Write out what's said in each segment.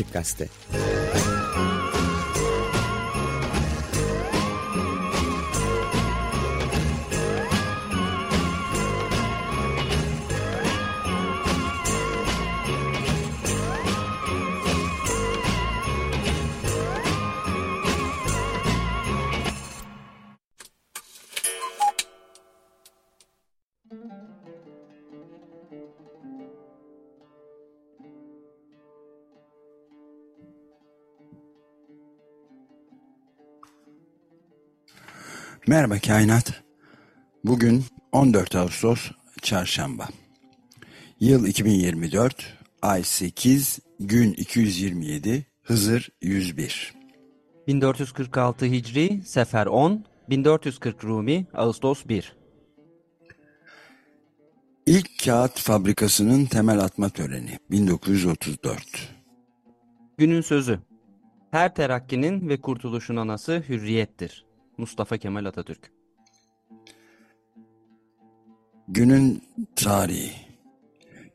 Açık Gazete. Merhaba Kainat. Bugün 14 Ağustos Çarşamba. Yıl 2024, ay 8, gün 227, Hızır 101. 1446 Hicri, Sefer 10, 1440 Rumi, Ağustos 1. İlk kağıt fabrikasının temel atma töreni 1934. Günün sözü. Her terakkinin ve kurtuluşun anası hürriyettir. Mustafa Kemal Atatürk. Günün tarihi.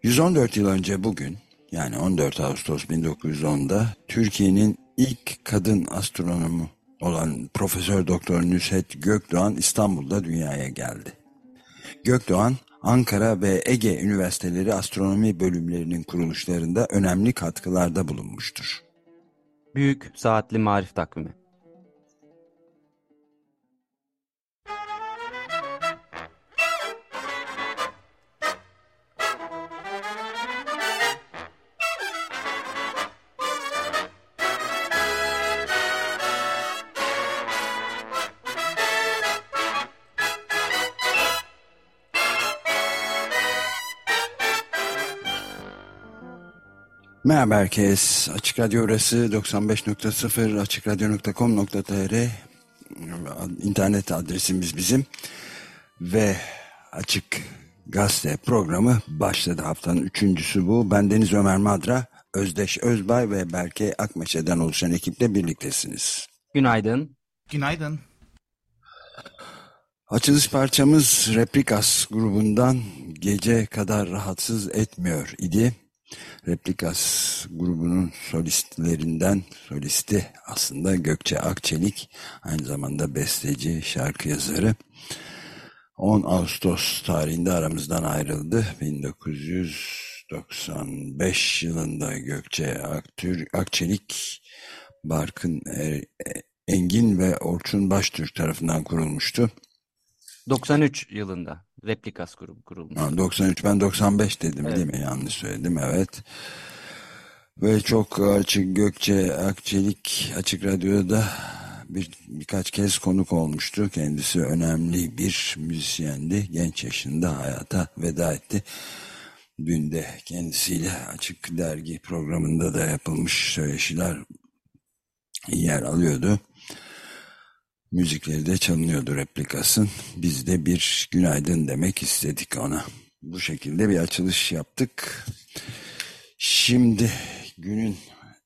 114 yıl önce bugün yani 14 Ağustos 1910'da Türkiye'nin ilk kadın astronomu olan Profesör Doktor Nusret Gökdoğan İstanbul'da dünyaya geldi. Gökdoğan Ankara ve Ege Üniversiteleri astronomi bölümlerinin kuruluşlarında önemli katkılarda bulunmuştur. Büyük Saatli Marif Takvimi Merhaba herkes. Açık Radyo orası 95.0 açıkradyo.com.tr internet adresimiz bizim ve Açık Gazete programı başladı. Haftanın üçüncüsü bu. Ben Deniz Ömer Madra, Özdeş Özbay ve Berke Akmeşe'den oluşan ekiple birliktesiniz. Günaydın. Günaydın. Açılış parçamız Replikas grubundan Gece Kadar Rahatsız Etmiyor idi. Replikas grubunun solistlerinden solisti aslında Gökçe Akçelik aynı zamanda besteci şarkı yazarı. 10 Ağustos tarihinde aramızdan ayrıldı. 1995 yılında Gökçe Aktür, Akçelik Barkın er, Engin ve Orçun Baştürk tarafından kurulmuştu. 93 yılında Replikas grubu kurulmuş. 93 ben 95 dedim evet. değil mi? Yanlış söyledim evet. Ve çok açık Gökçe Akçelik Açık Radyo'da bir, birkaç kez konuk olmuştu. Kendisi önemli bir müzisyendi. Genç yaşında hayata veda etti. Dün de kendisiyle Açık Dergi programında da yapılmış söyleşiler yer alıyordu müzikleri de çalınıyordu replikasın. Biz de bir günaydın demek istedik ona. Bu şekilde bir açılış yaptık. Şimdi günün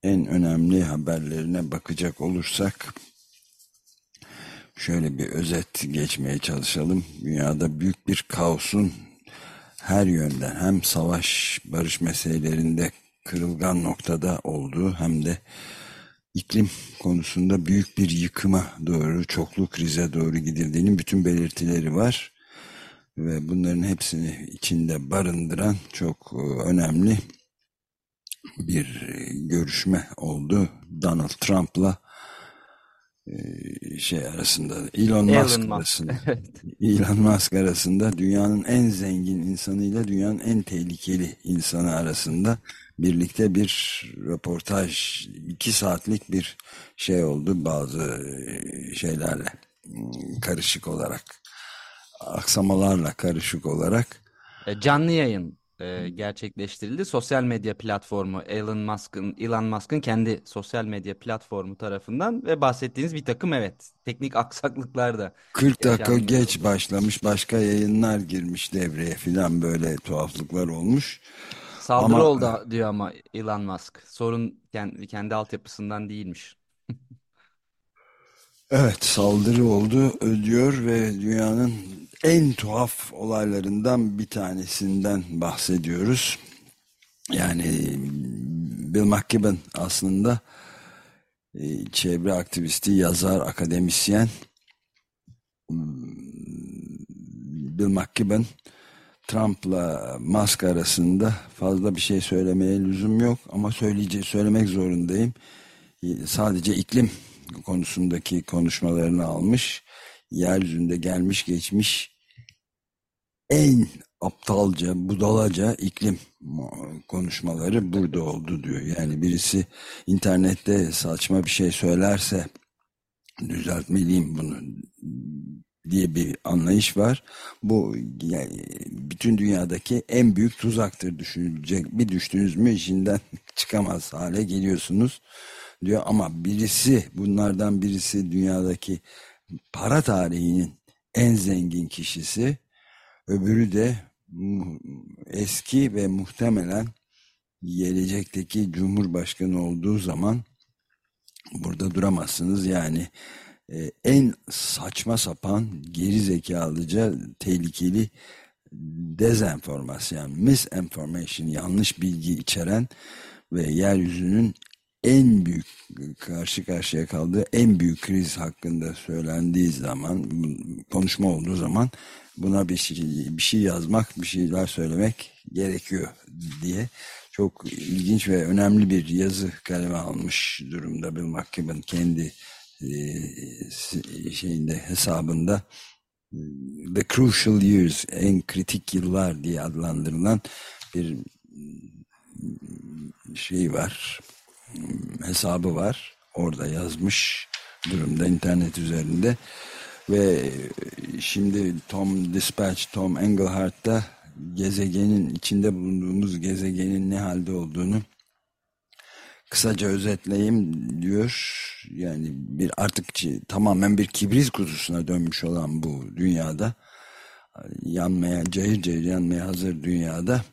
en önemli haberlerine bakacak olursak şöyle bir özet geçmeye çalışalım. Dünyada büyük bir kaosun her yönden hem savaş barış meselelerinde kırılgan noktada olduğu hem de iklim konusunda büyük bir yıkıma doğru, çoklu krize doğru gidildiğinin bütün belirtileri var. Ve bunların hepsini içinde barındıran çok e, önemli bir görüşme oldu. Donald Trump'la e, şey arasında Elon, Elon Musk, Musk arasında Elon Musk arasında dünyanın en zengin insanıyla dünyanın en tehlikeli insanı arasında birlikte bir röportaj iki saatlik bir şey oldu bazı e, şeylerle hmm, karışık olarak aksamalarla karışık olarak e, canlı yayın e, gerçekleştirildi. Sosyal medya platformu Elon Musk'ın Elon Musk'ın kendi sosyal medya platformu tarafından ve bahsettiğiniz bir takım evet teknik aksaklıklar da 40 dakika geç başlamış başka yayınlar girmiş devreye filan böyle tuhaflıklar olmuş. Saldırı ama, oldu diyor ama Elon Musk. Sorun kendi, kendi altyapısından değilmiş. evet saldırı oldu diyor ve dünyanın en tuhaf olaylarından bir tanesinden bahsediyoruz. Yani Bill McKibben aslında e, çevre aktivisti, yazar, akademisyen hmm, Bill McKibben Trump'la Musk arasında fazla bir şey söylemeye lüzum yok ama söyleyeceği söylemek zorundayım. Sadece iklim konusundaki konuşmalarını almış. Yeryüzünde gelmiş geçmiş en aptalca, budalaca iklim konuşmaları burada oldu diyor. Yani birisi internette saçma bir şey söylerse düzeltmeliyim bunu diye bir anlayış var. Bu yani bütün dünyadaki en büyük tuzaktır düşünülecek. Bir düştünüz mü işinden çıkamaz hale geliyorsunuz diyor ama birisi bunlardan birisi dünyadaki para tarihinin en zengin kişisi öbürü de eski ve muhtemelen gelecekteki cumhurbaşkanı olduğu zaman burada duramazsınız yani e, en saçma sapan geri zekalıca tehlikeli dezenformasyon misinformation yanlış bilgi içeren ve yeryüzünün en büyük karşı karşıya kaldığı en büyük kriz hakkında söylendiği zaman konuşma olduğu zaman buna bir şey, bir şey yazmak bir şeyler söylemek gerekiyor diye çok ilginç ve önemli bir yazı kaleme almış durumda Bill McKibben kendi şeyinde hesabında The Crucial Years en kritik yıllar diye adlandırılan bir şey var hesabı var. Orada yazmış durumda internet üzerinde. Ve şimdi Tom Dispatch Tom Engelhardt da gezegenin içinde bulunduğumuz gezegenin ne halde olduğunu kısaca özetleyeyim diyor. Yani bir artık tamamen bir kibrit kutusuna dönmüş olan bu dünyada yanmaya, cayır cayır yanmaya hazır dünyada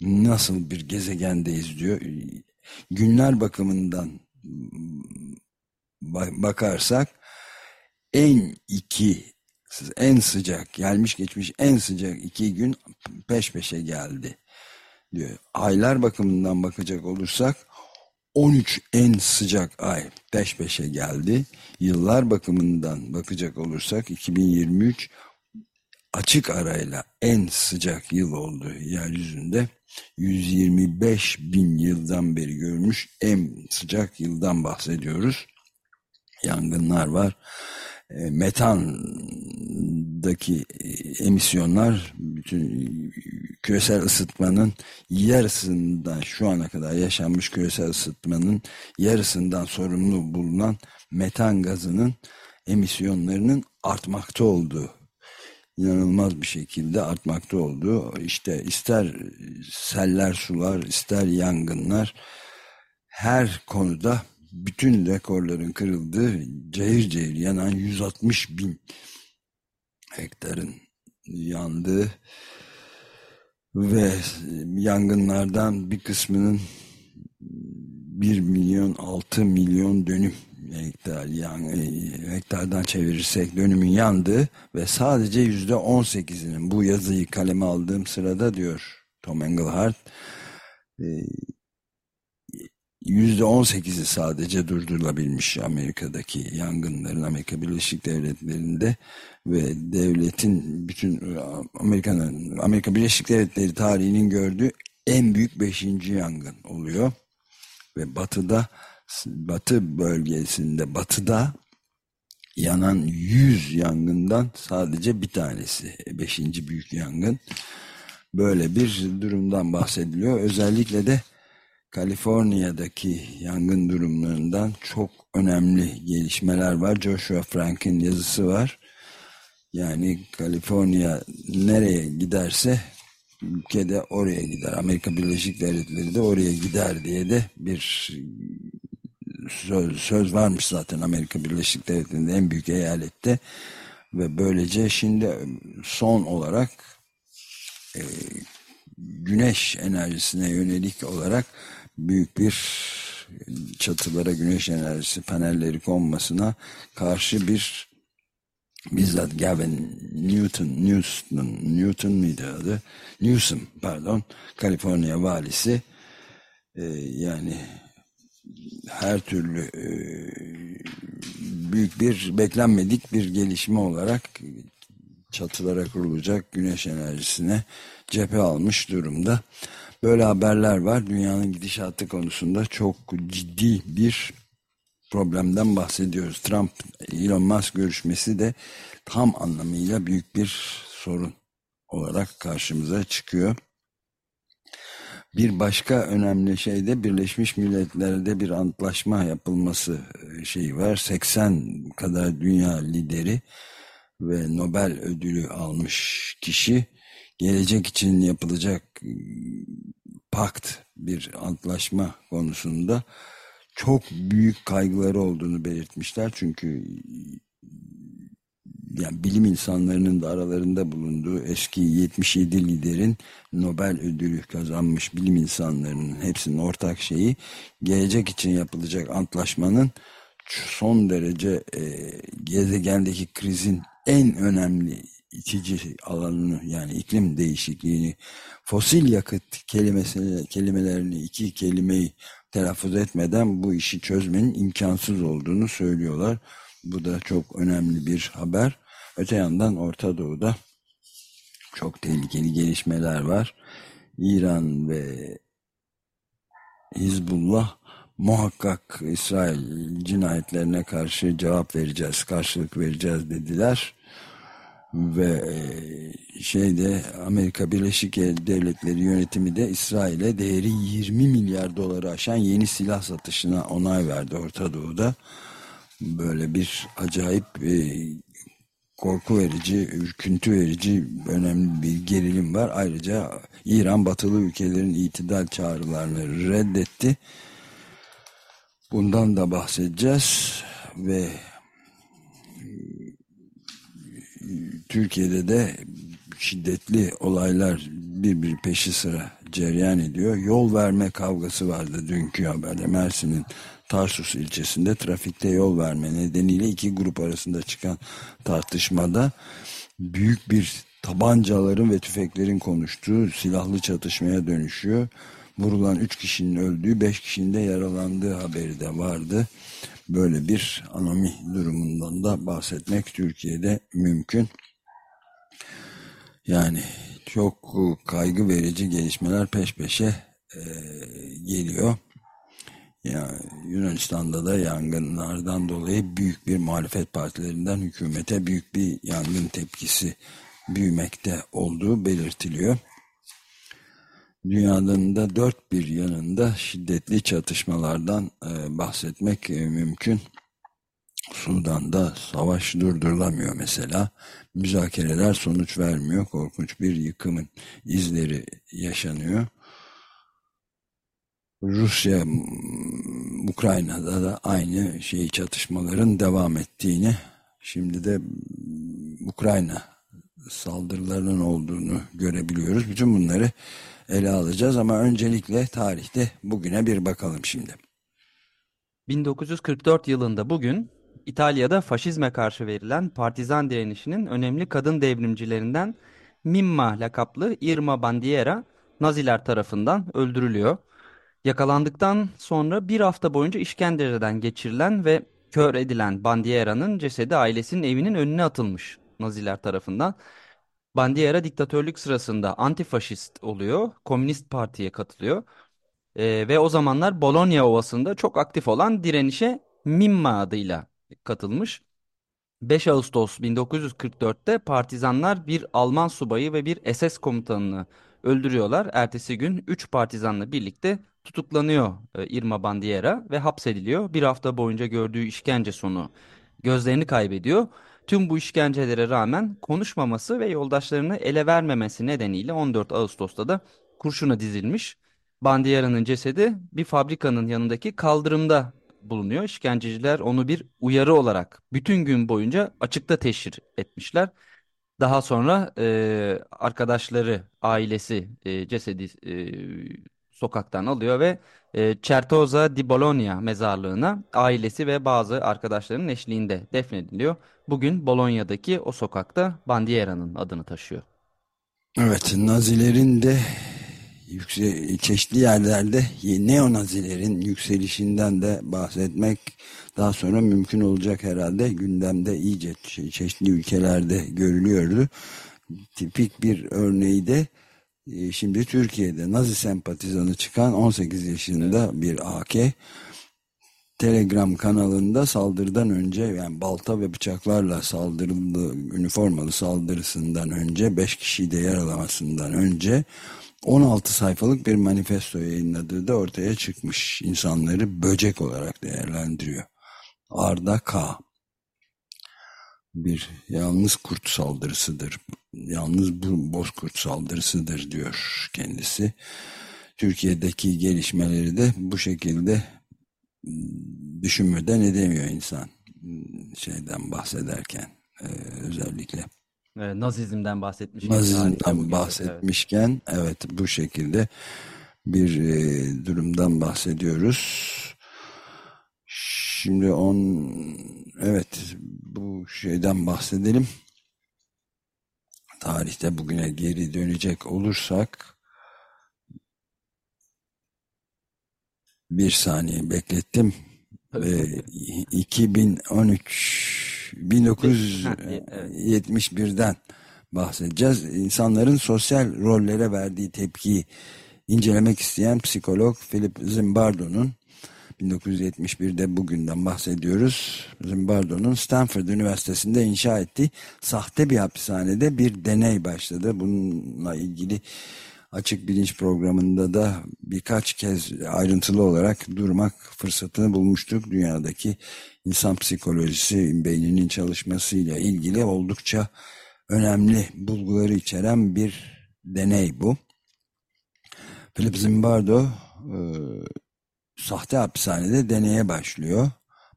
nasıl bir gezegendeyiz diyor. Günler bakımından bakarsak en iki en sıcak gelmiş geçmiş en sıcak iki gün peş peşe geldi diyor. Aylar bakımından bakacak olursak 13 en sıcak ay peş peşe geldi. Yıllar bakımından bakacak olursak 2023 açık arayla en sıcak yıl oldu yeryüzünde. 125 bin yıldan beri görmüş en sıcak yıldan bahsediyoruz. Yangınlar var. E, metandaki e, emisyonlar bütün küresel ısıtmanın yarısından şu ana kadar yaşanmış küresel ısıtmanın yarısından sorumlu bulunan metan gazının emisyonlarının artmakta olduğu inanılmaz bir şekilde artmakta olduğu işte ister seller sular ister yangınlar her konuda bütün rekorların kırıldığı cayır cayır yanan 160 bin hektarın yandığı ve yangınlardan bir kısmının 1 milyon 6 milyon dönüm hektar yani hektardan çevirirsek dönümün yandığı ve sadece yüzde 18'inin bu yazıyı kaleme aldığım sırada diyor Tom Engelhardt yüzde on sekizi sadece durdurulabilmiş Amerika'daki yangınların Amerika Birleşik Devletleri'nde ve devletin bütün Amerika'nın Amerika Birleşik Devletleri tarihinin gördüğü en büyük beşinci yangın oluyor. Ve batıda batı bölgesinde batıda yanan yüz yangından sadece bir tanesi beşinci büyük yangın. Böyle bir durumdan bahsediliyor. Özellikle de Kaliforniya'daki yangın durumlarından çok önemli gelişmeler var. Joshua Frank'in yazısı var. Yani Kaliforniya nereye giderse ülkede oraya gider. Amerika Birleşik Devletleri de oraya gider diye de bir söz, söz varmış zaten Amerika Birleşik Devletleri'nde en büyük eyalette ve böylece şimdi son olarak e, güneş enerjisine yönelik olarak büyük bir çatılara güneş enerjisi panelleri konmasına karşı bir bizzat Gavin Newton, Newton, Newton mıydı adı? Newsom pardon, Kaliforniya valisi e, yani her türlü e, büyük bir beklenmedik bir gelişme olarak çatılara kurulacak güneş enerjisine cephe almış durumda. Böyle haberler var. Dünyanın gidişatı konusunda çok ciddi bir problemden bahsediyoruz. Trump Elon Musk görüşmesi de tam anlamıyla büyük bir sorun olarak karşımıza çıkıyor. Bir başka önemli şey de Birleşmiş Milletler'de bir antlaşma yapılması e, şeyi var. 80 kadar dünya lideri ve Nobel ödülü almış kişi gelecek için yapılacak e, pakt bir antlaşma konusunda çok büyük kaygıları olduğunu belirtmişler. Çünkü yani bilim insanlarının da aralarında bulunduğu eski 77 liderin Nobel ödülü kazanmış bilim insanlarının hepsinin ortak şeyi gelecek için yapılacak antlaşmanın son derece e, gezegendeki krizin en önemli itici alanını yani iklim değişikliğini fosil yakıt kelimesi, kelimelerini iki kelimeyi telaffuz etmeden bu işi çözmenin imkansız olduğunu söylüyorlar. Bu da çok önemli bir haber. Öte yandan Orta Doğu'da çok tehlikeli gelişmeler var. İran ve Hizbullah muhakkak İsrail cinayetlerine karşı cevap vereceğiz, karşılık vereceğiz dediler. Ve e, şeyde Amerika Birleşik Devletleri yönetimi de İsrail'e değeri 20 milyar doları aşan yeni silah satışına onay verdi Orta Doğu'da. Böyle bir acayip e, korku verici, ürküntü verici önemli bir gerilim var. Ayrıca İran batılı ülkelerin itidal çağrılarını reddetti. Bundan da bahsedeceğiz ve Türkiye'de de şiddetli olaylar bir bir peşi sıra cereyan ediyor. Yol verme kavgası vardı dünkü haberde. Mersin'in Tarsus ilçesinde trafikte yol verme nedeniyle iki grup arasında çıkan tartışmada büyük bir tabancaların ve tüfeklerin konuştuğu silahlı çatışmaya dönüşüyor. Vurulan üç kişinin öldüğü, beş kişinin de yaralandığı haberi de vardı. Böyle bir anomi durumundan da bahsetmek Türkiye'de mümkün. Yani çok kaygı verici gelişmeler peş peşe e, geliyor. Yani Yunanistan'da da yangınlardan dolayı büyük bir muhalefet partilerinden hükümete büyük bir yangın tepkisi büyümekte olduğu belirtiliyor. Dünyanın da dört bir yanında şiddetli çatışmalardan e, bahsetmek e, mümkün. Sudan'da savaş durdurulamıyor mesela. Müzakereler sonuç vermiyor. Korkunç bir yıkımın izleri yaşanıyor. Rusya, Ukrayna'da da aynı şey çatışmaların devam ettiğini, şimdi de Ukrayna saldırılarının olduğunu görebiliyoruz. Bütün bunları ele alacağız ama öncelikle tarihte bugüne bir bakalım şimdi. 1944 yılında bugün İtalya'da faşizme karşı verilen partizan direnişinin önemli kadın devrimcilerinden Mimma lakaplı Irma Bandiera Naziler tarafından öldürülüyor. Yakalandıktan sonra bir hafta boyunca işkenceden geçirilen ve kör edilen Bandiera'nın cesedi ailesinin evinin önüne atılmış Naziler tarafından. Bandiera diktatörlük sırasında antifaşist oluyor, Komünist Parti'ye katılıyor ee, ve o zamanlar Bologna Ovası'nda çok aktif olan direnişe Mimma adıyla katılmış. 5 Ağustos 1944'te partizanlar bir Alman subayı ve bir SS komutanını öldürüyorlar. Ertesi gün 3 partizanla birlikte tutuklanıyor e, Irma Bandiera ve hapsediliyor. Bir hafta boyunca gördüğü işkence sonu gözlerini kaybediyor. Tüm bu işkencelere rağmen konuşmaması ve yoldaşlarını ele vermemesi nedeniyle 14 Ağustos'ta da kurşuna dizilmiş. Bandiera'nın cesedi bir fabrikanın yanındaki kaldırımda bulunuyor. İşkenceciler onu bir uyarı olarak bütün gün boyunca açıkta teşhir etmişler. Daha sonra e, arkadaşları, ailesi e, cesedi e, sokaktan alıyor ve e, Certosa di Bologna mezarlığına ailesi ve bazı arkadaşlarının eşliğinde defnediliyor. Bugün Bologna'daki o sokakta Bandiera'nın adını taşıyor. Evet, Nazilerin de yüksek, çeşitli yerlerde neonazilerin yükselişinden de bahsetmek daha sonra mümkün olacak herhalde. Gündemde iyice çeşitli ülkelerde görülüyordu. Tipik bir örneği de e, şimdi Türkiye'de Nazi sempatizanı çıkan 18 yaşında bir AK Telegram kanalında saldırıdan önce yani balta ve bıçaklarla saldırıldı üniformalı saldırısından önce 5 kişiyi de yaralamasından önce 16 sayfalık bir manifesto yayınladığı da ortaya çıkmış. insanları böcek olarak değerlendiriyor. Arda K. Bir yalnız kurt saldırısıdır. Yalnız bu bozkurt saldırısıdır diyor kendisi. Türkiye'deki gelişmeleri de bu şekilde düşünmeden edemiyor insan şeyden bahsederken e, özellikle. Evet, Nazizmden bahsetmişken. Nazizmden bahsetmişken evet. evet bu şekilde bir e, durumdan bahsediyoruz. Şimdi on evet bu şeyden bahsedelim. Tarihte bugüne geri dönecek olursak bir saniye beklettim. Ee, 2013 1971'den bahsedeceğiz. İnsanların sosyal rollere verdiği tepkiyi incelemek isteyen psikolog Philip Zimbardo'nun 1971'de bugünden bahsediyoruz. Zimbardo'nun Stanford Üniversitesi'nde inşa ettiği sahte bir hapishanede bir deney başladı. Bununla ilgili açık bilinç programında da birkaç kez ayrıntılı olarak durmak fırsatını bulmuştuk. Dünyadaki insan psikolojisi, beyninin çalışmasıyla ilgili oldukça önemli bulguları içeren bir deney bu. Philip Zimbardo e, sahte hapishanede deneye başlıyor.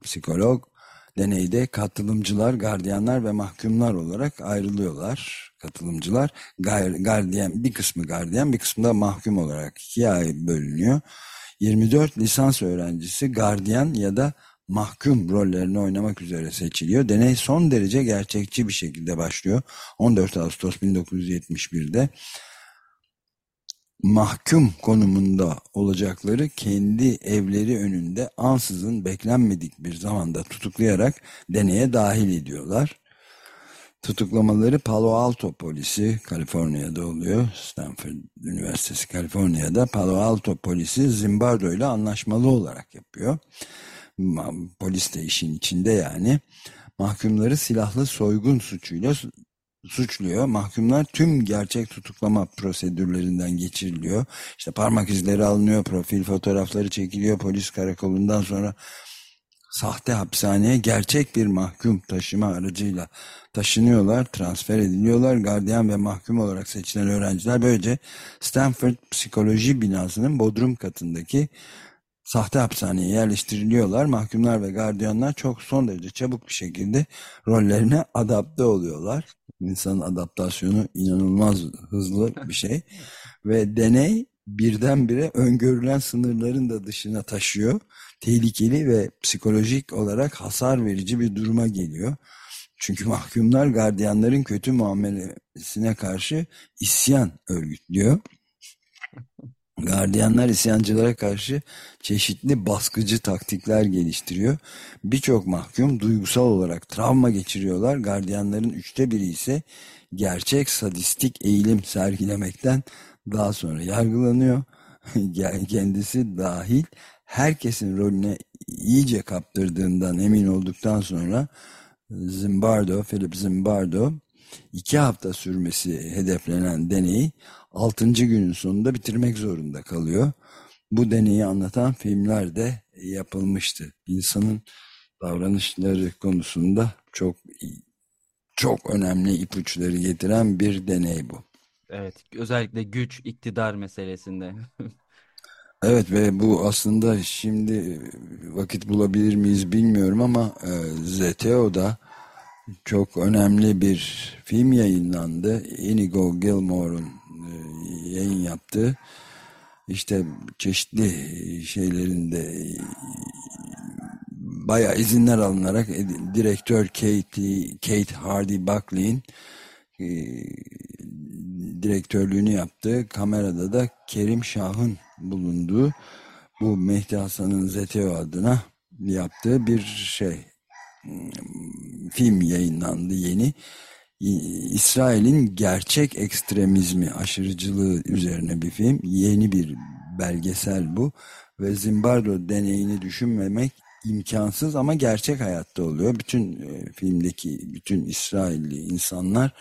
Psikolog deneyde katılımcılar, gardiyanlar ve mahkumlar olarak ayrılıyorlar. Katılımcılar gardiyan bir kısmı gardiyan bir kısmı da mahkum olarak ikiye bölünüyor. 24 lisans öğrencisi gardiyan ya da mahkum rollerini oynamak üzere seçiliyor. Deney son derece gerçekçi bir şekilde başlıyor. 14 Ağustos 1971'de mahkum konumunda olacakları kendi evleri önünde ansızın beklenmedik bir zamanda tutuklayarak deneye dahil ediyorlar. Tutuklamaları Palo Alto polisi Kaliforniya'da oluyor. Stanford Üniversitesi Kaliforniya'da Palo Alto polisi Zimbardo ile anlaşmalı olarak yapıyor. Polis de işin içinde yani. Mahkumları silahlı soygun suçuyla suçluyor. Mahkumlar tüm gerçek tutuklama prosedürlerinden geçiriliyor. İşte parmak izleri alınıyor, profil fotoğrafları çekiliyor. Polis karakolundan sonra sahte hapishaneye gerçek bir mahkum taşıma aracıyla taşınıyorlar, transfer ediliyorlar. Gardiyan ve mahkum olarak seçilen öğrenciler böylece Stanford Psikoloji binasının bodrum katındaki sahte hapishaneye yerleştiriliyorlar. Mahkumlar ve gardiyanlar çok son derece çabuk bir şekilde rollerine adapte oluyorlar. İnsanın adaptasyonu inanılmaz hızlı bir şey. Ve deney birdenbire öngörülen sınırların da dışına taşıyor. Tehlikeli ve psikolojik olarak hasar verici bir duruma geliyor. Çünkü mahkumlar gardiyanların kötü muamelesine karşı isyan örgütlüyor. Gardiyanlar isyancılara karşı çeşitli baskıcı taktikler geliştiriyor. Birçok mahkum duygusal olarak travma geçiriyorlar. Gardiyanların üçte biri ise gerçek sadistik eğilim sergilemekten daha sonra yargılanıyor. Kendisi dahil herkesin rolüne iyice kaptırdığından emin olduktan sonra Zimbardo, Philip Zimbardo iki hafta sürmesi hedeflenen deneyi 6. günün sonunda bitirmek zorunda kalıyor. Bu deneyi anlatan filmler de yapılmıştı. İnsanın davranışları konusunda çok çok önemli ipuçları getiren bir deney bu. Evet, özellikle güç, iktidar meselesinde. evet ve bu aslında şimdi vakit bulabilir miyiz bilmiyorum ama e, ZTO'da çok önemli bir film yayınlandı. Inigo Gilmore'un yayın yaptı. İşte çeşitli şeylerinde bayağı izinler alınarak direktör Kate, Kate Hardy Buckley'in direktörlüğünü yaptığı kamerada da Kerim Şah'ın bulunduğu bu Mehdi Hasan'ın ZTO adına yaptığı bir şey film yayınlandı yeni. İsrail'in gerçek ekstremizmi, aşırıcılığı üzerine bir film. Yeni bir belgesel bu. Ve Zimbardo deneyini düşünmemek imkansız ama gerçek hayatta oluyor. Bütün e, filmdeki bütün İsrailli insanlar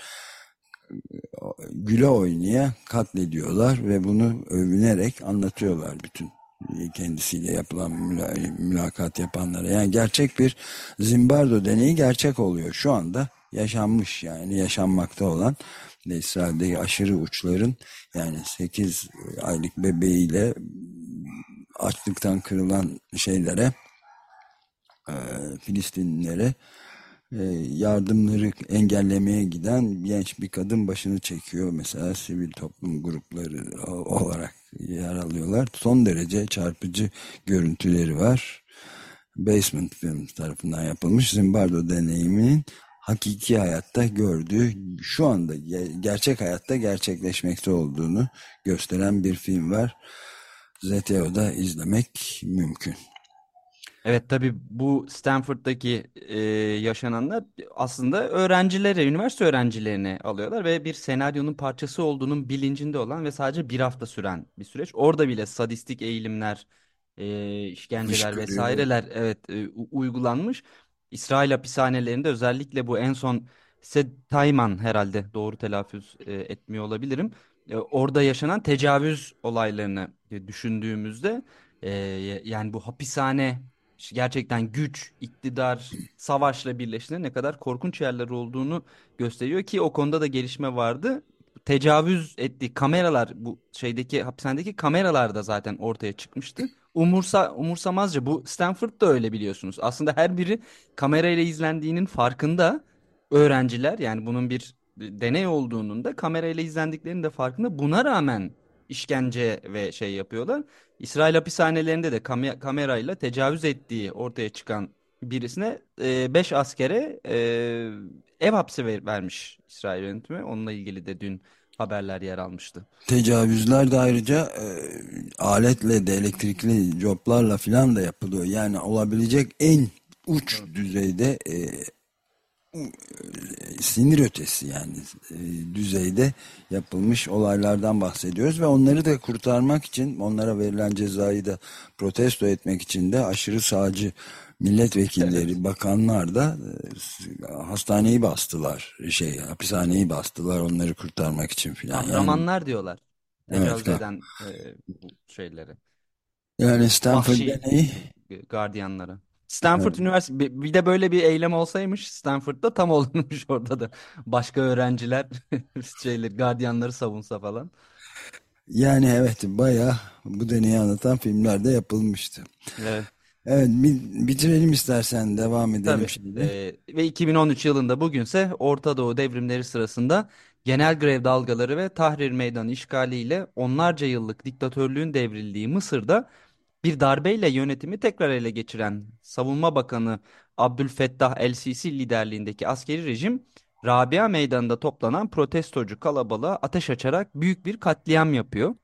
güle oynaya katlediyorlar ve bunu övünerek anlatıyorlar bütün kendisiyle yapılan mülakat yapanlara. Yani gerçek bir Zimbardo deneyi gerçek oluyor. Şu anda yaşanmış yani yaşanmakta olan İsrail'deki aşırı uçların yani 8 aylık bebeğiyle açlıktan kırılan şeylere Filistinlilere e, yardımları engellemeye giden genç bir kadın başını çekiyor. Mesela sivil toplum grupları olarak yer alıyorlar. Son derece çarpıcı görüntüleri var. Basement Film tarafından yapılmış Zimbardo deneyiminin hakiki hayatta gördüğü, şu anda gerçek hayatta gerçekleşmekte olduğunu gösteren bir film var. ZTO'da izlemek mümkün. Evet tabii bu Stanford'daki e, yaşananlar aslında öğrencilere, üniversite öğrencilerini alıyorlar ve bir senaryonun parçası olduğunun bilincinde olan ve sadece bir hafta süren bir süreç. Orada bile sadistik eğilimler, e, işkenceler vesaireler evet e, uygulanmış. İsrail hapishanelerinde özellikle bu en son Tayman herhalde doğru telaffuz e, etmiyor olabilirim. E, orada yaşanan tecavüz olaylarını e, düşündüğümüzde e, yani bu hapishane gerçekten güç, iktidar, savaşla birleştiğinde ne kadar korkunç yerler olduğunu gösteriyor ki o konuda da gelişme vardı. Tecavüz ettiği kameralar bu şeydeki hapishanedeki kameralar da zaten ortaya çıkmıştı. Umursa umursamazca bu Stanford da öyle biliyorsunuz. Aslında her biri kamerayla izlendiğinin farkında öğrenciler yani bunun bir deney olduğunun da kamerayla izlendiklerinin de farkında. Buna rağmen işkence ve şey yapıyorlar. İsrail hapishanelerinde de kam kamerayla tecavüz ettiği ortaya çıkan birisine 5 e, askere e, ev hapsi ver vermiş İsrail yönetimi. Onunla ilgili de dün haberler yer almıştı. Tecavüzler de ayrıca e, aletle de elektrikli coplarla filan da yapılıyor. Yani olabilecek en uç düzeyde e, sinir ötesi yani e, düzeyde yapılmış olaylardan bahsediyoruz ve onları da kurtarmak için onlara verilen cezayı da protesto etmek için de aşırı sağcı milletvekilleri, evet. bakanlar da e, hastaneyi bastılar, şey hapishaneyi bastılar onları kurtarmak için filan. Kahramanlar yani, diyorlar. Evet, eden e, şeyleri. Yani Stanford deneyi gardiyanlara. Stanford evet. Üniversitesi bir de böyle bir eylem olsaymış Stanford'da tam olurmuş orada da. Başka öğrenciler şeyleri gardiyanları savunsa falan. Yani evet baya bu deneyi anlatan filmler de yapılmıştı. Evet. Evet bitirelim istersen devam edelim Tabii. şimdi. Ee, ve 2013 yılında bugünse Orta Doğu devrimleri sırasında genel grev dalgaları ve Tahrir Meydanı işgaliyle onlarca yıllık diktatörlüğün devrildiği Mısır'da bir darbeyle yönetimi tekrar ele geçiren Savunma Bakanı Abdülfettah El-Sisi liderliğindeki askeri rejim Rabia Meydanı'nda toplanan protestocu kalabalığa ateş açarak büyük bir katliam yapıyor.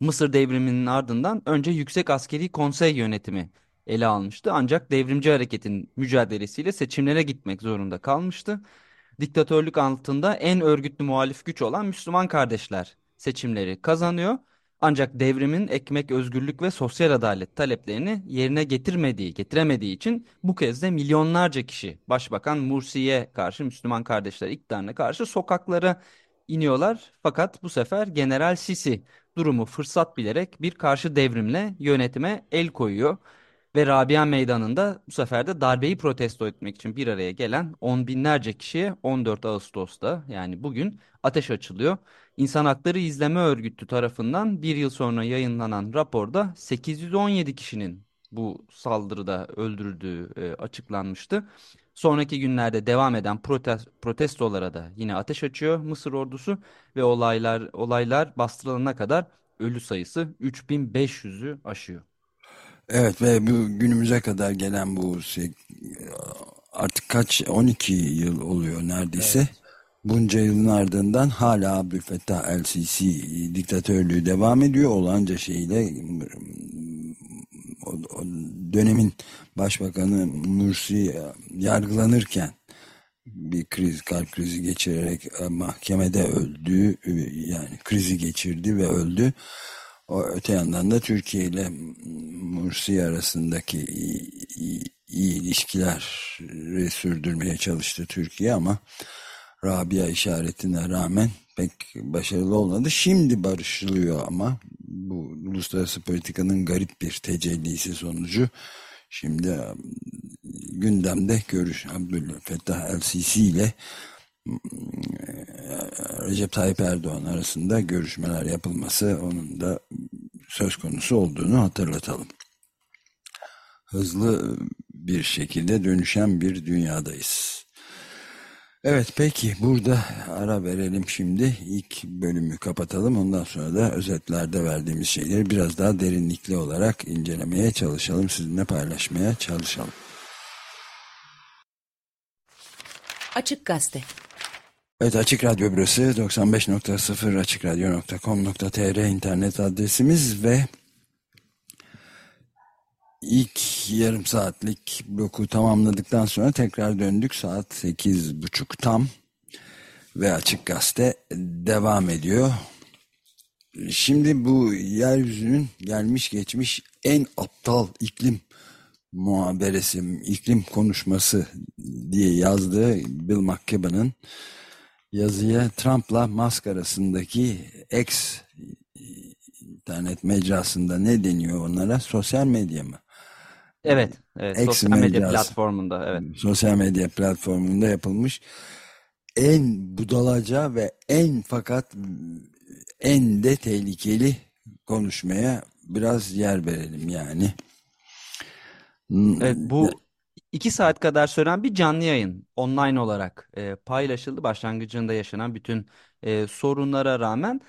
Mısır devriminin ardından önce Yüksek Askeri Konsey yönetimi ele almıştı. Ancak devrimci hareketin mücadelesiyle seçimlere gitmek zorunda kalmıştı. Diktatörlük altında en örgütlü muhalif güç olan Müslüman kardeşler seçimleri kazanıyor ancak devrimin ekmek, özgürlük ve sosyal adalet taleplerini yerine getirmediği, getiremediği için bu kez de milyonlarca kişi Başbakan Mursi'ye karşı, Müslüman kardeşler iktidarına karşı sokaklara iniyorlar. Fakat bu sefer General Sisi durumu fırsat bilerek bir karşı devrimle yönetime el koyuyor. Ve Rabia Meydanı'nda bu sefer de darbeyi protesto etmek için bir araya gelen on binlerce kişiye 14 Ağustos'ta yani bugün ateş açılıyor. İnsan Hakları İzleme Örgütü tarafından bir yıl sonra yayınlanan raporda 817 kişinin bu saldırıda öldürüldüğü e, açıklanmıştı. Sonraki günlerde devam eden protest, protestolara da yine ateş açıyor Mısır ordusu ve olaylar olaylar bastırılana kadar ölü sayısı 3500'ü aşıyor. Evet ve bu günümüze kadar gelen bu şey, artık kaç 12 yıl oluyor neredeyse. Evet Bunca yılın ardından hala Abdülfettah El-Sisi diktatörlüğü devam ediyor. Olanca şeyle o, o dönemin başbakanı Mursi yargılanırken bir kriz, kalp krizi geçirerek mahkemede öldü. Yani krizi geçirdi ve öldü. O öte yandan da Türkiye ile Mursi arasındaki iyi, iyi, iyi ilişkileri sürdürmeye çalıştı Türkiye ama Rabia işaretine rağmen pek başarılı olmadı. Şimdi barışılıyor ama bu uluslararası politikanın garip bir tecellisi sonucu şimdi e, gündemde görüş Abdülfettah El-Sisi ile Recep Tayyip Erdoğan arasında görüşmeler yapılması onun da söz konusu olduğunu hatırlatalım. Hızlı bir şekilde dönüşen bir dünyadayız. Evet peki burada ara verelim şimdi. İlk bölümü kapatalım. Ondan sonra da özetlerde verdiğimiz şeyleri biraz daha derinlikli olarak incelemeye çalışalım. Sizinle paylaşmaya çalışalım. Açık Gazete Evet Açık Radyo burası 95.0 açıkradyo.com.tr internet adresimiz ve ilk yarım saatlik bloku tamamladıktan sonra tekrar döndük saat sekiz buçuk tam ve Açık Gazete devam ediyor. Şimdi bu yeryüzünün gelmiş geçmiş en aptal iklim muhaberesi, iklim konuşması diye yazdığı Bill McKibben'ın yazıya Trump'la Musk arasındaki X internet mecrasında ne deniyor onlara? Sosyal medya mı? Evet, evet. X sosyal medya mecrası. platformunda, evet. Sosyal medya platformunda yapılmış en budalaca ve en fakat en de tehlikeli konuşmaya biraz yer verelim yani. Evet, bu iki saat kadar süren bir canlı yayın online olarak e, paylaşıldı. Başlangıcında yaşanan bütün e, sorunlara rağmen.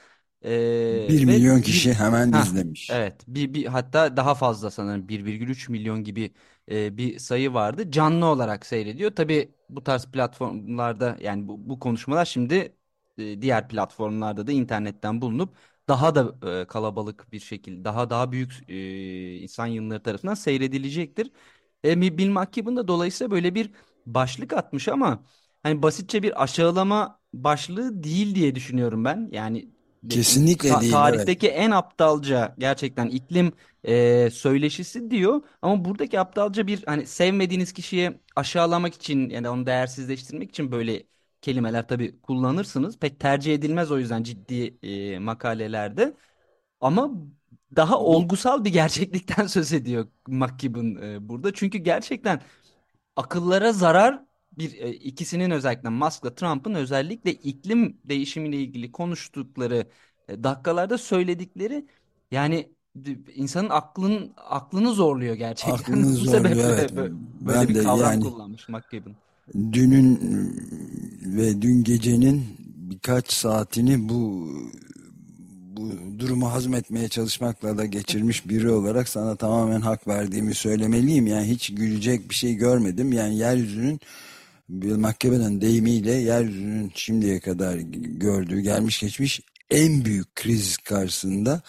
E, Bir ve milyon bir- kişi hemen Ha, izlemiş. evet, bir, bir hatta daha fazla sanırım 1,3 milyon gibi e, bir sayı vardı. Canlı olarak seyrediyor. Tabii bu tarz platformlarda yani bu, bu konuşmalar şimdi e, diğer platformlarda da internetten bulunup daha da e, kalabalık bir şekilde, daha daha büyük e, insan yığınları tarafından seyredilecektir. E, Bill McKibben da dolayısıyla böyle bir başlık atmış ama hani basitçe bir aşağılama başlığı değil diye düşünüyorum ben. Yani Kesinlikle ta- değil, evet. tarihteki en aptalca gerçekten iklim e, söyleşisi diyor. Ama buradaki aptalca bir hani sevmediğiniz kişiye aşağılamak için yani onu değersizleştirmek için böyle kelimeler tabii kullanırsınız. Pek tercih edilmez o yüzden ciddi e, makalelerde. Ama daha olgusal bir gerçeklikten söz ediyor McKibben e, burada. Çünkü gerçekten akıllara zarar bir e, ikisinin özellikle Musk'la Trump'ın özellikle iklim değişimiyle ilgili konuştukları e, dakikalarda söyledikleri yani insanın aklın aklını zorluyor gerçekten. Aklını Bu zorluyor, sebeple evet. bö- Ben böyle bir de kavram yani- kullanmış McKibben. dünün ve dün gecenin birkaç saatini bu bu durumu hazmetmeye çalışmakla da geçirmiş biri olarak sana tamamen hak verdiğimi söylemeliyim. Yani hiç gülecek bir şey görmedim. Yani yeryüzünün Bill McKibben'ın deyimiyle yeryüzünün şimdiye kadar gördüğü gelmiş geçmiş en büyük kriz karşısında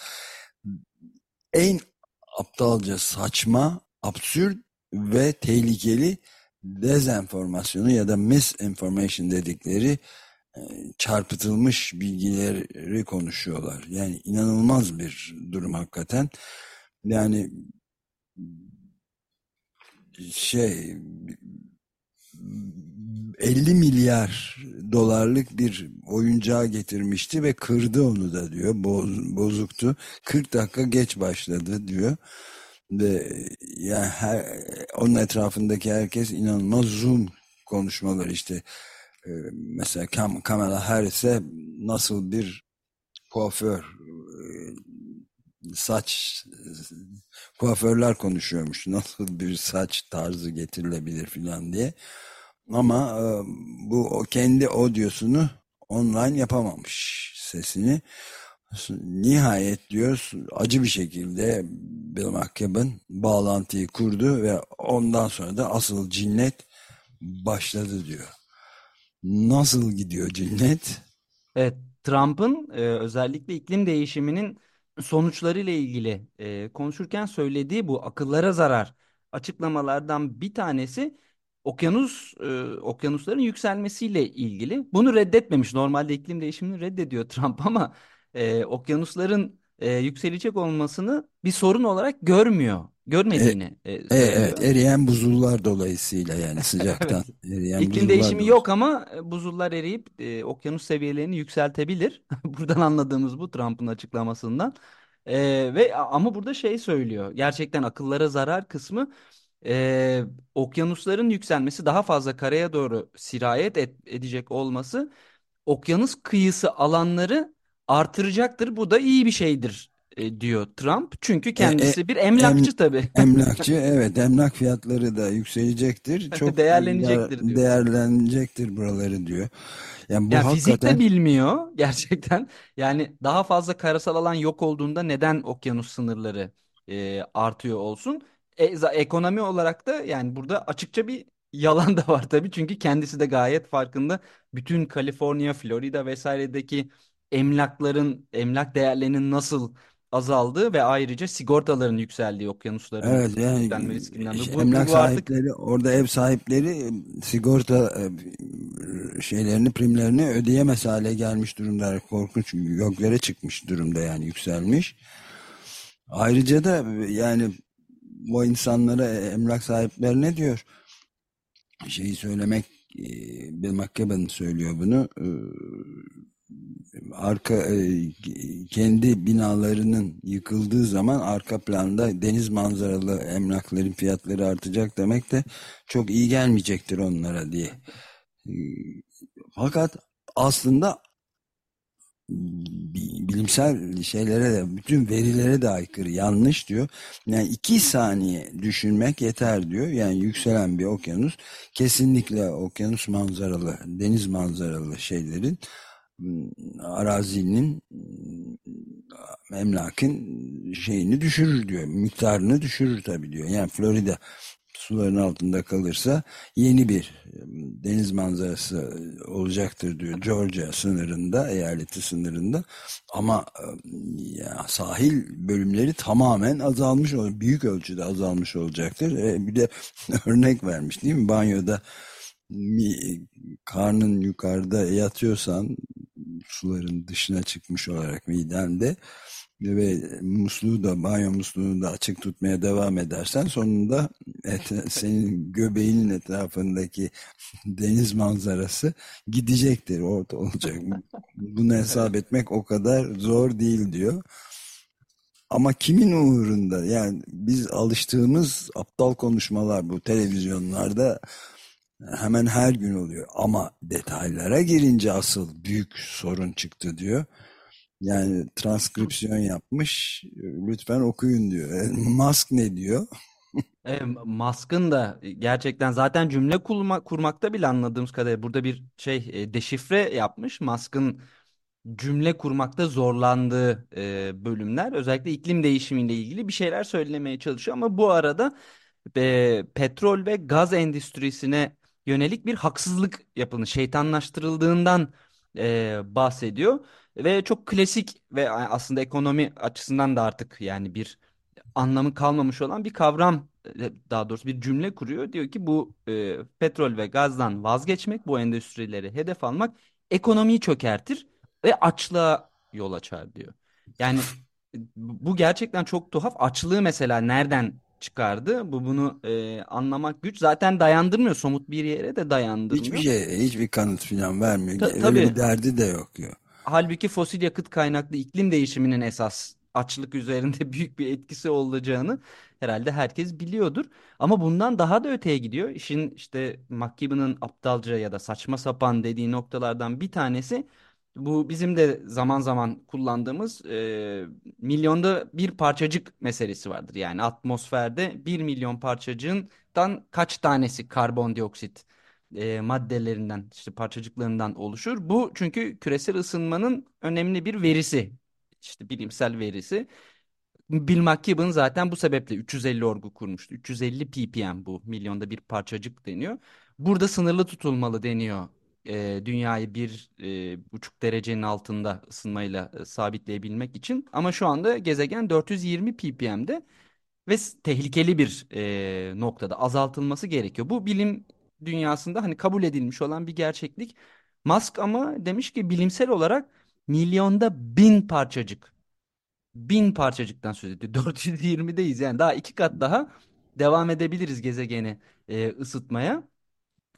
en aptalca saçma, absürt ve tehlikeli dezenformasyonu ya da misinformation dedikleri çarpıtılmış bilgileri konuşuyorlar. Yani inanılmaz bir durum hakikaten. Yani şey 50 milyar dolarlık bir oyuncağı getirmişti ve kırdı onu da diyor. Boz, bozuktu. 40 dakika geç başladı diyor. Ve yani her, onun etrafındaki herkes inanılmaz zoom konuşmalar işte Ee, mesela Kam Kamala Harris'e nasıl bir kuaför e, saç kuaförler konuşuyormuş nasıl bir saç tarzı getirilebilir filan diye. Ama e, bu o kendi audiosunu online yapamamış sesini. Nihayet diyor acı bir şekilde Bill McKibben bağlantıyı kurdu ve ondan sonra da asıl cinnet başladı diyor Nasıl gidiyor cinnet? Evet, Trump'ın e, özellikle iklim değişiminin sonuçlarıyla ilgili e, konuşurken söylediği bu akıllara zarar açıklamalardan bir tanesi okyanus e, okyanusların yükselmesiyle ilgili. Bunu reddetmemiş. Normalde iklim değişimini reddediyor Trump ama e, okyanusların e, yükselecek olmasını bir sorun olarak görmüyor. E, Görmediğini e, e, evet, söylüyor. eriyen buzullar dolayısıyla yani sıcaktan Evet. eriyen İklim değişimi yok ama e, buzullar eriyip e, okyanus seviyelerini yükseltebilir. Buradan anladığımız bu Trump'ın açıklamasından. E, ve ama burada şey söylüyor. Gerçekten akıllara zarar kısmı e, okyanusların yükselmesi daha fazla karaya doğru sirayet et- edecek olması okyanus kıyısı alanları artıracaktır. Bu da iyi bir şeydir e, diyor Trump. Çünkü E, e, kendisi bir em, emlakçı tabii. emlakçı evet emlak fiyatları da yükselecektir. Çok Değerlenecektir diyor. değerlenecektir buraları diyor. Yani bu Yani fizik de hakikaten bilmiyor gerçekten. Yani daha fazla karasal alan yok olduğunda neden okyanus sınırları e, artıyor olsun? E, ekonomi olarak da yani burada açıkça bir yalan da var tabii. Çünkü kendisi de gayet farkında. Bütün Kaliforniya, Florida vesairedeki emlakların, emlak değerlerinin nasıl azaldığı ve ayrıca sigortaların yükseldiği okyanusların Evet yani riskinden. işte Bu, emlak bu artık sahipleri orada ev sahipleri e, sigorta e, şeylerini primlerini ödeyemez hale gelmiş durumda korkunç göklere çıkmış durumda yani yükselmiş. Ayrıca da e, yani bu insanlara emlak sahiplerine diyor şeyi söylemek Bill McKibben söylüyor bunu arka e, kendi binalarının yıkıldığı zaman arka planda deniz manzaralı emlakların fiyatları artacak demek de çok iyi gelmeyecektir onlara diye. E, Fakat aslında bi- bilimsel şeylere de bütün verilere de aykırı yanlış diyor. Yani iki saniye düşünmek yeter diyor. Yani yükselen bir okyanus kesinlikle okyanus manzaralı, deniz manzaralı şeylerin arazinin emlakın şeyini düşürür diyor. Miktarını düşürür tabii diyor. Yani Florida suların altında kalırsa yeni bir e, deniz manzarası olacaktır diyor Georgia sınırında, eyaleti sınırında. Ama e, ya, sahil bölümleri tamamen azalmış olur. Büyük ölçüde azalmış olacaktır. E, bir de örnek vermiş değil mi? Banyoda karnın yukarıda yatıyorsan suların dışına çıkmış olarak midende ve musluğu da banyo musluğunu da açık tutmaya devam edersen sonunda et, senin göbeğinin etrafındaki deniz manzarası gidecektir orada olacak. Bunu hesap etmek o kadar zor değil diyor. Ama kimin uğrunda yani biz alıştığımız aptal konuşmalar bu televizyonlarda hemen her gün oluyor. Ama detaylara girince asıl büyük sorun çıktı diyor. Yani transkripsiyon yapmış. Lütfen okuyun diyor. E, Musk ne diyor? E, Musk'ın da gerçekten zaten cümle kurma, kurmakta bile anladığımız kadarıyla burada bir şey e, deşifre yapmış. Musk'ın cümle kurmakta zorlandığı e, bölümler özellikle iklim değişimiyle ilgili bir şeyler söylemeye çalışıyor ama bu arada e, petrol ve gaz endüstrisine yönelik bir haksızlık yapını şeytanlaştırıldığından e, bahsediyor ve çok klasik ve aslında ekonomi açısından da artık yani bir anlamı kalmamış olan bir kavram daha doğrusu bir cümle kuruyor. Diyor ki bu e, petrol ve gazdan vazgeçmek, bu endüstrileri hedef almak ekonomiyi çökertir ve açlığa yol açar diyor. Yani bu gerçekten çok tuhaf. Açlığı mesela nereden çıkardı? Bu bunu e, anlamak güç. Zaten dayandırmıyor. Somut bir yere de Hiçbir dayandırmıyor. şey, hiçbir kanıt falan vermiyor. Ta- Öyle bir tabii derdi de yok diyor. Halbuki fosil yakıt kaynaklı iklim değişiminin esas açlık üzerinde büyük bir etkisi olacağını herhalde herkes biliyordur. Ama bundan daha da öteye gidiyor. İşin işte McKibben'ın aptalca ya da saçma sapan dediği noktalardan bir tanesi bu bizim de zaman zaman kullandığımız e, milyonda bir parçacık meselesi vardır. Yani atmosferde bir milyon parçacığından kaç tanesi karbondioksit e, maddelerinden işte parçacıklarından oluşur. Bu çünkü küresel ısınmanın önemli bir verisi. İşte bilimsel verisi. Bill McKibben zaten bu sebeple 350 orgu kurmuştu. 350 ppm bu milyonda bir parçacık deniyor. Burada sınırlı tutulmalı deniyor e, dünyayı bir e, buçuk derecenin altında ısınmayla e, sabitleyebilmek için. Ama şu anda gezegen 420 ppm'de ve tehlikeli bir e, noktada azaltılması gerekiyor. Bu bilim dünyasında hani kabul edilmiş olan bir gerçeklik. Musk ama demiş ki bilimsel olarak milyonda bin parçacık bin parçacıktan söz ediyor. 420'deyiz yani daha iki kat daha devam edebiliriz gezegeni e, ısıtmaya.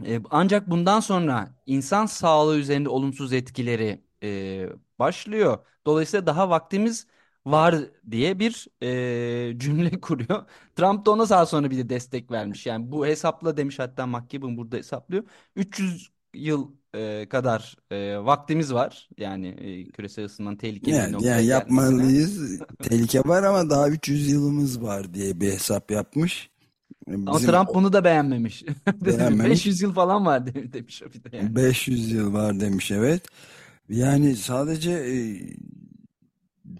E, ancak bundan sonra insan sağlığı üzerinde olumsuz etkileri e, başlıyor. Dolayısıyla daha vaktimiz var diye bir e, cümle kuruyor. Trump da ona daha sonra bir de destek vermiş. Yani bu hesapla demiş hatta McKibben burada hesaplıyor. 300 yıl e, kadar e, vaktimiz var. Yani e, küresel ısınmanın tehlikeli Yani, noktaya yani gelmesine. yapmalıyız. Tehlike var ama daha 300 yılımız var diye bir hesap yapmış. Ama Bizim Trump bunu da beğenmemiş. Beğenmemiş. 500 yıl falan var de- demiş o bir de yani. 500 yıl var demiş evet. Yani sadece e,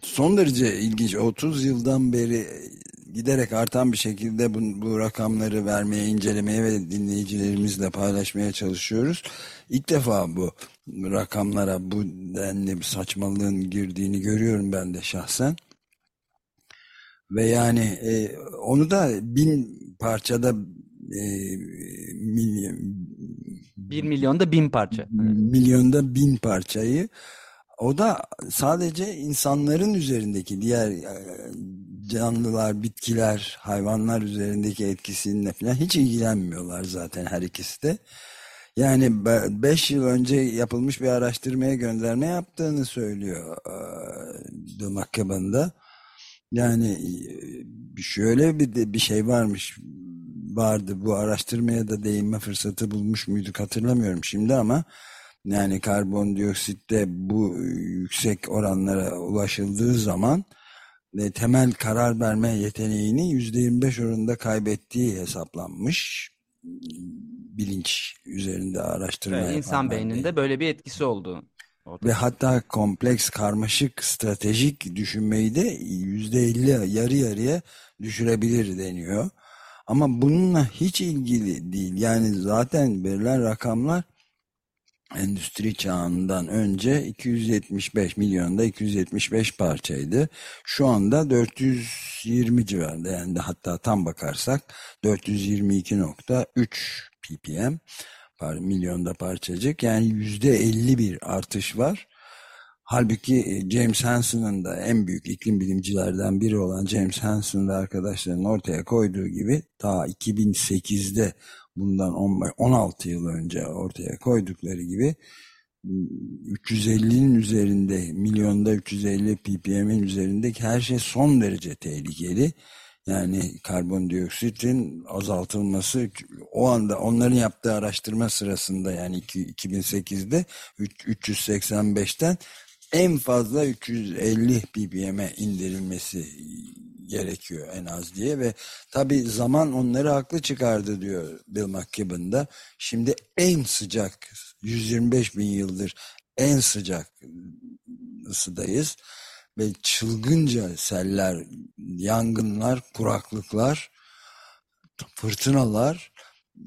son derece ilginç 30 yıldan beri giderek artan bir şekilde bu, bu rakamları vermeye, incelemeye ve dinleyicilerimizle paylaşmaya çalışıyoruz. İlk defa bu rakamlara bu denli bir saçmalığın girdiğini görüyorum ben de şahsen. Ve yani e, onu da bin parçada e, milyon, 1 milyonda bin parça. Milyonda bin parçayı o da sadece insanların üzerindeki diğer e, canlılar, bitkiler, hayvanlar üzerindeki etkisiyle falan hiç ilgilenmiyorlar zaten her ikisi de. Yani 5 yıl önce yapılmış bir araştırmaya gönderme yaptığını söylüyor e, McCabe'ında. Yani e, şöyle bir de bir şey varmış vardı. Bu araştırmaya da değinme fırsatı bulmuş muyduk hatırlamıyorum şimdi ama yani karbondioksitte bu yüksek oranlara ulaşıldığı zaman ve temel karar verme yeteneğini %25 oranında kaybettiği hesaplanmış. Bilinç üzerinde araştırma Evet, insan değil. beyninde böyle bir etkisi olduğu Ve hatta kompleks, karmaşık, stratejik düşünmeyi de %50 yarı yarıya düşürebilir deniyor. Ama bununla hiç ilgili değil. Yani zaten verilen rakamlar endüstri çağından önce 275 milyonda 275 parçaydı. Şu anda 420 civarında yani de hatta tam bakarsak 422.3 ppm par milyonda parçacık yani %50 bir artış var. Halbuki e, James Hansen'ın da en büyük iklim bilimcilerden biri olan James Hansen ve arkadaşlarının ortaya koyduğu gibi ta 2008'de bundan 16 yıl önce ortaya koydukları gibi 350'nin üzerinde milyonda 350 ppm'in üzerindeki her şey son derece tehlikeli. Yani karbondioksitin azaltılması o anda onların yaptığı araştırma sırasında yani 2008'de 385'ten en fazla 350 ppm'e indirilmesi gerekiyor en az diye ve tabi zaman onları haklı çıkardı diyor Bill McKibben. Şimdi en sıcak 125 bin yıldır en sıcak ısıdayız ve çılgınca seller, yangınlar, kuraklıklar, fırtınalar,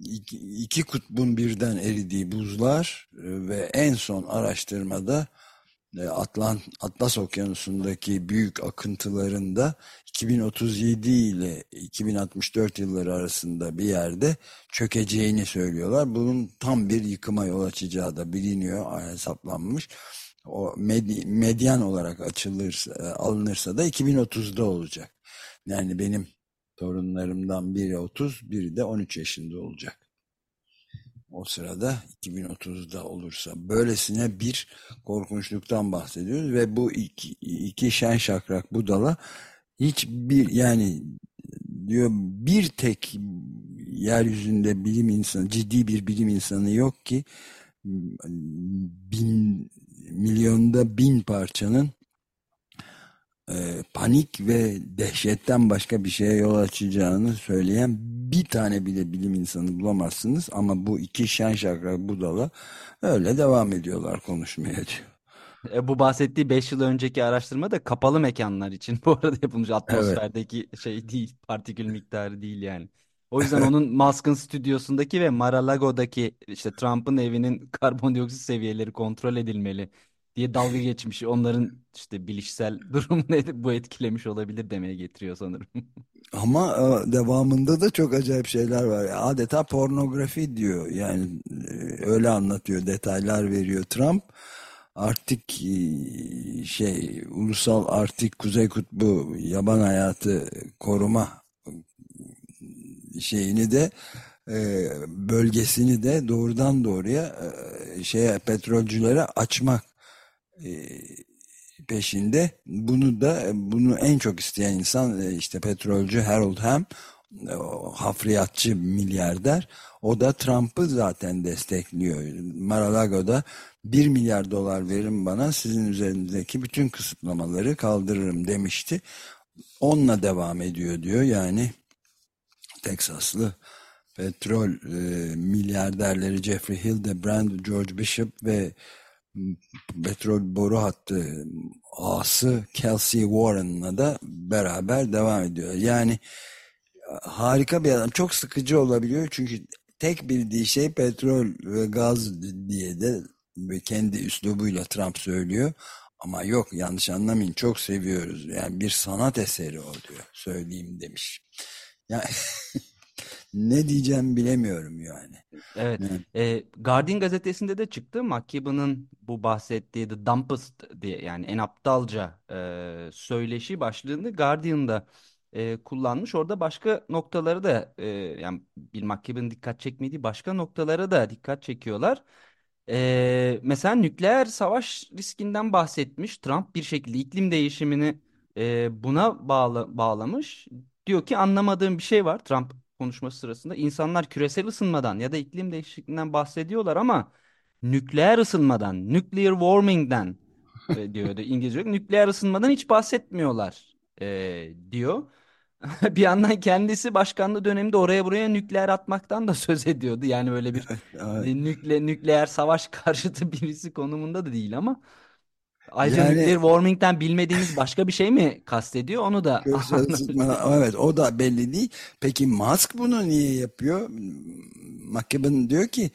iki, iki kutbun birden eridiği buzlar ve en son araştırmada Atlant, Atlas Okyanusu'ndaki büyük akıntılarında 2037 ile 2064 yılları arasında bir yerde çökeceğini söylüyorlar. Bunun tam bir yıkıma yol açacağı da biliniyor, hesaplanmış. O med medyan olarak açılırsa, alınırsa da 2030'da olacak. Yani benim torunlarımdan biri 30, biri de 13 yaşında olacak. O sırada 2030'da olursa böylesine bir korkunçluktan bahsediyoruz ve bu iki, iki şen şakrak budala hiçbir yani diyor bir tek yeryüzünde bilim insanı ciddi bir bilim insanı yok ki bin milyonda bin parçanın e, panik ve dehşetten başka bir şeye yol açacağını söyleyen bir tane bile bilim insanı bulamazsınız ama bu iki şen şakrak budala öyle devam ediyorlar konuşmaya diyor. E, bu bahsettiği 5 yıl önceki araştırma da kapalı mekanlar için bu arada yapılmış atmosferdeki şey değil, partikül miktarı değil yani. O yüzden onun Musk'ın stüdyosundaki ve Mar-a-Lago'daki işte Trump'ın evinin karbondioksit seviyeleri kontrol edilmeli diye dalga geçmiş. Onların işte bilişsel durumunu bu etkilemiş olabilir demeye getiriyor sanırım. Ama e, devamında da çok acayip şeyler var. Adeta pornografi diyor. Yani e, öyle anlatıyor, detaylar veriyor Trump. Arktik e, şey ulusal Arktik Kuzey Kutbu yaban hayatı koruma şeyini de bölgesini de doğrudan doğruya şeye petrolcülere açmak peşinde. Bunu da bunu en çok isteyen insan e, işte petrolcü Harold Ham hafriyatçı milyarder. O da Trump'ı zaten destekliyor. Mar-a-Lago'da 1 milyar dolar verin bana sizin üzerindeki bütün kısıtlamaları kaldırırım demişti. Onunla devam ediyor diyor. Yani Teksaslı petrol e, milyarderleri Jeffrey Hildebrand, George Bishop ve petrol boru hattı ağası Kelsey Warren'la da beraber devam ediyor. Yani harika bir adam. Çok sıkıcı olabiliyor çünkü tek bildiği şey petrol ve gaz diye de ve kendi üslubuyla Trump söylüyor. Ama yok yanlış anlamayın çok seviyoruz. Yani bir sanat eseri o diyor. Söyleyeyim demiş. Yani ne diyeceğim bilemiyorum yani. Evet. E, Guardian gazetesinde de çıktı. McKibben'ın bu bahsettiği The Dumpest diye yani en aptalca e, söyleşi başlığını Guardian'da e, kullanmış. Orada başka noktaları da e, yani Bill McKibben dikkat çekmediği başka noktalara da dikkat çekiyorlar. E, mesela nükleer savaş riskinden bahsetmiş. Trump bir şekilde iklim değişimini e, buna bağla, bağlamış. Diyor ki anlamadığım bir şey var. Trump konuşması sırasında insanlar küresel ısınmadan ya da iklim değişikliğinden bahsediyorlar ama nükleer ısınmadan, nuclear warming'den e, diyordu İngilizce. Nükleer ısınmadan hiç bahsetmiyorlar e, diyor. bir yandan kendisi başkanlığı döneminde oraya buraya nükleer atmaktan da söz ediyordu. Yani öyle bir nükle, nükleer savaş karşıtı birisi konumunda da değil ama Ayrıca yani, nuclear warming'den bilmediğimiz başka bir şey mi kastediyor onu da Evet o da belli değil. Peki Musk bunu niye yapıyor? McKibben diyor ki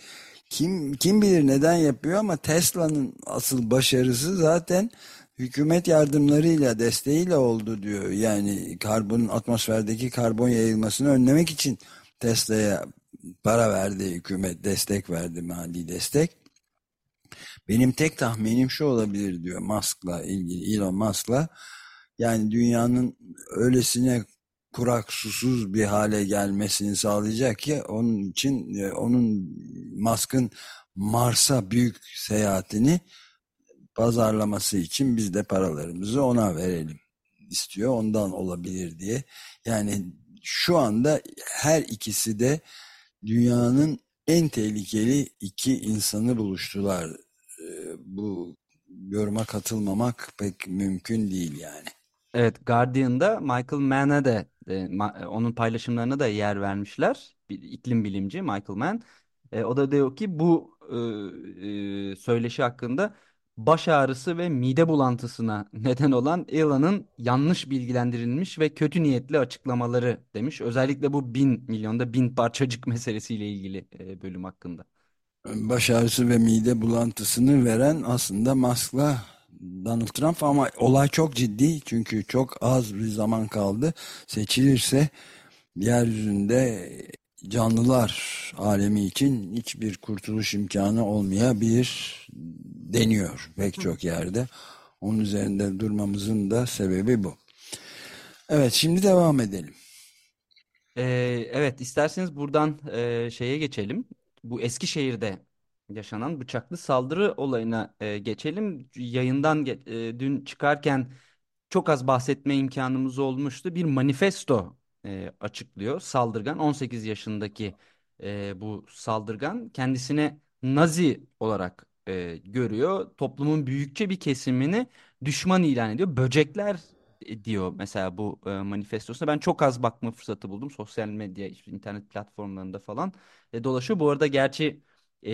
kim kim bilir neden yapıyor ama Tesla'nın asıl başarısı zaten hükümet yardımlarıyla desteğiyle oldu diyor. Yani karbon atmosferdeki karbon yayılmasını önlemek için Tesla'ya para verdi hükümet destek verdi mali destek. Benim tek tahminim şu olabilir diyor Musk'la ilgili Elon Musk'la yani dünyanın öylesine kurak susuz bir hale gelmesini sağlayacak ki onun için e, onun Musk'ın Mars'a büyük seyahatini pazarlaması için biz de paralarımızı ona verelim istiyor. Ondan olabilir diye. Yani şu anda her ikisi de dünyanın en tehlikeli iki insanı buluştular bu yoruma katılmamak pek mümkün değil yani. Evet, Guardian'da Michael Mann'a da e, onun paylaşımlarına da yer vermişler. Bir iklim bilimci Michael Mann. E, o da diyor ki bu e, e, söyleşi hakkında baş ağrısı ve mide bulantısına neden olan Elon'ın yanlış bilgilendirilmiş ve kötü niyetli açıklamaları demiş. Özellikle bu bin milyonda bin parçacık meselesiyle ilgili e, bölüm hakkında baş ağrısı ve mide bulantısını veren aslında Musk'la Donald Trump ama olay çok ciddi çünkü çok az bir zaman kaldı. Seçilirse yeryüzünde canlılar alemi için hiçbir kurtuluş imkanı olmayabilir deniyor pek çok yerde. Onun üzerinde durmamızın da sebebi bu. Evet şimdi devam edelim. Ee, evet isterseniz buradan e, şeye geçelim bu Eskişehir'de yaşanan bıçaklı saldırı olayına e, geçelim. Yayından e, dün çıkarken çok az bahsetme imkanımız olmuştu. Bir manifesto e, açıklıyor saldırgan. 18 yaşındaki e, bu saldırgan kendisine Nazi olarak e, görüyor. Toplumun büyükçe bir kesimini düşman ilan ediyor. Böcekler diyor mesela bu e, manifestosuna. Ben çok az bakma fırsatı buldum. Sosyal medya, işte internet platformlarında falan e, dolaşıyor. Bu arada gerçi e,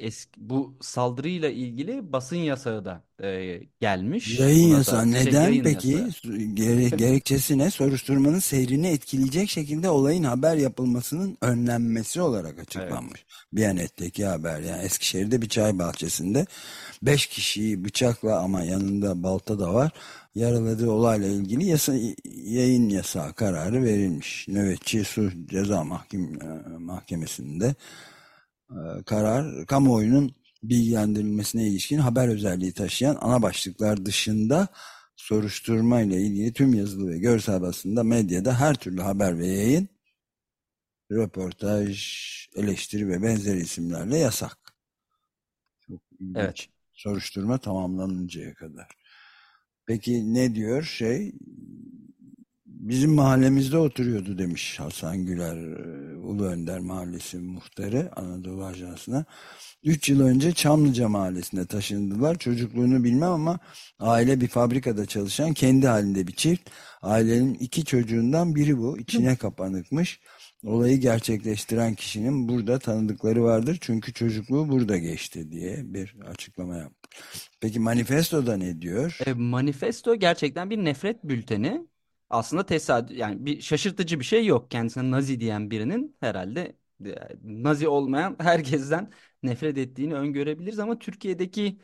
eski, bu saldırıyla ilgili basın yasağı da e, gelmiş. Yayın Buna da yasağı şey neden yayın peki? yasağı. Gere gerekçesi ne? Soruşturmanın seyrini etkileyecek şekilde olayın haber yapılmasının önlenmesi olarak Evet. açıklanmış. Biyanet'teki haber yani Eskişehir'de bir çay bahçesinde beş kişiyi bıçakla ama yanında balta da var yaraladığı olayla ilgili yasa, yayın yasağı kararı verilmiş. Nöbetçi Sulh Ceza Mahkem Mahkemesi'nde e, karar kamuoyunun bilgilendirilmesine ilişkin haber özelliği taşıyan ana başlıklar dışında soruşturma ile ilgili tüm yazılı ve görsel basında medyada her türlü haber ve yayın röportaj, eleştiri ve benzeri isimlerle yasak. Çok ilginç. Evet. Soruşturma tamamlanıncaya kadar. Peki ne diyor şey? Bizim mahallemizde oturuyordu demiş Hasan Güler, e, Ulu Önder Mahallesi muhtarı Anadolu Ajansı'na. Üç yıl önce Çamlıca Mahallesi'ne taşındılar. Çocukluğunu bilmem ama aile bir fabrikada çalışan kendi halinde bir çift. Ailenin iki çocuğundan biri bu. İçine kapanıkmış. Olayı gerçekleştiren kişinin burada tanıdıkları vardır. Çünkü çocukluğu burada geçti diye bir açıklama yaptı. Peki manifestoda ne diyor? E, manifesto gerçekten bir nefret bülteni. Aslında tesadüf yani bir şaşırtıcı bir şey yok. Kendisine Nazi diyen birinin herhalde e, Nazi olmayan herkesten nefret ettiğini öngörebiliriz ama Türkiye'deki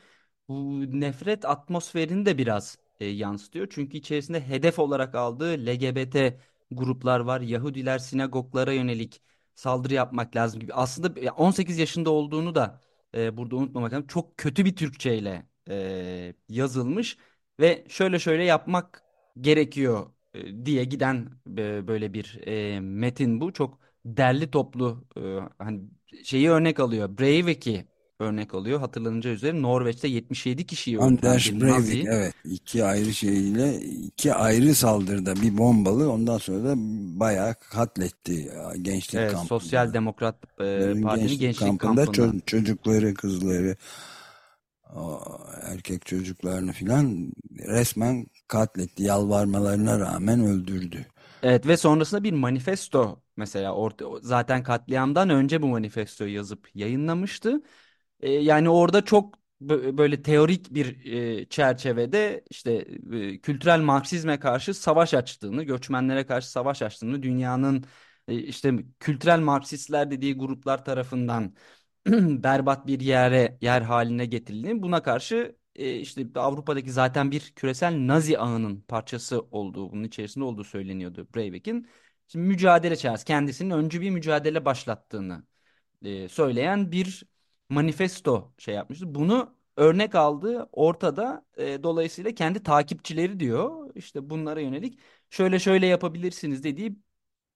bu nefret atmosferini de biraz e, yansıtıyor. Çünkü içerisinde hedef olarak aldığı LGBT gruplar var. Yahudiler sinagoglara yönelik saldırı yapmak lazım gibi. Aslında e, 18 yaşında olduğunu da e, burada unutmamak lazım. Çok kötü bir Türkçeyle e, yazılmış ve şöyle şöyle yapmak gerekiyor e, diye giden e, böyle bir e, metin bu. Çok derli toplu e, hani şeyi örnek alıyor. Breivik'i örnek alıyor. Hatırlanacağı üzere Norveç'te 77 kişiyi öldüren Anders Breivik evet iki ayrı şeyle iki ayrı saldırıda bir bombalı ondan sonra da bayağı katletti gençlik Evet, kampında. Sosyal Demokrat e, Parti'nin gençlik gençlik kampında kampında. ço- çocukları kızları o erkek çocuklarını filan resmen katletti yalvarmalarına rağmen öldürdü. Evet ve sonrasında bir manifesto mesela orta, zaten katliamdan önce bu manifestoyu yazıp yayınlamıştı. E, yani orada çok bö- böyle teorik bir e, çerçevede işte e, kültürel Marksizme karşı savaş açtığını, göçmenlere karşı savaş açtığını, dünyanın e, işte kültürel Marksistler dediği gruplar tarafından berbat bir yere yer haline getirildiğini, buna karşı e, işte Avrupa'daki zaten bir küresel Nazi ağının parçası olduğu, bunun içerisinde olduğu söyleniyordu Breivik'in. Şimdi mücadele çağrısı, kendisinin öncü bir mücadele başlattığını e, söyleyen bir manifesto şey yapmıştı. Bunu örnek aldığı ortada. E, dolayısıyla kendi takipçileri diyor. İşte bunlara yönelik şöyle şöyle yapabilirsiniz dediği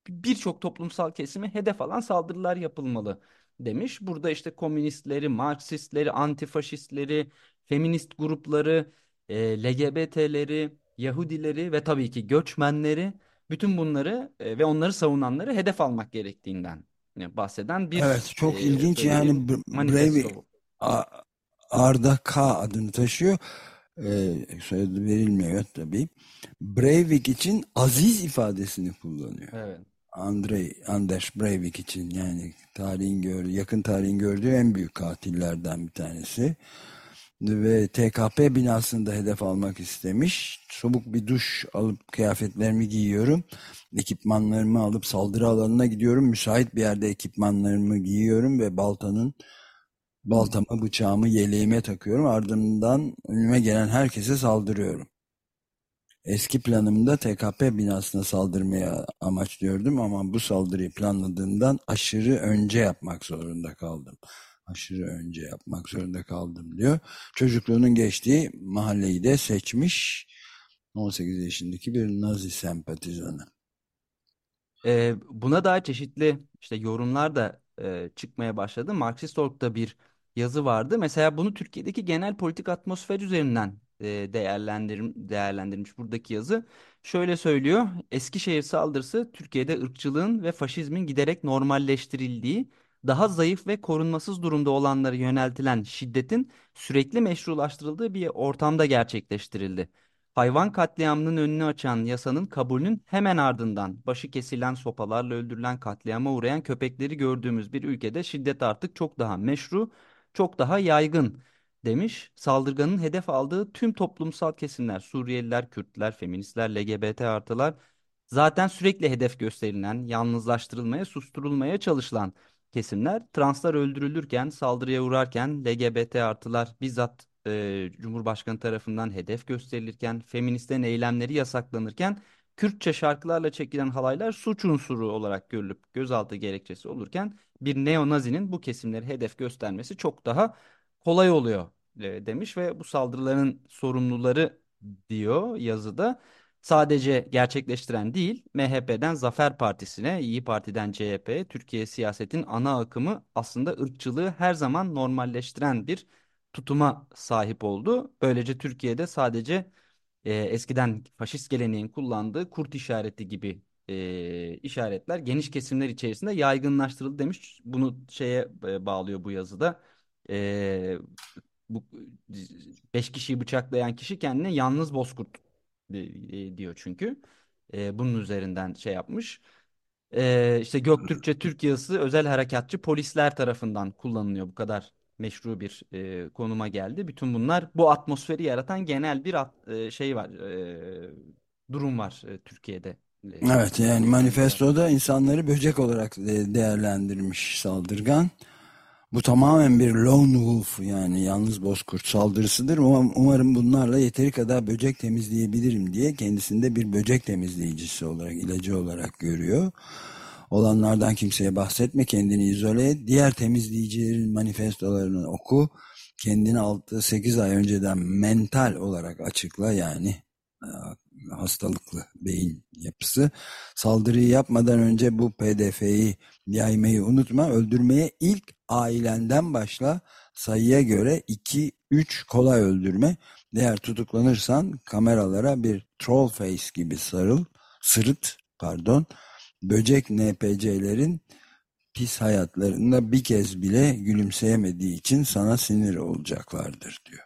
birçok toplumsal kesime hedef alan saldırılar yapılmalı demiş. Burada işte komünistleri, Marksistleri, antifaşistleri, feminist grupları, e, LGBT'leri, Yahudileri ve tabii ki göçmenleri bütün bunları e, ve onları savunanları hedef almak gerektiğinden bahseden bir Evet çok e, ilginç yani bir B- manifesto Breivik bu. A- Arda K adını taşıyor. Ee, soyadı verilmiyor tabii. Breivik için aziz ifadesini kullanıyor. Evet. Andrei, Anders Breivik için yani tarihin gör, yakın tarihin gördüğü en büyük katillerden bir tanesi. Ve TKP binasında hedef almak istemiş. Soğuk bir duş alıp kıyafetlerimi giyiyorum. Ekipmanlarımı alıp saldırı alanına gidiyorum. Müsait bir yerde ekipmanlarımı giyiyorum ve baltanın baltamı, bıçağımı, yeleğime takıyorum. Ardından önüme gelen herkese saldırıyorum. Eski planımda TKP binasına saldırmaya amaçlıyordum ama bu saldırıyı planladığımdan aşırı önce yapmak zorunda kaldım. Aşırı önce yapmak zorunda kaldım diyor. Çocukluğunun geçtiği mahalleyi de seçmiş. 18 yaşındaki bir Nazi sempatizanı. Ee, buna dair çeşitli işte yorumlar da e, çıkmaya başladı. Marxist.org'da bir yazı vardı. Mesela bunu Türkiye'deki genel politik atmosfer üzerinden e, değerlendir değerlendirmiş buradaki yazı. Şöyle söylüyor. Eskişehir saldırısı Türkiye'de ırkçılığın ve faşizmin giderek normalleştirildiği, daha zayıf ve korunmasız durumda olanlara yöneltilen şiddetin sürekli meşrulaştırıldığı bir ortamda gerçekleştirildi. hayvan katliamının önünü açan yasanın kabulünün hemen ardından başı kesilen sopalarla öldürülen katliama uğrayan köpekleri gördüğümüz bir ülkede şiddet artık çok daha meşru, çok daha yaygın demiş. Saldırganın hedef aldığı tüm toplumsal kesimler, Suriyeliler, Kürtler, feministler, LGBT artılar zaten sürekli hedef gösterilen, yalnızlaştırılmaya, susturulmaya çalışılan kesimler. Translar öldürülürken, saldırıya uğrarken LGBT artılar bizzat e, Cumhurbaşkanı tarafından hedef gösterilirken, feministlerin eylemleri yasaklanırken, Kürtçe şarkılarla çekilen halaylar suç unsuru olarak görülüp gözaltı gerekçesi olurken bir neonazinin bu kesimleri hedef göstermesi çok daha kolay oluyor e, demiş ve bu saldırıların sorumluları diyor yazıda sadece gerçekleştiren değil MHP'den Zafer Partisi'ne, İyi Parti'den CHP'ye Türkiye siyasetin ana akımı aslında ırkçılığı her zaman normalleştiren bir tutuma sahip oldu. Böylece Türkiye'de sadece e, eskiden faşist geleneğin kullandığı kurt işareti gibi e, işaretler geniş kesimler içerisinde yaygınlaştırıldı demiş. Bunu şeye e, bağlıyor bu yazıda. E, bu beş kişiyi bıçaklayan kişi kendine yalnız bozkurt diyor çünkü. E, bunun üzerinden şey yapmış. E, işte Göktürkçe Türk yazısı özel harekatçı polisler tarafından kullanılıyor. Bu kadar meşru bir e, konuma geldi. Bütün bunlar bu atmosferi yaratan genel bir at, e, şey var. E, durum var e, Türkiye'de. Evet yani manifestoda insanları böcek olarak değerlendirmiş saldırgan. Bu tamamen bir lone wolf yani yalnız bozkurt saldırısıdır. Umarım bunlarla yeteri kadar böcek temizleyebilirim diye kendisinde bir böcek temizleyicisi olarak, ilacı olarak görüyor. Olanlardan kimseye bahsetme, kendini izole et. Diğer temizleyicilerin manifestolarını oku. Kendini 6-8 ay önceden mental olarak açıkla yani hastalıklı beyin yapısı. Saldırıyı yapmadan önce bu pdf'yi yaymayı unutma. Öldürmeye ilk ailenden başla. Sayıya göre 2-3 kolay öldürme. Eğer tutuklanırsan kameralara bir troll face gibi sarıl, sırıt pardon. Böcek NPC'lerin pis hayatlarında bir kez bile gülümseyemediği için sana sinir olacaklardır diyor.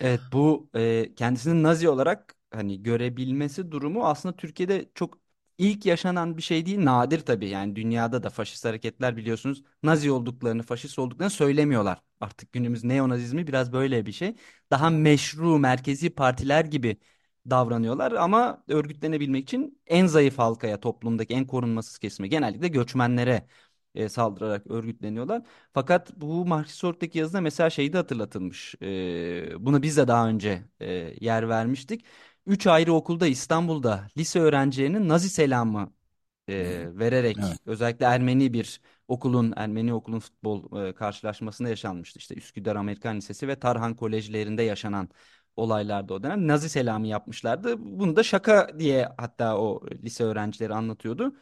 Evet bu e, kendisinin Nazi olarak hani görebilmesi durumu aslında Türkiye'de çok ilk yaşanan bir şey değil. Nadir tabii yani dünyada da faşist hareketler biliyorsunuz Nazi olduklarını, faşist olduklarını söylemiyorlar. Artık günümüz neonazizmi biraz böyle bir şey. Daha meşru merkezi partiler gibi davranıyorlar ama örgütlenebilmek için en zayıf halkaya, toplumdaki en korunmasız kesime, genellikle göçmenlere e, saldırarak örgütleniyorlar. Fakat bu Marxist Ort'taki yazıda mesela şeyi de hatırlatılmış. E, bunu biz de daha önce e, yer vermiştik. Üç ayrı okulda İstanbul'da lise öğrencilerinin Nazi selamı e, vererek Evet. özellikle Ermeni bir okulun Ermeni okulun futbol e, karşılaşmasında yaşanmıştı. İşte Üsküdar Amerikan Lisesi ve Tarhan Kolejlerinde yaşanan olaylarda o dönem Nazi selamı yapmışlardı. Bunu da şaka diye hatta o lise öğrencileri anlatıyordu.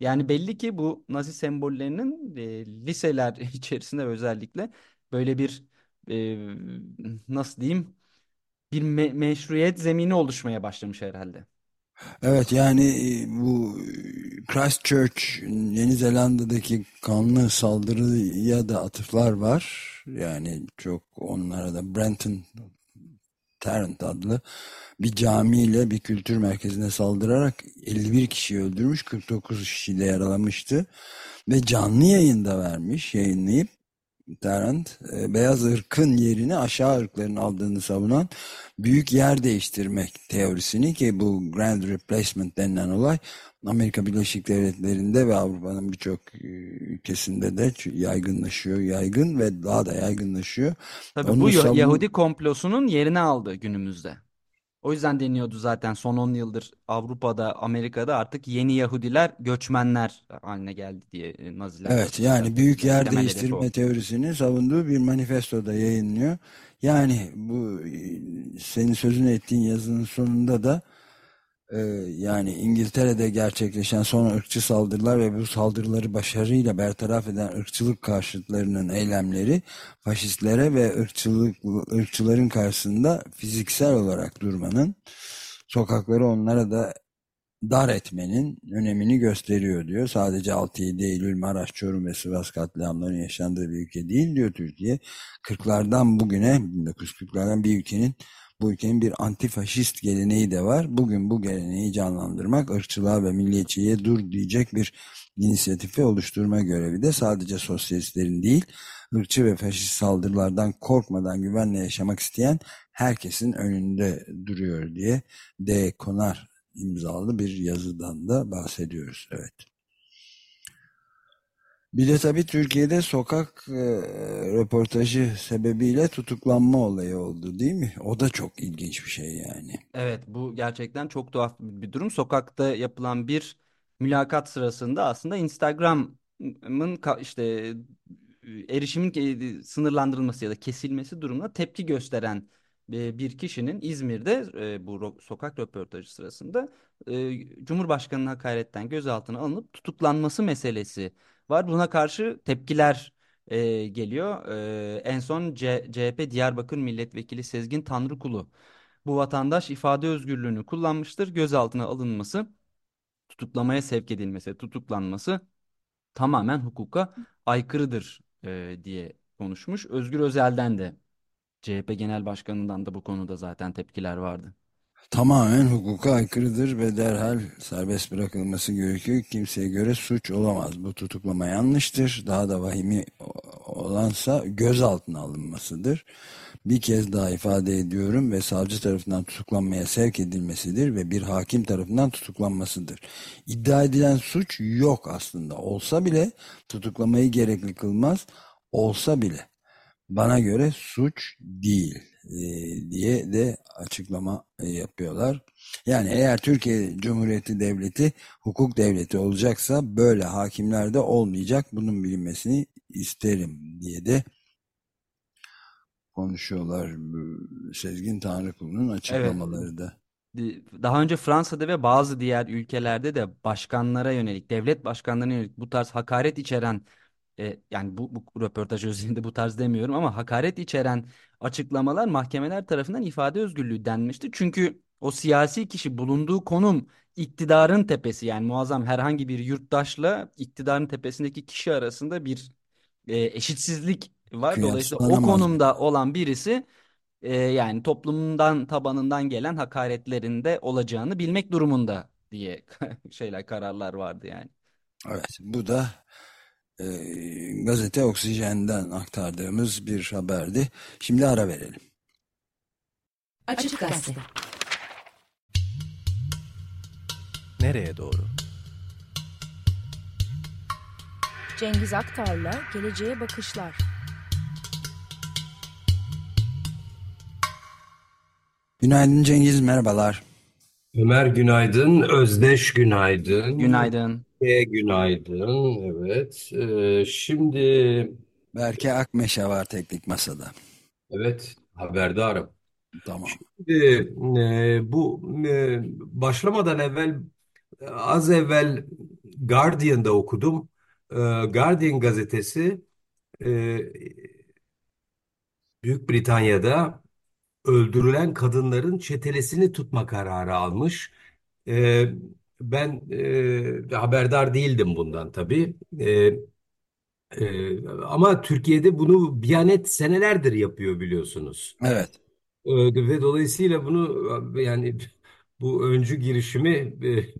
Yani belli ki bu Nazi sembollerinin e, liseler içerisinde özellikle böyle bir e, nasıl diyeyim bir me meşruiyet zemini oluşmaya başlamış herhalde. Evet yani e, bu Christchurch Yeni Zelanda'daki kanlı saldırıya da atıflar var. Yani çok onlara da Brenton Tarrant adlı bir camiyle bir kültür merkezine saldırarak 51 kişi öldürmüş 49 kişi de yaralamıştı ve canlı yayında vermiş yayınlayıp Tarrant e, beyaz ırkın yerini aşağı ırkların aldığını savunan büyük yer değiştirmek teorisini ki bu Grand Replacement denilen olay Amerika Birleşik Devletleri'nde ve Avrupa'nın birçok e, ülkesinde de yaygınlaşıyor, yaygın ve daha da yaygınlaşıyor. Tabii Onu bu savun... Yahudi komplosunun yerini aldı günümüzde. O yüzden deniyordu zaten son 10 yıldır Avrupa'da, Amerika'da artık yeni Yahudiler göçmenler haline geldi diye e, Naziler. Evet yani büyük yer değiştirme teorisini savunduğu bir manifestoda yayınlıyor. Yani bu e, senin sözünü ettiğin yazının sonunda da yani İngiltere'de gerçekleşen son ırkçı saldırılar ve bu saldırıları başarıyla bertaraf eden ırkçılık karşıtlarının eylemleri faşistlere ve ırkçılık ırkçıların karşısında fiziksel olarak durmanın sokakları onlara da dar etmenin önemini gösteriyor diyor. Sadece 6-7 Eylül, Maraş, Çorum ve Sivas katliamlarının yaşandığı bir ülke değil diyor Türkiye. 40'lardan bugüne 1940'lardan bir ülkenin bu ülkenin bir antifaşist geleneği de var. Bugün bu geleneği canlandırmak, ırkçılığa ve milliyetçiliğe dur diyecek bir inisiyatifi oluşturma görevi de sadece sosyalistlerin değil, ırkçı ve faşist saldırılardan korkmadan güvenle yaşamak isteyen herkesin önünde duruyor diye D. Konar imzalı bir yazıdan da bahsediyoruz. Evet. Bir de tabii Türkiye'de sokak e, röportajı sebebiyle tutuklanma olayı oldu değil mi? O da çok ilginç bir şey yani. Evet, bu gerçekten çok tuhaf bir durum. Sokakta yapılan bir mülakat sırasında aslında Instagram'ın işte erişimin sınırlandırılması ya da kesilmesi durumuna tepki gösteren e, bir kişinin İzmir'de e, bu sokak röportajı sırasında e, Cumhurbaşkanı'nın hakaretten gözaltına alınıp tutuklanması meselesi var. Buna karşı tepkiler e, geliyor. E, en son C CHP Diyarbakır Milletvekili Sezgin Tanrıkulu bu vatandaş ifade özgürlüğünü kullanmıştır. Gözaltına alınması, tutuklamaya sevk edilmesi, tutuklanması tamamen hukuka aykırıdır e, diye konuşmuş. Özgür Özel'den de CHP Genel Başkanı'ndan da bu konuda zaten tepkiler vardı. Tamamen hukuka aykırıdır ve derhal serbest bırakılması gerekiyor. Kimseye göre suç olamaz. Bu tutuklama yanlıştır. Daha da vahimi olansa gözaltına alınmasıdır. Bir kez daha ifade ediyorum ve savcı tarafından tutuklanmaya sevk edilmesidir ve bir hakim tarafından tutuklanmasıdır. İddia edilen suç yok aslında. Olsa bile tutuklamayı gerekli kılmaz. Olsa bile bana göre suç değil diye de açıklama yapıyorlar. Yani eğer Türkiye Cumhuriyeti Devleti hukuk devleti olacaksa böyle hakimler de olmayacak. Bunun bilinmesini isterim diye de konuşuyorlar. Sezgin Tanrıkulu'nun açıklamaları Evet. da. Daha önce Fransa'da ve bazı diğer ülkelerde de başkanlara yönelik, devlet başkanlarına yönelik bu tarz hakaret içeren e, yani bu, bu röportaj özelinde bu tarz demiyorum ama hakaret içeren açıklamalar mahkemeler tarafından ifade özgürlüğü denmişti. Çünkü o siyasi kişi bulunduğu konum iktidarın tepesi yani muazzam herhangi bir yurttaşla iktidarın tepesindeki kişi arasında bir e, eşitsizlik var. Dolayısıyla o konumda olan birisi e, yani toplumundan tabanından gelen hakaretlerinde olacağını bilmek durumunda diye şeyler kararlar vardı yani. Evet bu da e, gazete Oksijen'den aktardığımız bir haberdi. Şimdi ara verelim. Açık Gazete. Nereye doğru? Cengiz Aktar'la Geleceğe Bakışlar. Günaydın Cengiz merhabalar. Ömer günaydın, Özdeş günaydın, Günaydın. E günaydın, evet. Ee, şimdi, Berke Akmeşe var teknik masada. evet, haberdarım. Tamam. Şimdi, e, bu e, başlamadan evvel, az evvel Guardian'da okudum. E, Guardian gazetesi e, Büyük Britanya'da öldürülen kadınların çetelesini tutma kararı almış. E, ben e, haberdar değildim bundan tabii. E, e, ama Türkiye'de bunu Biyanet senelerdir yapıyor biliyorsunuz. Evet. E, ve dolayısıyla bunu yani bu öncü girişimi e,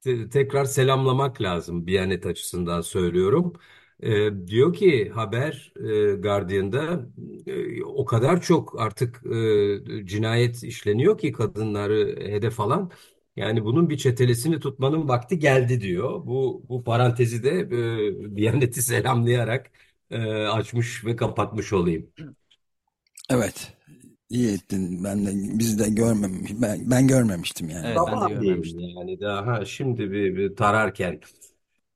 te- tekrar selamlamak lazım Biyanet açısından söylüyorum. E, diyor ki haber e, Guardian'da e, o kadar çok artık e, cinayet işleniyor ki kadınları hedef alan. Yani bunun bir çetelesini tutmanın vakti geldi diyor. Bu bu parantezi de e, Biyanet'i selamlayarak e, açmış ve kapatmış olayım. Evet. İyi ettin. Ben de biz de görmemiş ben, ben görmemiştim yani. Evet ben de görmemiştim. yani daha şimdi bir, bir tararken.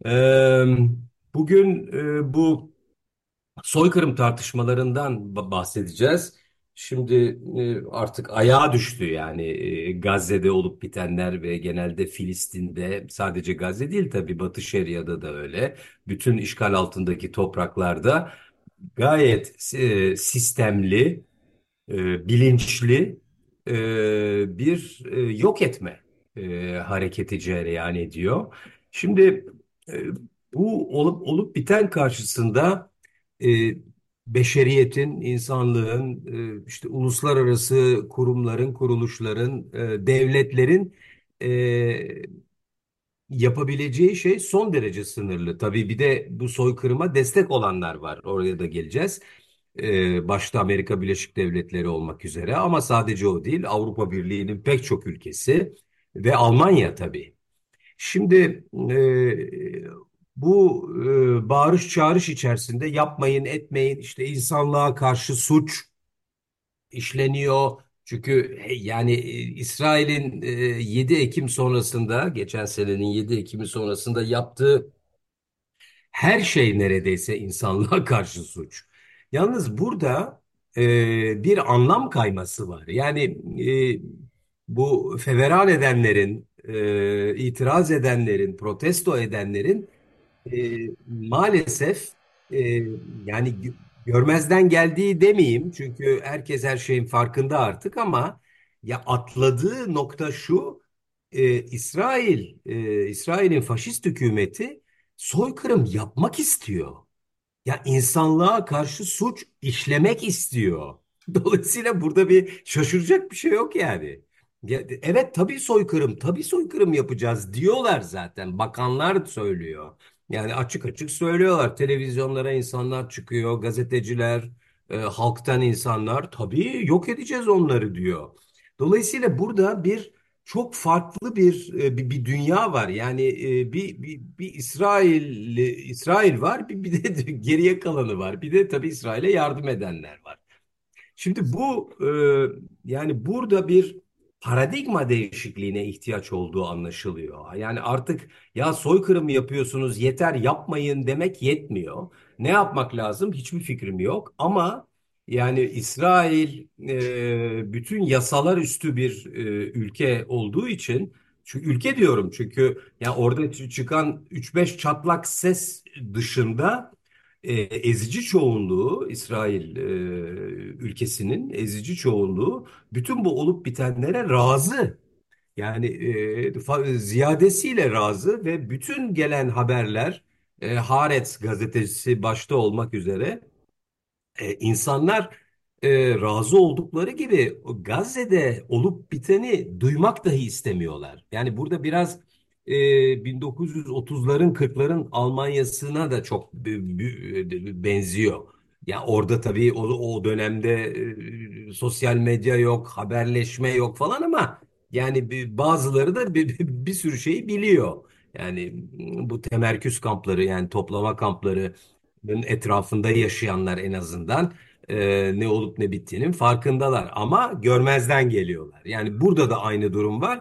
Ee, bugün e, bu soykırım tartışmalarından ba- bahsedeceğiz. Şimdi e, artık ayağa düştü yani e, Gazze'de olup bitenler ve genelde Filistin'de sadece Gazze değil tabii Batı Şeria'da da öyle. Bütün işgal altındaki topraklarda gayet e, sistemli, bilinçli bir yok etme hareketi cereyan ediyor. Şimdi bu olup olup biten karşısında beşeriyetin, insanlığın, e, işte uluslararası kurumların, kuruluşların, e, devletlerin e, yapabileceği şey son derece sınırlı. Tabii bir de bu soykırıma destek olanlar var. Oraya da geleceğiz. Başta Amerika Birleşik Devletleri olmak üzere ama sadece o değil. Avrupa Birliği'nin pek çok ülkesi ve Almanya tabii. Şimdi bu e, bağırış çağırış içerisinde yapmayın etmeyin işte insanlığa karşı suç işleniyor. Çünkü yani e, İsrail'in e, 7 Ekim sonrasında geçen senenin 7 Ekim'i sonrasında yaptığı her şey neredeyse insanlığa karşı suç. Yalnız burada e, bir anlam kayması var. Yani e, bu feveran edenlerin, e, itiraz edenlerin, protesto edenlerin e, maalesef e, yani gö- görmezden geldiği demeyeyim çünkü herkes her şeyin farkında artık ama ya atladığı nokta şu e, İsrail e, İsrail'in faşist hükümeti soykırım yapmak istiyor. Ya insanlığa karşı suç işlemek istiyor. Dolayısıyla burada bir şaşıracak bir şey yok yani. Ya, evet tabii soykırım, tabii soykırım yapacağız diyorlar zaten. Bakanlar söylüyor. Yani açık açık söylüyorlar. Televizyonlara insanlar çıkıyor, gazeteciler, e, halktan insanlar tabii yok edeceğiz onları diyor. Dolayısıyla burada bir çok farklı bir e, bir, bir dünya var. Yani e, bir, bir, bir İsrail İsrail var, bir, bir de geriye kalanı var. Bir de tabii İsrail'e yardım edenler var. Şimdi bu e, yani burada bir paradigma değişikliğine ihtiyaç olduğu anlaşılıyor. Yani artık ya soykırım yapıyorsunuz yeter yapmayın demek yetmiyor. Ne yapmak lazım? Hiçbir fikrim yok. Ama yani İsrail e, bütün yasalar üstü bir e, ülke olduğu için çünkü ülke diyorum çünkü ya orada çı- çıkan 3-5 çatlak ses dışında e, ezici çoğunluğu İsrail e, ülkesinin ezici çoğunluğu bütün bu olup bitenlere razı. Yani e, ziyadesiyle razı ve bütün gelen haberler e, Haaretz gazetesi başta olmak üzere e, insanlar e, razı oldukları gibi Gazze'de olup biteni duymak dahi istemiyorlar. Yani burada biraz e, 1930'ların 40'ların Almanya'sına da çok b- benziyor. Ya orada tabii o, o dönemde e, sosyal medya yok, haberleşme yok falan ama yani bazıları da bir, bir sürü şeyi biliyor. Yani bu temerküs kampları yani toplama kampları etrafında yaşayanlar en azından e, ne olup ne bittiğinin farkındalar ama görmezden geliyorlar. Yani burada da aynı durum var.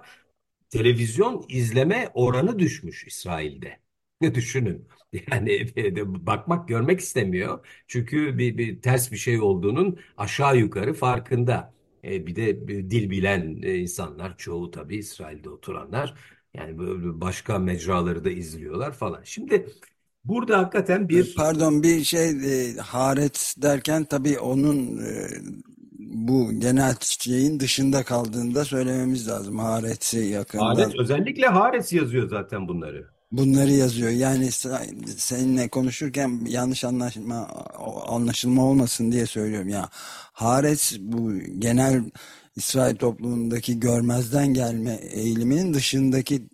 Televizyon izleme oranı düşmüş İsrail'de. Ne düşünün? Yani e, bakmak görmek istemiyor. Çünkü bir, bir ters bir şey olduğunun aşağı yukarı farkında. E, bir de bir dil bilen e, insanlar çoğu tabii İsrail'de oturanlar yani böyle başka mecraları da izliyorlar falan. Şimdi burada hakikaten bir Pardon bir şey e, Haaretz derken tabii onun e, bu genel şeyin dışında kaldığını da söylememiz lazım. Haaretz'i yakından Haaretz özellikle Haaretz yazıyor zaten bunları. bunları yazıyor. Yani se- seninle konuşurken yanlış anlaşılma anlaşılma olmasın diye söylüyorum ya. Haaretz bu genel İsrail toplumundaki görmezden gelme eğiliminin dışındaki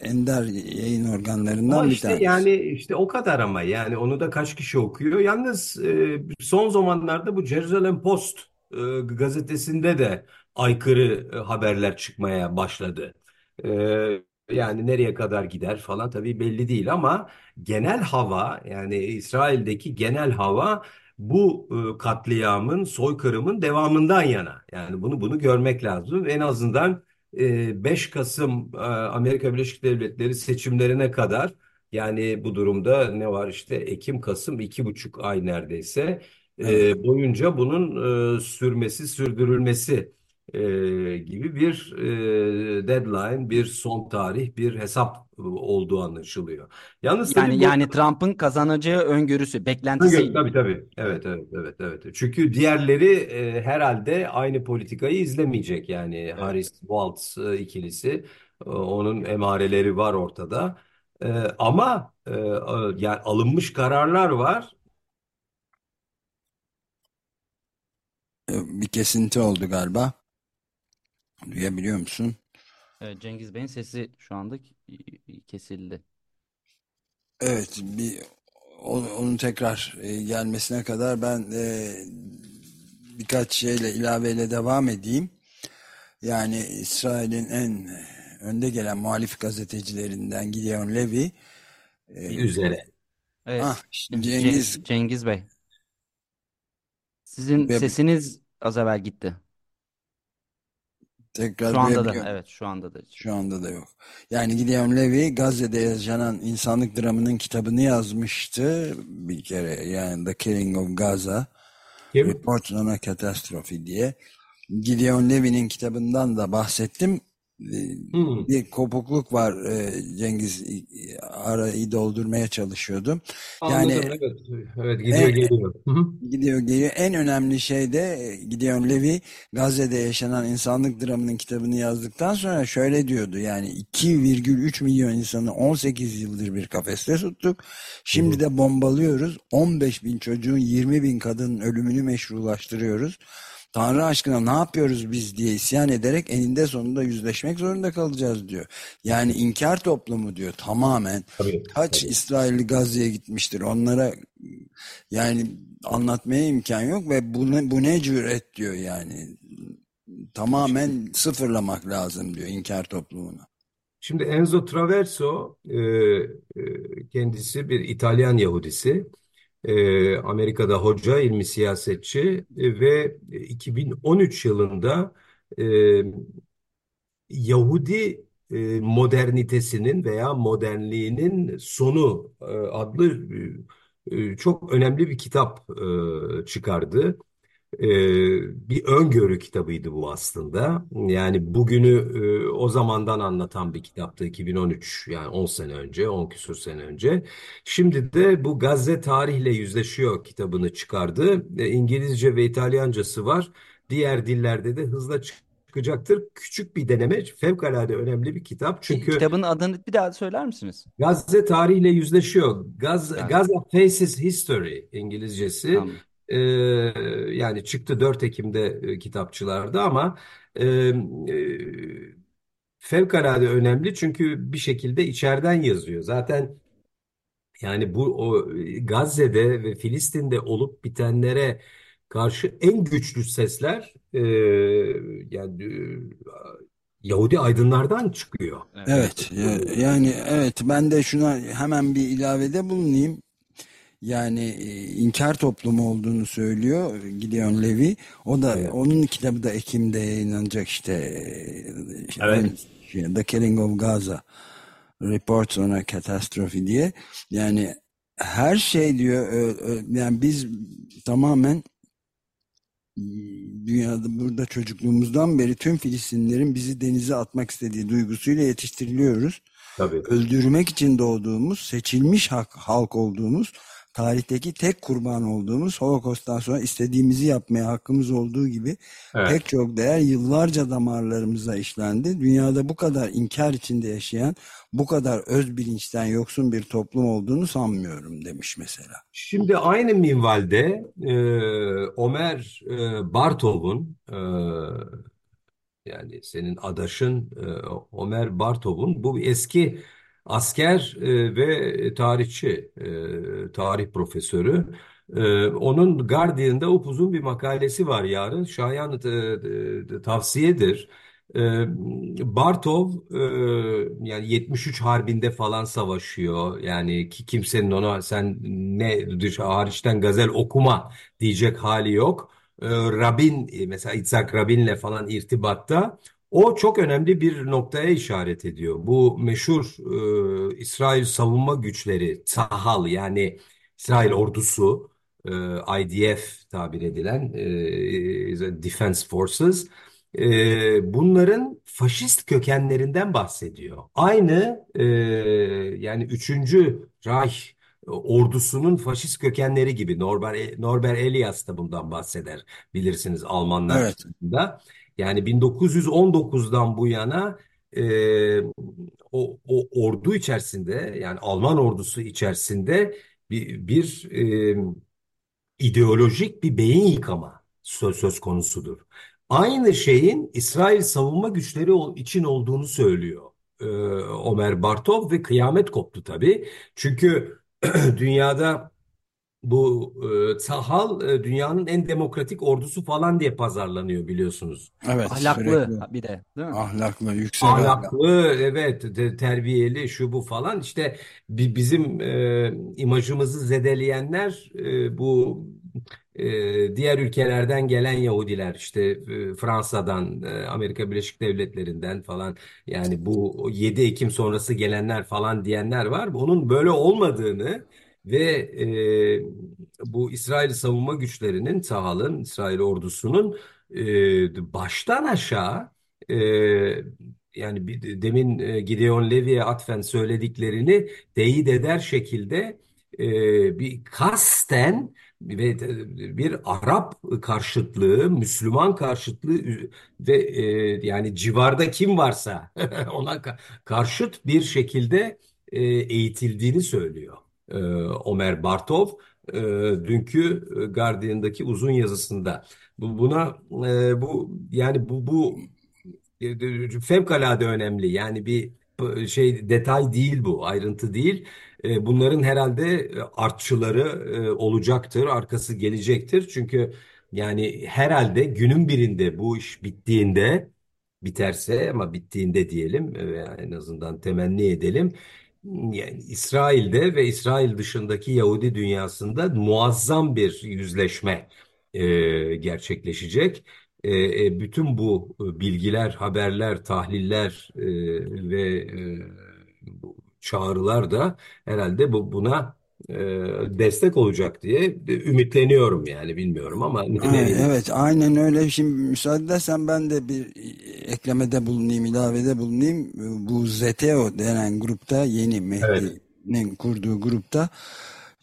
ender yayın Ama organlarından bir işte tanesi. yani işte o kadar ama yani onu da kaç kişi okuyor. Yalnız e, son zamanlarda bu Jerusalem Post e, gazetesinde de aykırı e, haberler çıkmaya başladı. E, yani nereye kadar gider falan tabii belli değil ama genel hava yani İsrail'deki genel hava bu e, katliamın, soykırımın devamından yana. Yani bunu bunu görmek lazım. En azından e, 5 Kasım e, Amerika Birleşik Devletleri seçimlerine kadar yani bu durumda ne var işte Ekim Kasım iki buçuk ay neredeyse Evet. e, boyunca bunun e, sürmesi sürdürülmesi e, gibi bir e, deadline bir son tarih bir hesap e, olduğu anlaşılıyor. Yalnız tabii Yani bu yani Trump'ın kazanacağı öngörüsü, beklentisi tabii. tabii. Evet evet evet evet. Çünkü diğerleri e, herhalde aynı politikayı izlemeyecek yani Evet. Harris Waltz e, ikilisi E, onun emareleri var ortada. E, ama e, e, yani alınmış kararlar var. E, Bir kesinti oldu galiba. Duyabiliyor musun? Evet, Cengiz Bey'in sesi şu anda kesildi. Evet, bir onun tekrar e, gelmesine kadar ben e, birkaç şeyle ilaveyle devam edeyim. Yani İsrail'in en önde gelen muhalif gazetecilerinden Gideon Levy üzere. Evet, ah, Cengiz Ceng- Cengiz Bey. Sizin Ve- sesiniz az evvel gitti. tekrar Şu anda da, duyabiliyor evet, şu anda da. Şu anda da yok. Yani Gideon Levy Gazze'de yaşanan insanlık dramının kitabını yazmıştı bir kere. Yani The Killing of Gaza, Kim? Report on a Catastrophe diye. Gideon Levy'nin kitabından da bahsettim. Ee, Hmm. Bir kopukluk var e, Cengiz arayı doldurmaya çalışıyordum. Anladım, Yani evet. Evet, gidiyor en, geliyor. Gidiyor geliyor. En önemli şey de e, Gideon Levy Gazze'de yaşanan insanlık dramının kitabını yazdıktan sonra şöyle diyordu. Yani 2,3 milyon insanı 18 yıldır bir kafeste tuttuk. Şimdi de bombalıyoruz. 15 bin çocuğun 20 bin kadının ölümünü meşrulaştırıyoruz. Tanrı aşkına ne yapıyoruz biz diye isyan ederek eninde sonunda yüzleşmek zorunda kalacağız diyor. Yani inkar toplumu diyor tamamen. Tabii, Kaç tabii. İsrailli Gazze'ye gitmiştir onlara yani anlatmaya imkan yok ve bu ne, bu ne cüret diyor yani. Tamamen sıfırlamak lazım diyor inkar toplumunu. Şimdi Enzo Traverso e, e, kendisi bir İtalyan Yahudisi. E, Amerika'da hoca, ilmi siyasetçi e, ve 2013 yılında e, Yahudi e, modernitesinin veya modernliğinin sonu e, adlı e, e, çok önemli bir kitap e, çıkardı. Ee, bir öngörü kitabıydı bu aslında. Yani bugünü e, o zamandan anlatan bir kitaptı 2013 yani 10 sene önce 10 küsur sene önce. Şimdi de bu Gazze tarihle yüzleşiyor kitabını çıkardı. E, İngilizce ve İtalyancası var. Diğer dillerde de hızla çıkacaktır. Küçük bir deneme fevkalade önemli bir kitap. Ki- Çünkü Kitabın adını bir daha söyler misiniz? Gazze tarihle yüzleşiyor. Gaz, Yani, Gaza Faces History İngilizcesi. tamam. Ee, yani çıktı 4 Ekim'de e, kitapçılarda ama e, e, fevkalade önemli çünkü bir şekilde içeriden yazıyor. Zaten yani bu o e, Gazze'de ve Filistin'de olup bitenlere karşı en güçlü sesler e, yani e, Yahudi aydınlardan çıkıyor. Evet. Ya- yani evet ben de şuna hemen bir ilavede bulunayım. Yani e, inkar toplumu olduğunu söylüyor Gideon Levy. O da Evet. onun kitabı da Ekim'de yayınlanacak işte e, Evet. şey, The Killing of Gaza Reports on a Catastrophe diye. Yani her şey diyor ö- yani biz tamamen dünyada burada çocukluğumuzdan beri tüm Filistinlerin bizi denize atmak istediği duygusuyla yetiştiriliyoruz. Tabii. Öldürmek için doğduğumuz, seçilmiş hak, halk olduğumuz, tarihteki tek kurban olduğumuz, Holokost'tan sonra istediğimizi yapmaya hakkımız olduğu gibi Evet. pek çok değer yıllarca damarlarımıza işlendi. Dünyada bu kadar inkar içinde yaşayan, bu kadar öz bilinçten yoksun bir toplum olduğunu sanmıyorum demiş mesela. Şimdi aynı minvalde e, Ömer e, Bartov'un e, yani senin adaşın e, Ömer Bartov'un bu eski asker e, ve tarihçi, e, tarih profesörü. E, onun Guardian'da upuzun bir makalesi var yarın. Şayan e, e, tavsiyedir. E, Bartov e, yani 73 Harbi'nde falan savaşıyor. Yani ki kimsenin ona sen ne dış hariçten gazel okuma diyecek hali yok. E, Rabin e, mesela İtzhak Rabin'le falan irtibatta o çok önemli bir noktaya işaret ediyor. Bu meşhur e, İsrail savunma güçleri Tzahal yani İsrail ordusu e, IDF tabir edilen e, Defense Forces e, bunların faşist kökenlerinden bahsediyor. Aynı e, yani 3. Reich ordusunun faşist kökenleri gibi Norbert, Norbert Elias da bundan bahseder bilirsiniz Almanlar Evet. kitabında. Yani 1919'dan bu yana e, o, o ordu içerisinde yani Alman ordusu içerisinde bir, bir e, ideolojik bir beyin yıkama söz, söz konusudur. Aynı şeyin İsrail savunma güçleri için olduğunu söylüyor e, Ömer Bartov ve kıyamet koptu tabii. Çünkü dünyada bu e, Sahal e, dünyanın en demokratik ordusu falan diye pazarlanıyor biliyorsunuz. Evet, Ahlaklı sürekli bir de, değil mi? ahlaklı, yüksek ahlak. Ahlaklı, evet, de- terbiyeli, şu bu falan. İşte bi- bizim e, imajımızı zedeleyenler e, bu e, diğer ülkelerden gelen Yahudiler, işte e, Fransa'dan, e, Amerika Birleşik Devletleri'nden falan. Yani bu 7 Ekim sonrası gelenler falan diyenler var. Onun böyle olmadığını ve e, bu İsrail savunma güçlerinin, SAHA'nın, İsrail ordusunun e, baştan aşağı e, yani bir, demin Gideon Levy'e atfen söylediklerini teyit eder şekilde e, bir kasten ve bir Arap karşıtlığı, Müslüman karşıtlığı ve e, yani civarda kim varsa ona ka- karşıt bir şekilde e, eğitildiğini söylüyor e, Ömer Bartov e, dünkü Guardian'daki uzun yazısında. Bu, buna e, bu yani bu bu e, fevkalade önemli. Yani bir şey detay değil bu, ayrıntı değil. E, Bunların herhalde e, artçıları e, olacaktır, arkası gelecektir. Çünkü yani herhalde günün birinde bu iş bittiğinde biterse ama bittiğinde diyelim en azından temenni edelim. Yani İsrail'de ve İsrail dışındaki Yahudi dünyasında muazzam bir yüzleşme e, gerçekleşecek. E, e, bütün bu e, bilgiler, haberler, tahliller e, ve e, çağrılar da herhalde bu buna destek olacak diye ümitleniyorum yani bilmiyorum ama Ay, Evet, aynen öyle. Şimdi müsaade edersen ben de bir eklemede bulunayım, ilavede bulunayım. Bu ZTO denen grupta, yeni Evet. Mehdi'nin kurduğu grupta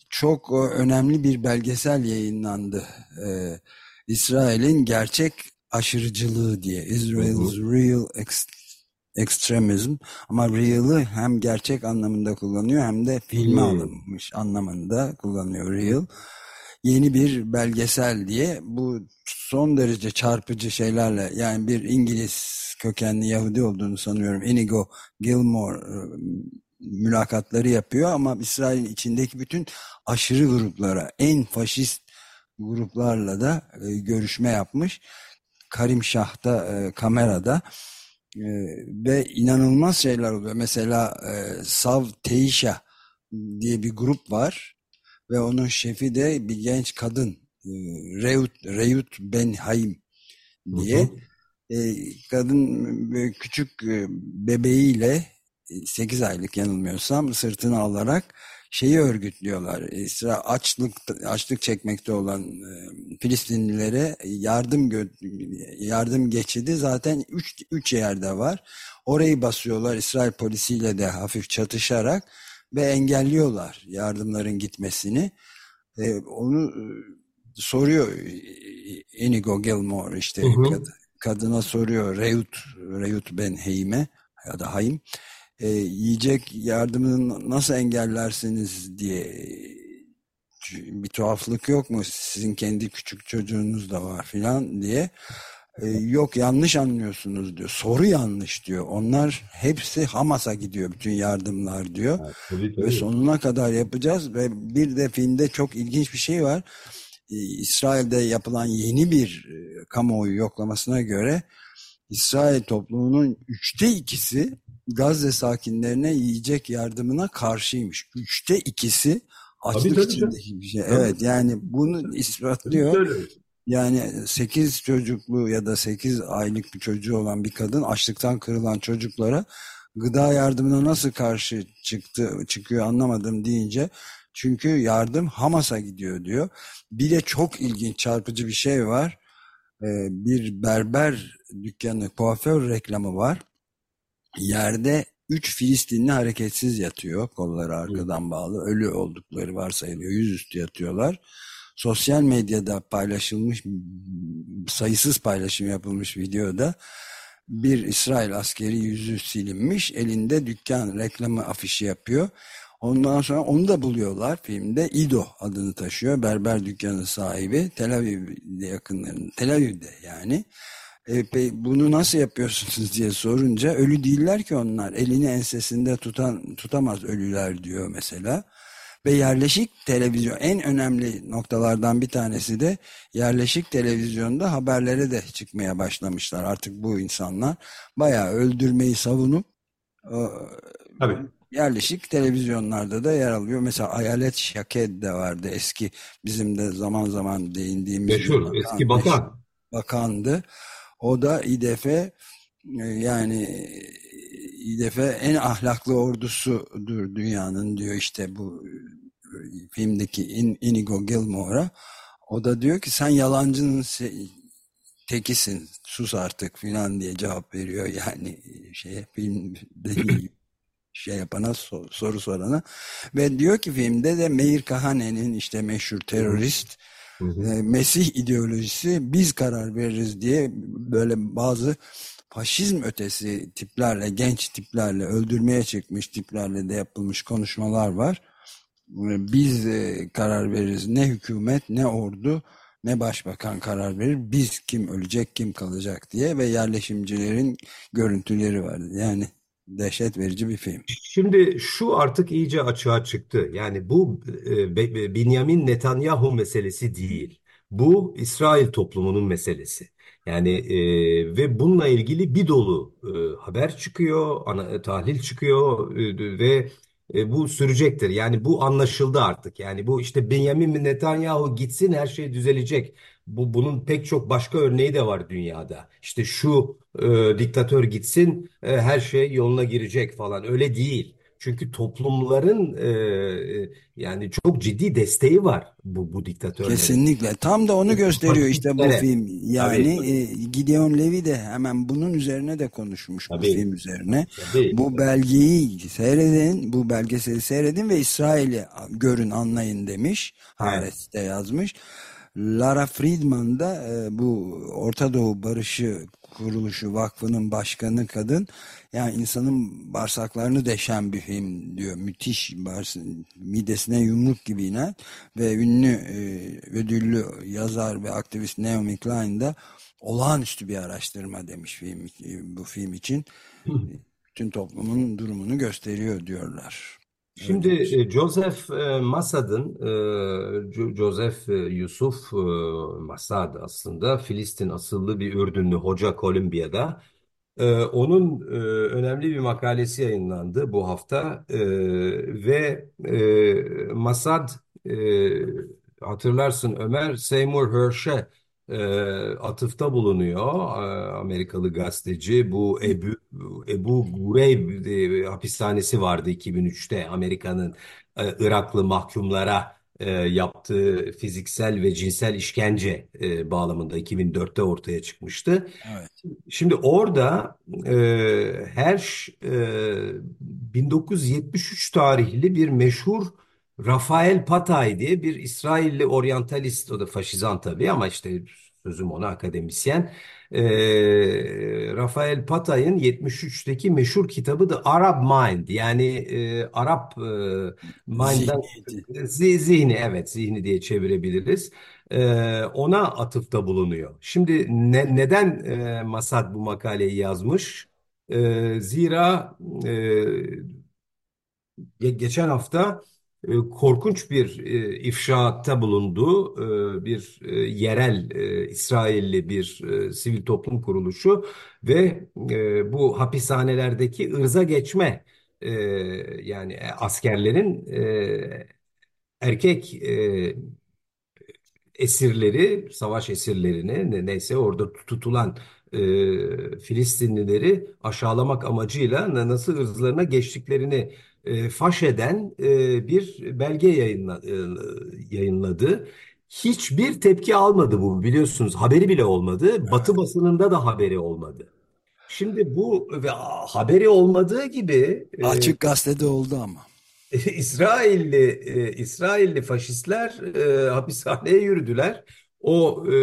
çok e, önemli bir belgesel yayınlandı. Ee, İsrail'in gerçek aşırıcılığı diye. Israel's Real Ex- Extremism. Ama real'ı hem gerçek anlamında kullanıyor hem de filme Hmm. alınmış anlamında kullanıyor real. Yeni bir belgesel diye bu son derece çarpıcı şeylerle yani bir İngiliz kökenli Yahudi olduğunu sanıyorum. Inigo Gilmore e, mülakatları yapıyor ama İsrail'in içindeki bütün aşırı gruplara, en faşist gruplarla da e, görüşme yapmış. Karim Şah'ta e, kamerada e, ve inanılmaz şeyler oluyor. Mesela e, Sav Teişa diye bir grup var ve onun şefi de bir genç kadın e, Reut, Reut Ben Haim diye. Hı hı. E, kadın böyle küçük e, bebeğiyle 8 aylık yanılmıyorsam sırtına alarak şeyi örgütlüyorlar. İsra açlık açlık çekmekte olan e, Filistinlilere yardım yardım geçidi zaten 3 3 yerde var. Orayı basıyorlar İsrail polisiyle de hafif çatışarak ve engelliyorlar yardımların gitmesini. E, onu e, soruyor e, Inigo Gilmore işte Hı hı. kad- kadına soruyor Reut Reut Ben Haim'e ya da Haim e, yiyecek yardımını nasıl engellersiniz diye bir tuhaflık yok mu? Sizin kendi küçük çocuğunuz da var filan diye. E, yok yanlış anlıyorsunuz diyor. Soru yanlış diyor. Onlar hepsi Hamas'a gidiyor bütün yardımlar diyor. Ha, tabii, Ve tabii. sonuna kadar yapacağız ve bir de filmde çok ilginç bir şey var. Ee, İsrail'de yapılan yeni bir e, kamuoyu yoklamasına göre İsrail toplumunun üçte ikisi Gazze sakinlerine yiyecek yardımına karşıymış. Üçte ikisi açlık tabii içindeki bir şey. Tabii. Evet yani bunu Tabii ispatlıyor. Yani 8 çocuklu ya da 8 aylık bir çocuğu olan bir kadın açlıktan kırılan çocuklara gıda yardımına nasıl karşı çıktı çıkıyor anlamadım deyince çünkü yardım Hamas'a gidiyor diyor. Bir de çok ilginç çarpıcı bir şey var. Ee, bir berber dükkanı kuaför reklamı var. Yerde 3 Filistinli hareketsiz yatıyor. Kolları arkadan bağlı. Ölü oldukları varsayılıyor. Yüzüstü yatıyorlar. Sosyal medyada paylaşılmış sayısız paylaşım yapılmış videoda bir İsrail askeri yüzü silinmiş. Elinde dükkan reklamı afişi yapıyor. Ondan sonra onu da buluyorlar filmde. İdo adını taşıyor. Berber dükkanı sahibi. Tel Aviv'de yakınlarında. Tel Aviv'de yani. E, bunu nasıl yapıyorsunuz diye sorunca ölü değiller ki onlar. Elini ensesinde tutan tutamaz ölüler diyor mesela. Ve yerleşik televizyon en önemli noktalardan bir tanesi de yerleşik televizyonda haberlere de çıkmaya başlamışlar. Artık bu insanlar bayağı öldürmeyi savunup Tabii. yerleşik televizyonlarda da yer alıyor. Mesela Hayalet Şaked de vardı eski bizim de zaman zaman değindiğimiz Meşhur bakan, eski bakan. bakandı. O da İDF yani İDF en ahlaklı ordusudur dünyanın diyor işte bu filmdeki Inigo Gilmore'a. O da diyor ki sen yalancının tekisin sus artık filan diye cevap veriyor. Yani şey filmde şey yapana soru sorana. Ve diyor ki filmde de Meir Kahane'nin işte meşhur terörist Mesih ideolojisi biz karar veririz diye böyle bazı faşizm ötesi tiplerle, genç tiplerle, öldürmeye çıkmış tiplerle de yapılmış konuşmalar var. Biz karar veririz. Ne hükümet, ne ordu, ne başbakan karar verir. Biz kim ölecek, kim kalacak diye ve yerleşimcilerin görüntüleri var. Yani dehşet verici bir film. Şimdi şu artık iyice açığa çıktı. Yani bu e, Benjamin Netanyahu meselesi değil. Bu İsrail toplumunun meselesi. Yani e, ve bununla ilgili bir dolu e, haber çıkıyor, ana, tahlil çıkıyor e, ve e, bu sürecektir. Yani bu anlaşıldı artık. Yani bu işte Benjamin Netanyahu gitsin her şey düzelecek. Bu bunun pek çok başka örneği de var dünyada. İşte şu e, diktatör gitsin e, her şey yoluna girecek falan. Öyle değil. Çünkü toplumların e, e, yani çok ciddi desteği var bu bu diktatörlerin. Kesinlikle. Tam da onu gösteriyor işte bu film. Yani e, Gideon Levy de hemen bunun üzerine de konuşmuş Tabii. bu film üzerine. Tabii. Bu belgeyi seyredin, bu belgeseli seyredin ve İsrail'i görün, anlayın demiş. Haaretz'te yazmış. Lara Friedman da e, bu Orta Doğu Barışı Kuruluşu Vakfı'nın başkanı kadın yani insanın bağırsaklarını deşen bir film diyor. Müthiş midesine yumruk gibi inen ve ünlü e, ödüllü yazar ve aktivist Naomi Klein da olağanüstü bir araştırma demiş film bu film için. Bütün toplumun durumunu gösteriyor diyorlar. Şimdi e, Joseph e, Massad'ın, Joseph Yusuf Massad aslında Filistin asıllı bir Ürdünlü hoca Kolombiya'da ee, onun e, önemli bir makalesi yayınlandı bu hafta. Ve e, Masad e, hatırlarsın Ömer Seymour Hersh'e e, atıfta bulunuyor e, Amerikalı gazeteci bu Ebu Ebu Gureyb e, hapishanesi vardı 2003'te Amerika'nın e, Iraklı mahkumlara e, yaptığı fiziksel ve cinsel işkence e, bağlamında 2004'te ortaya çıkmıştı. Evet. Şimdi orada e, her e, 1973 tarihli bir meşhur Rafael Patay diye bir İsrailli oryantalist, o da faşizan tabii ama işte sözüm ona akademisyen. E, Rafael Patay'ın 73'teki meşhur kitabı The Arab Mind yani e, Arap e, Mind'den zihni. zihni evet zihni diye çevirebiliriz. E, ona atıfta bulunuyor. Şimdi ne, neden e, Masad bu makaleyi yazmış? E, zira e, geçen hafta korkunç bir e, ifşaatta bulundu. E, bir e, yerel e, İsrailli bir e, sivil toplum kuruluşu ve e, bu hapishanelerdeki ırza geçme e, yani askerlerin e, erkek e, esirleri, savaş esirlerini neyse orada tutulan e, Filistinlileri aşağılamak amacıyla nasıl ırzlarına geçtiklerini e, faş eden e, bir belge yayınla, e, yayınladı. Hiçbir tepki almadı bu biliyorsunuz haberi bile olmadı. Evet. Batı basınında da haberi olmadı. Şimdi bu ve haberi olmadığı gibi e, açık gazetede oldu ama. İsrailli e, İsrailli faşistler e, hapishaneye yürüdüler. O e,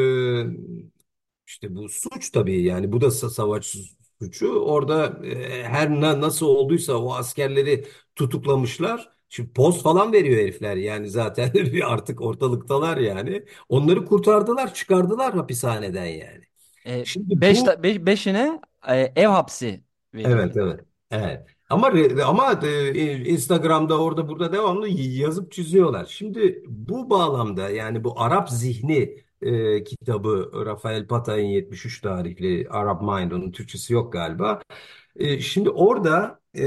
işte bu suç tabii yani bu da savaş suçu. Orada e, her na- nasıl olduysa o askerleri tutuklamışlar. Şimdi poz falan veriyor herifler yani zaten artık ortalıktalar yani. Onları kurtardılar, çıkardılar hapishaneden yani. E, Şimdi beş, bu ta- beş- beşine e, ev hapsi Evet evet. Evet. Ama re- ama e, Instagram'da orada burada devamlı yazıp çiziyorlar. Şimdi bu bağlamda yani bu Arap Zihni e, kitabı Rafael Patay'ın 73 tarihli Arab Mind onun Türkçesi yok galiba. E, şimdi orada e,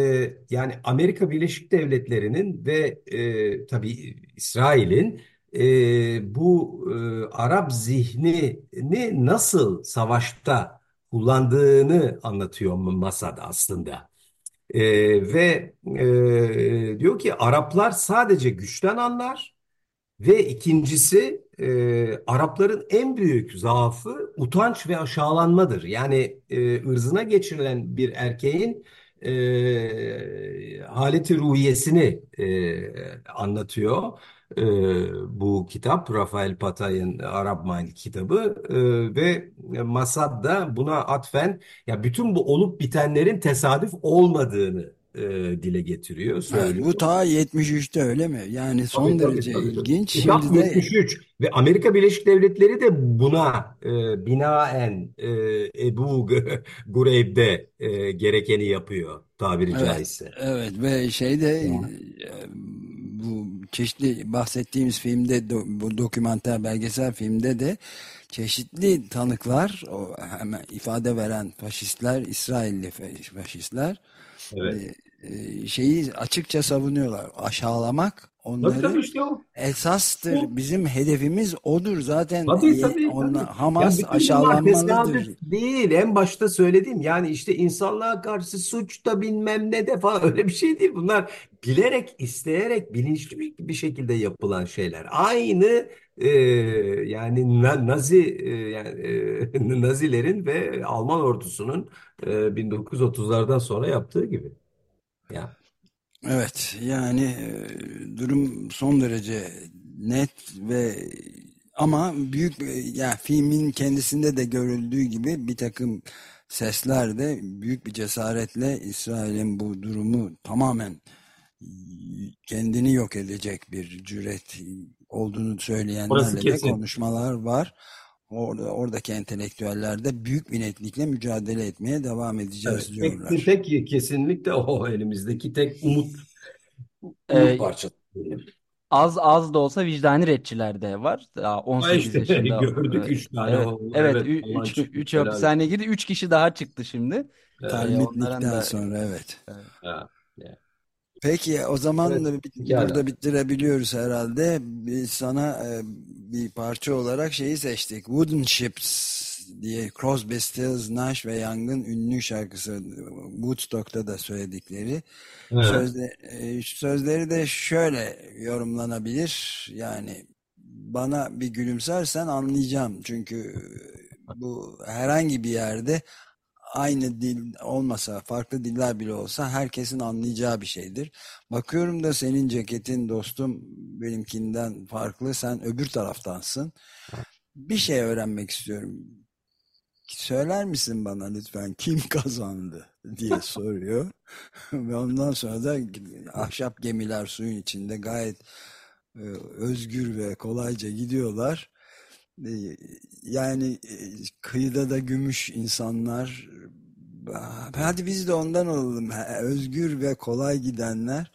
yani Amerika Birleşik Devletleri'nin ve e, tabii İsrail'in e, bu e, Arap zihnini nasıl savaşta kullandığını anlatıyor Masad aslında. Ee, ve e, diyor ki Araplar sadece güçten anlar ve ikincisi e, Arapların en büyük zaafı utanç ve aşağılanmadır. Yani e, ırzına geçirilen bir erkeğin e, haleti ruhiyesini e, anlatıyor. E, bu kitap Rafael Patay'ın Arap Mind kitabı E, ve Masad da buna atfen ya bütün bu olup bitenlerin tesadüf olmadığını e, dile getiriyor, Evet, söylüyor. bu ta 73'te öyle mi? Yani son Tabii derece tabii. tabii. ilginç. Kitap Şimdi de 73 ve Amerika Birleşik Devletleri de buna e, binaen e, Ebu Gureyb'de e, gerekeni yapıyor tabiri evet, caizse. evet ve şeyde e, bu çeşitli bahsettiğimiz filmde do- bu dokümanter belgesel filmde de çeşitli tanıklar o hemen ifade veren faşistler İsrailli fa- faşistler Evet. E, şeyi açıkça savunuyorlar. Aşağılamak onları işte esastır. O. Bizim hedefimiz odur. Zaten Tabii e, tabii. Ya Hamas bunlar aşağılanmalıdır. değil. En başta söyledim. Yani işte insanlığa karşı suç da bilmem ne de falan öyle bir şey değil. Bunlar bilerek, isteyerek, bilinçli bir, bir şekilde yapılan şeyler. Aynı e, yani na- Nazi e, yani e, Nazilerin ve Alman ordusunun e, 1930'lardan sonra yaptığı gibi. Ya. Evet yani e, durum son derece net ve ama büyük e, yani filmin kendisinde de görüldüğü gibi bir takım sesler de büyük bir cesaretle İsrail'in bu durumu tamamen kendini yok edecek bir cüret olduğunu söyleyenlerle de konuşmalar var. Orada oradaki entelektüeller de büyük bir netlikle mücadele etmeye devam Evet, edeceğiz tek, diyorlar. tek kesinlikle o elimizdeki tek umut umut E, parçası. az az da olsa vicdani retçiler de var. Daha Ha 18 işte yaşında. gördük e, üç tane Evet, evet evet 3 3 helal hapishaneye girdi. 3 kişi daha çıktı şimdi. Evet. onların Talmitlikten da sonra evet. Ha, ya. Peki o zaman Evet, bit- pekala. burada bitirebiliyoruz herhalde. Biz sana e, bir parça olarak şeyi seçtik. Wooden Ships diye Crosby, Stills, Nash ve Young'ın ünlü şarkısı Woodstock'ta da söyledikleri. Evet. Sözde, e, sözleri de şöyle yorumlanabilir. Yani bana bir gülümsersen anlayacağım. Çünkü bu herhangi bir yerde aynı dil olmasa, farklı diller bile olsa herkesin anlayacağı bir şeydir. Bakıyorum da senin ceketin dostum benimkinden farklı. Sen öbür taraftansın. Bir şey öğrenmek istiyorum. Söyler misin bana lütfen kim kazandı diye soruyor. Ve ondan sonra da ahşap gemiler suyun içinde gayet e, özgür ve kolayca gidiyorlar. E, Yani e, kıyıda da gümüş insanlar. Hadi biz de ondan olalım. Özgür ve kolay gidenler.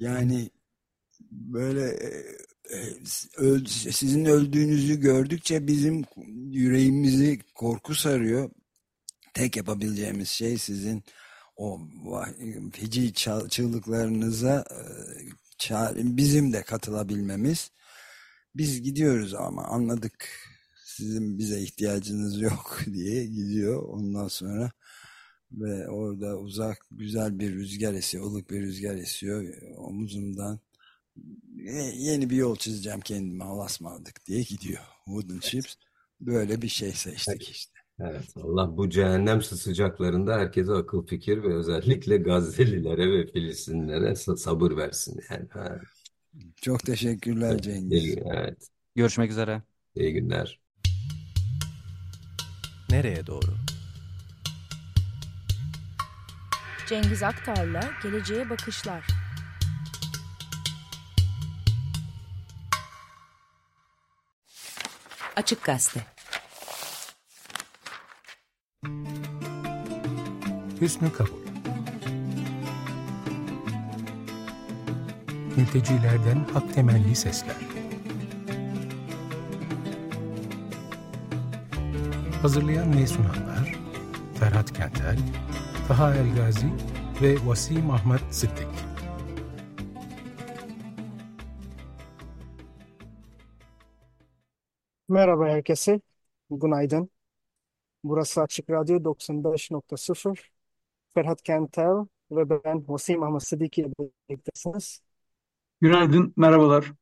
Yani böyle e, e, sizin öldüğünüzü gördükçe bizim yüreğimizi korku sarıyor. Tek yapabileceğimiz şey sizin o feci çığlıklarınıza e, bizim de katılabilmemiz. Biz gidiyoruz ama anladık sizin bize ihtiyacınız yok diye gidiyor ondan sonra ve orada uzak güzel bir rüzgar esiyor, ılık bir rüzgar esiyor omuzumdan. "E, Yeni bir yol çizeceğim kendime halasmadık diye gidiyor. Wooden Ships böyle bir şey seçtik işte. Evet, Allah bu cehennem sıcaklarında herkese akıl fikir ve özellikle Gazze'lilere ve Filistinlilere sa- sabır versin yani. Ha, Çok teşekkürler Cengiz. evet, Görüşmek üzere. iyi günler. Nereye doğru? Cengiz Aktar'la Geleceğe Bakışlar. Açık Gazete. Hüsnü Kabul Mültecilerden hak temelli sesler Hazırlayan ve sunanlar Ferhat Kentel, Taha Elgazi ve Vasim Ahmet Sıddık. Merhaba herkese. Günaydın. Burası Açık Radyo 95.0. Ferhat Kentel ve ben Vasim Ahmet Sıddık ile birliktesiniz. Günaydın, merhabalar.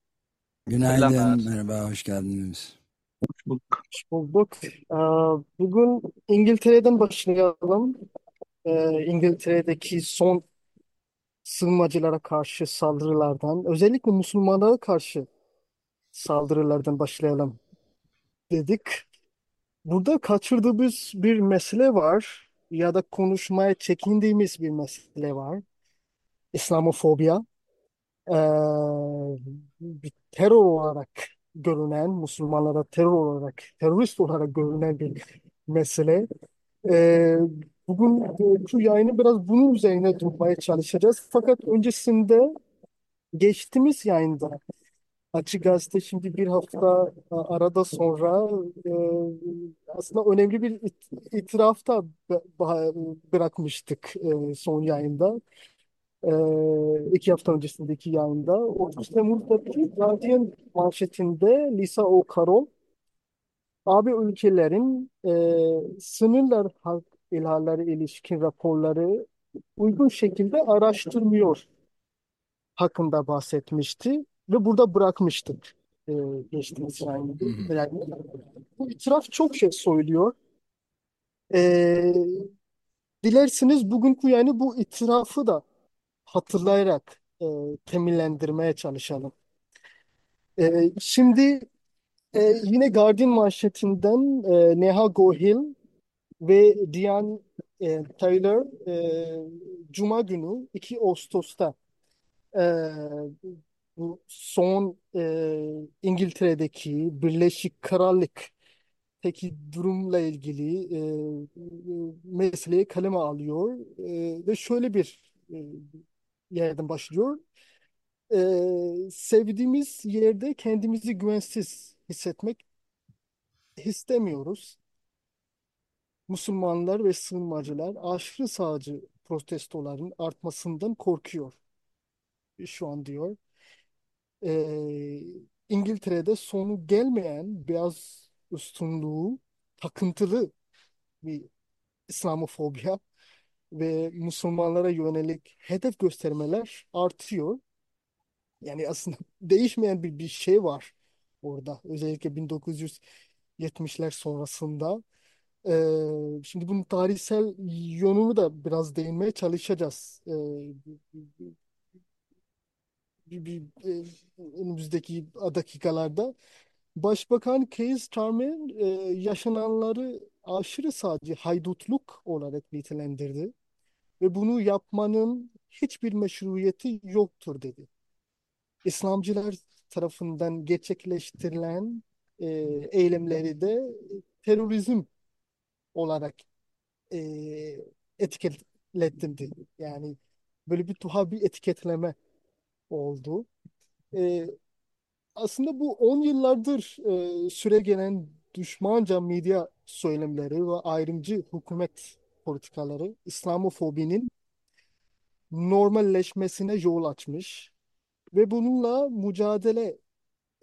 Günaydın, Selamlar. merhaba, hoş geldiniz. Hoş bulduk. Hoş bulduk. Ee, Bugün İngiltere'den başlayalım. Ee, İngiltere'deki son sığınmacılara karşı saldırılardan, özellikle Müslümanlara karşı saldırılardan başlayalım dedik. Burada kaçırdığımız bir mesele var ya da konuşmaya çekindiğimiz bir mesele var. İslamofobya. Bir terör olarak görünen, Müslümanlara terör olarak, terörist olarak görünen bir mesele. Ee, bugün şu yayını biraz bunun üzerine durmaya çalışacağız. Fakat öncesinde geçtiğimiz yayında Açık Gazete şimdi bir hafta arada sonra e, aslında önemli bir it itirafta bırakmıştık e, son yayında. E, iki hafta öncesindeki yayında. 30 Temmuz'daki Guardian manşetinde Lisa O'Carroll AB ülkelerin e, sınırlar hak ihlalleri ilişkin raporları uygun şekilde araştırmıyor hakkında bahsetmişti ve burada bırakmıştık e, geçtiğimiz hı. Yani bu itiraf çok şey söylüyor. E, dilerseniz bugünkü yani bu itirafı da hatırlayarak e, temellendirmeye çalışalım. E, şimdi e, yine Guardian manşetinden e, Neha Gohil ve Diane Taylor e, Cuma günü 2 Ağustos'ta e, bu son e, İngiltere'deki Birleşik Krallık'taki durumla ilgili e, meseleyi kaleme alıyor E, ve şöyle bir e, yerden başlıyor. E, sevdiğimiz yerde kendimizi güvensiz hissetmek istemiyoruz. Müslümanlar ve sığınmacılar aşırı sağcı protestoların artmasından korkuyor şu an diyor. Ee, İngiltere'de sonu gelmeyen beyaz üstünlüğü, takıntılı bir İslamofobya ve Müslümanlara yönelik hedef göstermeler artıyor. Yani aslında değişmeyen bir, bir şey var orada. Özellikle 1970'ler sonrasında. Ee, şimdi bunun tarihsel yönünü da biraz değinmeye çalışacağız. Ee, bir, bir, e, önümüzdeki dakikalarda. Başbakan Keir Starmer e, yaşananları aşırı sağcı haydutluk olarak nitelendirdi ve bunu yapmanın hiçbir meşruiyeti yoktur dedi. İslamcılar tarafından gerçekleştirilen e, eylemleri de terörizm olarak e, etiketlettim dedi. Yani böyle bir tuhaf bir etiketleme oldu. E, aslında bu 10 yıllardır e, süre gelen düşmanca medya söylemleri ve ayrımcı hükümet politikaları İslamofobinin normalleşmesine yol açmış ve bununla mücadele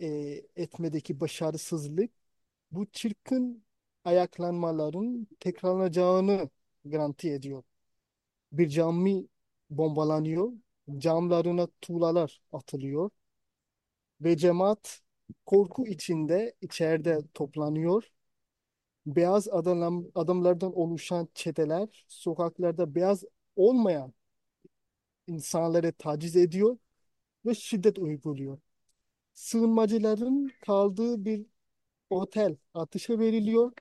e, etmedeki başarısızlık bu çirkin ayaklanmaların tekrarlanacağını garanti ediyor. Bir cami bombalanıyor, camlarına tuğlalar atılıyor ve cemaat korku içinde içeride toplanıyor. Beyaz adam, adamlardan oluşan çeteler sokaklarda beyaz olmayan insanları taciz ediyor ve şiddet uyguluyor. Sığınmacıların kaldığı bir otel ateşe veriliyor.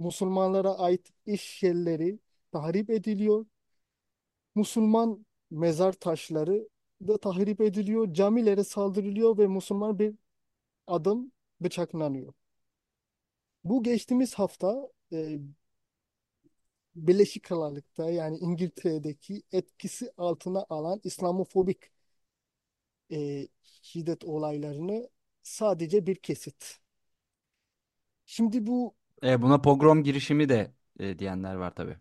Müslümanlara ait iş yerleri tahrip ediliyor. Müslüman mezar taşları da tahrip ediliyor, camilere saldırılıyor ve Müslüman bir adam bıçaklanıyor. Bu geçtiğimiz hafta e, Birleşik Krallık'ta yani İngiltere'deki etkisi altına alan İslamofobik e, şiddet olaylarını sadece bir kesit. Şimdi bu E, buna pogrom girişimi de e, diyenler var tabii.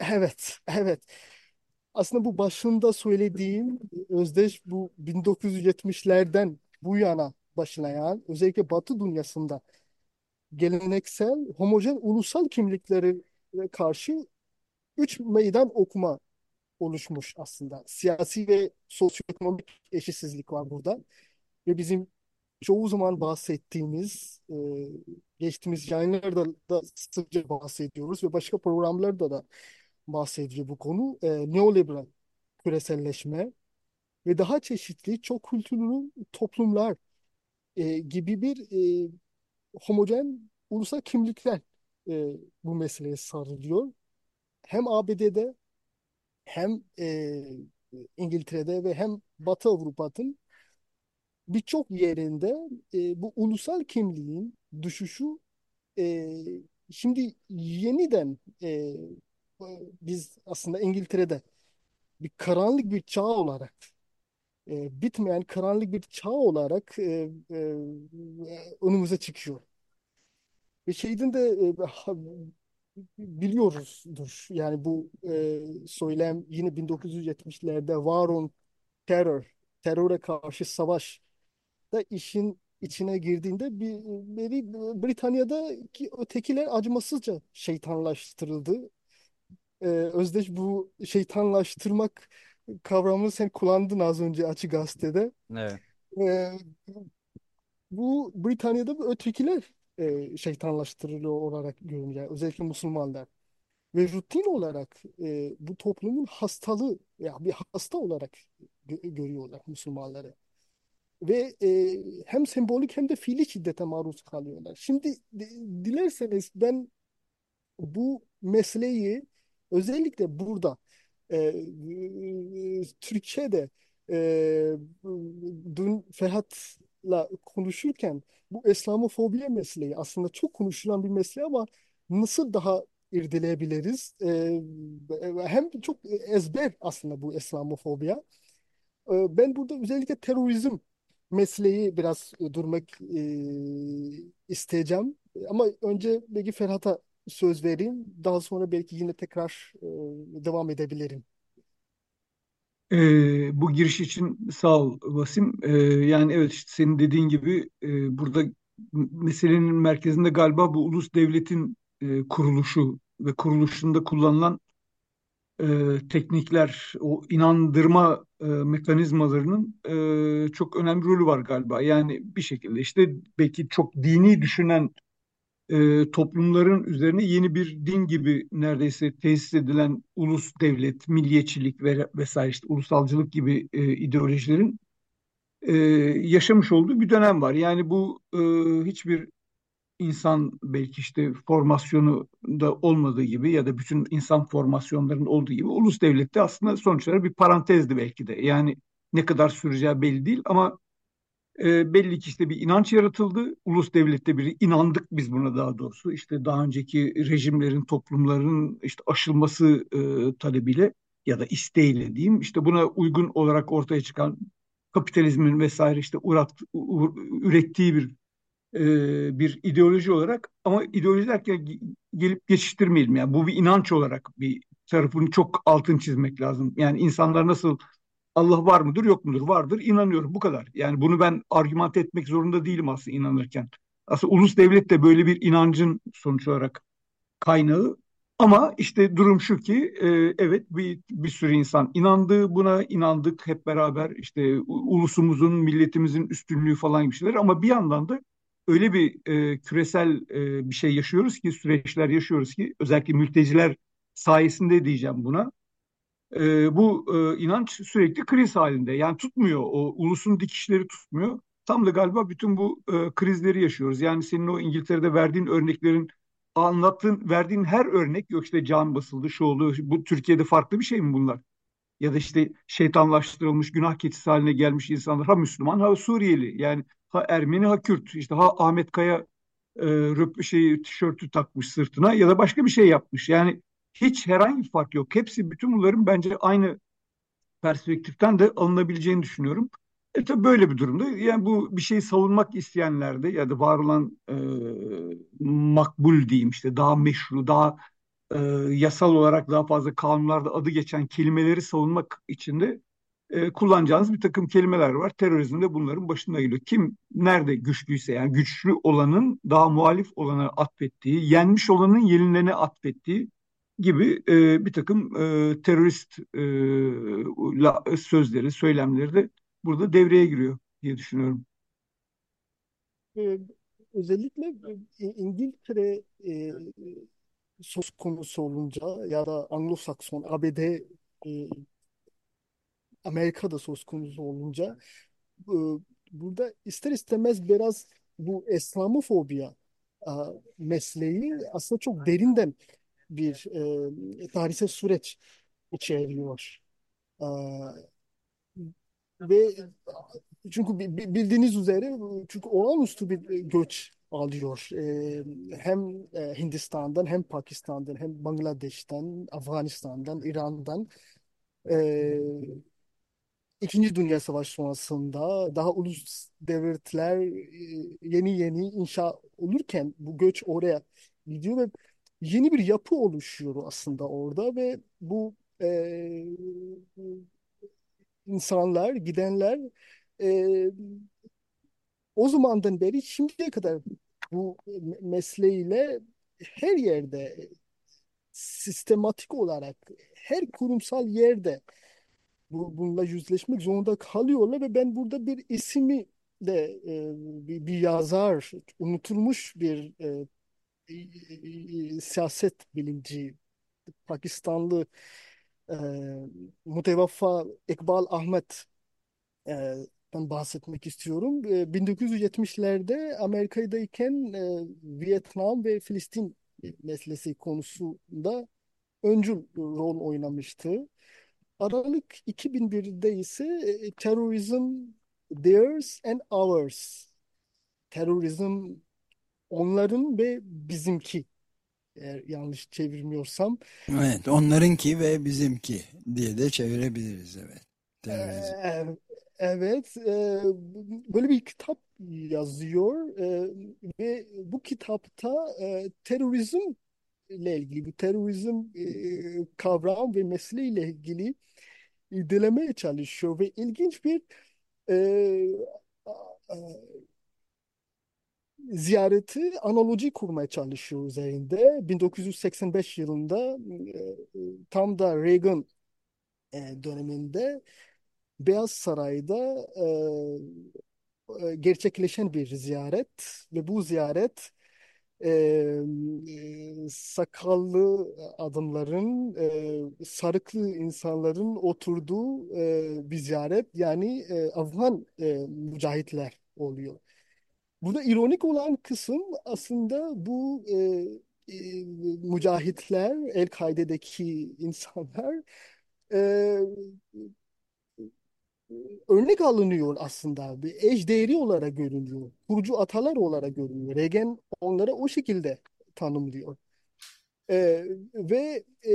evet evet aslında bu başında söylediğim özdeş bu 1970'lerden bu yana başlayan özellikle Batı dünyasında geleneksel homojen ulusal kimliklere karşı üç meydan okuma oluşmuş aslında. Siyasi ve sosyoekonomik eşitsizlik var burada. Ve bizim çoğu zaman bahsettiğimiz, e, geçtiğimiz yayınlarda da sıkça bahsediyoruz ve başka programlarda da bahsediyor bu konu. E, neoliberal küreselleşme ve daha çeşitli, çok kültürlü toplumlar e, gibi bir homojen ulusal kimlikler e, bu meseleye sarılıyor. Hem ABD'de hem e, İngiltere'de ve hem Batı Avrupa'nın birçok yerinde e, bu ulusal kimliğin düşüşü e, şimdi yeniden e, biz aslında İngiltere'de bir karanlık bir çağ olarak e, bitmeyen karanlık bir çağ olarak e, e, önümüze çıkıyor. Ve şeyden de e, biliyoruzdur. Yani bu e, söylem yine 1970'lerde var on terör, teröre karşı savaş da işin içine girdiğinde bir, beri Britanya'daki ötekiler acımasızca şeytanlaştırıldı. E, Özdeş bu şeytanlaştırmak kavramını sen kullandın az önce Açık Gazete'de. Evet. E, bu Britanya'da bu ötekiler e, şeytanlaştırılıyor olarak görünüyor. Yani özellikle Müslümanlar. Ve rutin olarak e, bu toplumun hastalığı ya bir hasta olarak gö- görüyorlar Müslümanları. Ve e, hem sembolik hem de fiili şiddete maruz kalıyorlar. Şimdi di- dilerseniz ben bu mesleği özellikle burada e, Türkiye'de e, dün Ferhat'la konuşurken bu İslamofobiya mesleği aslında çok konuşulan bir mesleği ama nasıl daha irdeleyebiliriz? E, hem çok ezber aslında bu İslamofobiya. E, ben burada özellikle terörizm mesleği biraz durmak e, isteyeceğim. Ama önce belki Ferhat'a söz vereyim. Daha sonra belki yine tekrar e, devam edebilirim. Ee, bu giriş için sağ ol Vasim. Ee, yani evet işte senin dediğin gibi e, burada meselenin merkezinde galiba bu ulus devletin e, kuruluşu ve kuruluşunda kullanılan e, teknikler, o inandırma e, mekanizmalarının e, çok önemli rolü var galiba. Yani bir şekilde işte belki çok dini düşünen e, toplumların üzerine yeni bir din gibi neredeyse tesis edilen ulus devlet, milliyetçilik ve vesaire işte ulusalcılık gibi e, ideolojilerin e, yaşamış olduğu bir dönem var. Yani bu e, hiçbir insan belki işte formasyonu da olmadığı gibi ya da bütün insan formasyonlarının olduğu gibi ulus devlette aslında sonuçları bir parantezdi belki de. Yani ne kadar süreceği belli değil ama e, belli ki işte bir inanç yaratıldı. Ulus devlette bir inandık biz buna daha doğrusu. İşte daha önceki rejimlerin, toplumların işte aşılması e, talebiyle ya da isteğiyle diyeyim. İşte buna uygun olarak ortaya çıkan kapitalizmin vesaire işte uğrat, ürettiği bir e, bir ideoloji olarak ama ideoloji derken gelip geçiştirmeyelim. Yani bu bir inanç olarak bir tarafını çok altın çizmek lazım. Yani insanlar nasıl Allah var mıdır yok mudur? Vardır inanıyorum bu kadar. Yani bunu ben argümant etmek zorunda değilim aslında inanırken. Aslında ulus devlet de böyle bir inancın sonuç olarak kaynağı. Ama işte durum şu ki e, evet bir, bir sürü insan inandı buna inandık hep beraber işte ulusumuzun milletimizin üstünlüğü falan gibi şeyler ama bir yandan da öyle bir e, küresel e, bir şey yaşıyoruz ki süreçler yaşıyoruz ki özellikle mülteciler sayesinde diyeceğim buna e, bu e, inanç sürekli kriz halinde. Yani tutmuyor o ulusun dikişleri tutmuyor. Tam da galiba bütün bu e, krizleri yaşıyoruz. Yani senin o İngiltere'de verdiğin örneklerin anlattığın, verdiğin her örnek yok işte can basıldı, şu oldu. Bu Türkiye'de farklı bir şey mi bunlar? Ya da işte şeytanlaştırılmış, günah keçisi haline gelmiş insanlar ha Müslüman ha Suriyeli. Yani ha Ermeni ha Kürt. İşte ha Ahmet Kaya e, röp şeyi tişörtü takmış sırtına ya da başka bir şey yapmış. Yani hiç herhangi bir fark yok. Hepsi bütün bunların bence aynı perspektiften de alınabileceğini düşünüyorum. E tabii böyle bir durumda yani bu bir şeyi savunmak isteyenlerde ya da var olan e, makbul diyeyim işte daha meşru, daha e, yasal olarak daha fazla kanunlarda adı geçen kelimeleri savunmak için de e, kullanacağınız bir takım kelimeler var. Terörizm de bunların başında geliyor. Kim nerede güçlüyse yani güçlü olanın daha muhalif olana atfettiği, yenmiş olanın yenilerine atfettiği gibi e, bir takım e, terörist e, la, sözleri, söylemleri de burada devreye giriyor diye düşünüyorum. Ee, özellikle e, İngiltere e, söz konusu olunca ya da Anglo-Sakson, ABD, e, Amerika'da söz konusu olunca e, burada ister istemez biraz bu İslamofobiya e, mesleği aslında çok derinden bir e, tarihsel süreç içeriyor. E, ve çünkü bi- bi- bildiğiniz üzere çünkü olağanüstü bir göç alıyor. E, hem Hindistan'dan hem Pakistan'dan hem Bangladeş'ten, Afganistan'dan, İran'dan e, İkinci Dünya Savaşı sonrasında daha ulus devletler yeni yeni inşa olurken bu göç oraya gidiyor ve yeni bir yapı oluşuyor aslında orada ve bu e, insanlar, gidenler e, o zamandan beri şimdiye kadar bu mesleğiyle her yerde sistematik olarak her kurumsal yerde bu, bununla yüzleşmek zorunda kalıyorlar ve ben burada bir ismi de e, bir, bir yazar, unutulmuş bir e, siyaset bilimci, Pakistanlı e, Mutevaffa Ekbal Ahmet e, ben bahsetmek istiyorum. E, 1970'lerde Amerika'dayken e, Vietnam ve Filistin meselesi konusunda öncül rol oynamıştı. Aralık 2001'de ise Terrorism Theirs and Ours. Terörizm onların ve bizimki. Eğer yanlış çevirmiyorsam. Evet, onlarınki ve bizimki diye de çevirebiliriz evet. Ee, evet, e, böyle bir kitap yazıyor e, ve bu kitapta e, terörizm ile ilgili, bu terörizm kavram ve mesleğiyle ilgili irdelemeye çalışıyor ve ilginç bir ziyareti analoji kurmaya çalışıyor üzerinde. 1985 yılında e, tam da Reagan e, döneminde Beyaz Saray'da e, e, gerçekleşen bir ziyaret ve bu ziyaret e, e, sakallı adamların, e, sarıklı insanların oturduğu e, bir ziyaret. Yani e, Afgan e, mücahitler oluyor. Burada ironik olan kısım aslında bu e, e, mücahitler, El-Kaide'deki insanlar e, örnek alınıyor aslında. Bir eşdeğeri olarak görünüyor. Kurucu atalar olarak görünüyor. Reagan onları o şekilde tanımlıyor. E, ve e,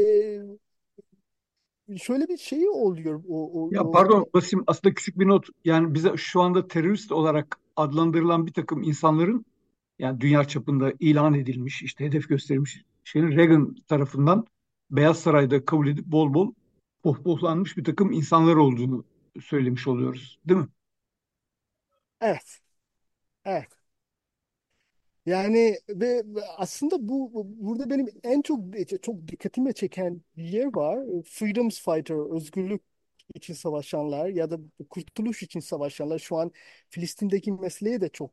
şöyle bir şey oluyor. O, o, Ya pardon Basim aslında küçük bir not. Yani bize şu anda terörist olarak adlandırılan bir takım insanların yani dünya çapında ilan edilmiş, işte hedef gösterilmiş şeyin Reagan tarafından Beyaz Saray'da kabul edip bol bol pohpohlanmış bir takım insanlar olduğunu söylemiş oluyoruz, değil mi? evet, evet. Yani ve aslında bu bu- burada benim en çok çok dikkatimi çeken yer var. Freedom Fighter, özgürlük için savaşanlar ya da kurtuluş için savaşanlar şu an Filistin'deki meseleyi de çok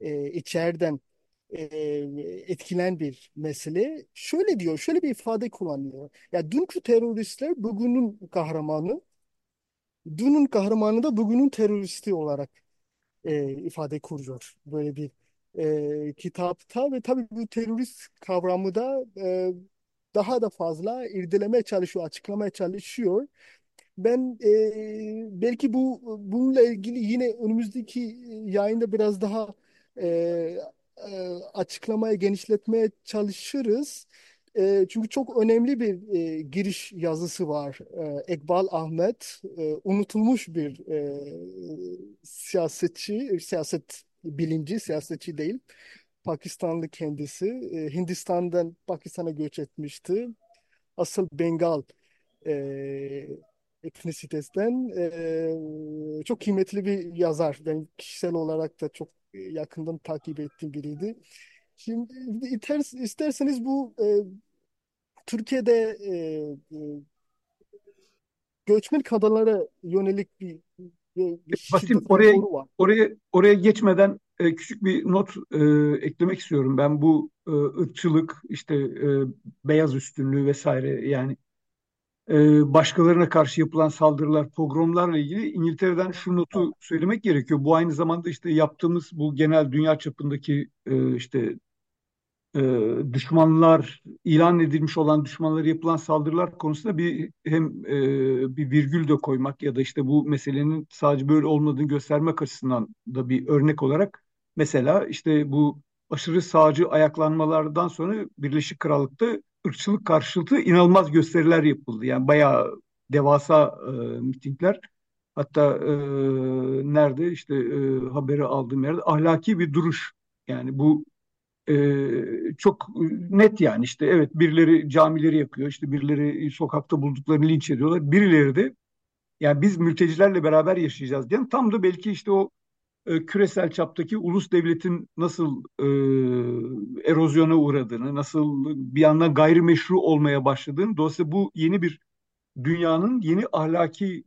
e, içeriden e, etkilen bir mesele. Şöyle diyor, şöyle bir ifade kullanıyor. Ya dünkü teröristler bugünün kahramanı, dünün kahramanı da bugünün teröristi olarak e, ifade kuruyor. Böyle bir e, kitapta ve tabii bu terörist kavramı da e, daha da fazla irdelemeye çalışıyor, açıklamaya çalışıyor. Ben e, belki bu bununla ilgili yine önümüzdeki yayında biraz daha e, e, açıklamaya, genişletmeye çalışırız. E, çünkü çok önemli bir e, giriş yazısı var. E, Ekbal Ahmet, e, unutulmuş bir e, siyasetçi, siyaset bilimci, siyasetçi değil. Pakistanlı kendisi. E, Hindistan'dan Pakistan'a göç etmişti. Asıl Bengal e, etnisitesinden e, çok kıymetli bir yazar. Ben kişisel olarak da çok yakından takip ettiğim biriydi. Şimdi iter- isterseniz bu e, Türkiye'de e, e, göçmen kadınlara yönelik bir, bir, şiddet oraya var. oraya oraya geçmeden e, küçük bir not e, eklemek istiyorum. Ben bu e, ırkçılık, işte e, beyaz üstünlüğü vesaire yani e, başkalarına karşı yapılan saldırılar, pogromlarla ilgili İngiltere'den şu notu söylemek gerekiyor. Bu aynı zamanda işte yaptığımız bu genel dünya çapındaki e, işte e, düşmanlar ilan edilmiş olan düşmanlara yapılan saldırılar konusunda bir hem e, bir virgül de koymak ya da işte bu meselenin sadece böyle olmadığını göstermek açısından da bir örnek olarak mesela işte bu aşırı sağcı ayaklanmalardan sonra Birleşik Krallık'ta ırkçılık karşıtı inanılmaz gösteriler yapıldı. Yani bayağı devasa e, mitingler. Hatta e, nerede işte e, haberi aldığım yerde ahlaki bir duruş. Yani bu e, çok net yani işte evet birileri camileri yakıyor işte birileri sokakta bulduklarını linç ediyorlar birileri de yani biz mültecilerle beraber yaşayacağız diyen tam da belki işte o e, küresel çaptaki ulus devletin nasıl e, erozyona uğradığını nasıl bir yandan gayrimeşru olmaya başladığını dolayısıyla bu yeni bir dünyanın yeni ahlaki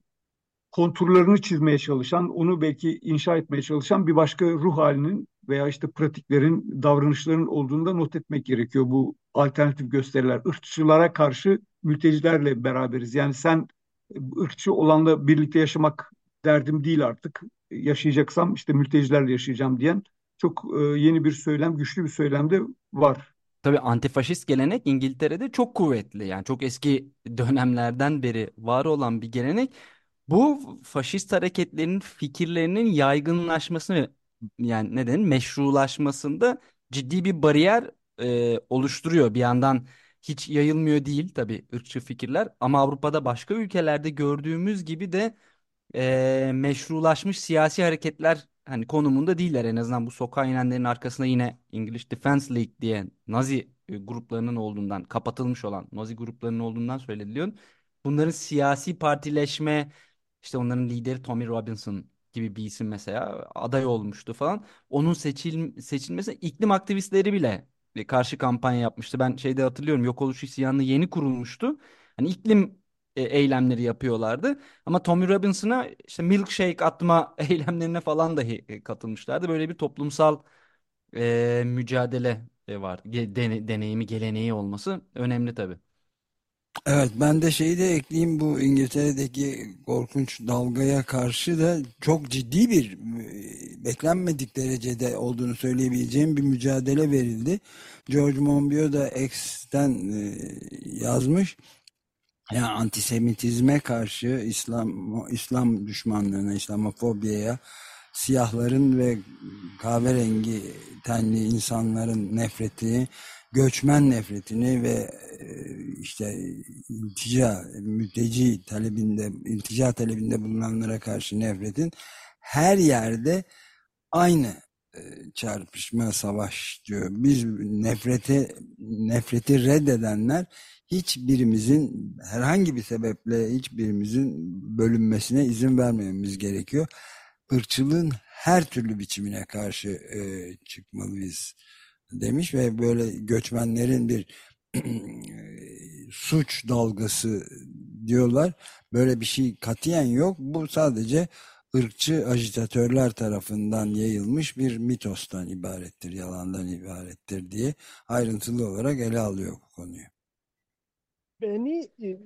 konturlarını çizmeye çalışan, onu belki inşa etmeye çalışan bir başka ruh halinin veya işte pratiklerin, davranışların olduğunu da not etmek gerekiyor bu alternatif gösteriler. Irkçılara karşı mültecilerle beraberiz. Yani sen ırkçı olanla birlikte yaşamak derdim değil artık. Yaşayacaksam işte mültecilerle yaşayacağım diyen çok e, yeni bir söylem, güçlü bir söylem de var. Tabii antifaşist gelenek İngiltere'de çok kuvvetli. Yani çok eski dönemlerden beri var olan bir gelenek. Bu faşist hareketlerin fikirlerinin yaygınlaşması ve yani neden meşrulaşmasında ciddi bir bariyer e, oluşturuyor. Bir yandan hiç yayılmıyor değil tabii ırkçı fikirler ama Avrupa'da başka ülkelerde gördüğümüz gibi de e, meşrulaşmış siyasi hareketler hani konumunda değiller. En azından bu sokağa inenlerin arkasında yine English Defense League diye Nazi e, gruplarının olduğundan kapatılmış olan Nazi gruplarının olduğundan söyleniliyor. Bunların siyasi partileşme işte onların lideri Tommy Robinson gibi bir isim mesela aday olmuştu falan. Onun seçil seçilmesi iklim aktivistleri bile karşı kampanya yapmıştı. Ben şeyde hatırlıyorum Yok Oluş İsyanı yeni kurulmuştu. Hani iklim e, eylemleri yapıyorlardı. Ama Tommy Robinson'a işte milkshake atma eylemlerine falan dahi e, katılmışlardı. Böyle bir toplumsal e, mücadele var. Dene- deneyimi, geleneği olması önemli tabii. Evet ben de şeyi de ekleyeyim bu İngiltere'deki korkunç dalgaya karşı da çok ciddi bir e, beklenmedik derecede olduğunu söyleyebileceğim bir mücadele verildi. George Monbiot da X'ten yazmış. Yani antisemitizme karşı İslam İslam düşmanlığına, İslamofobiye, siyahların ve kahverengi tenli insanların nefretini göçmen nefretini ve e, işte iltica, mülteci talebinde, iltica talebinde bulunanlara karşı nefretin her yerde aynı e, çarpışma, savaş diyor. Biz nefrete, nefreti reddedenler hiçbirimizin herhangi bir sebeple hiçbirimizin bölünmesine izin vermememiz gerekiyor. Irkçılığın her türlü biçimine karşı e, çıkmalıyız demiş ve böyle göçmenlerin bir suç dalgası diyorlar. Böyle bir şey katiyen yok. Bu sadece ırkçı ajitatörler tarafından yayılmış bir mitostan ibarettir, yalandan ibarettir diye ayrıntılı olarak ele alıyor bu konuyu. Beni e,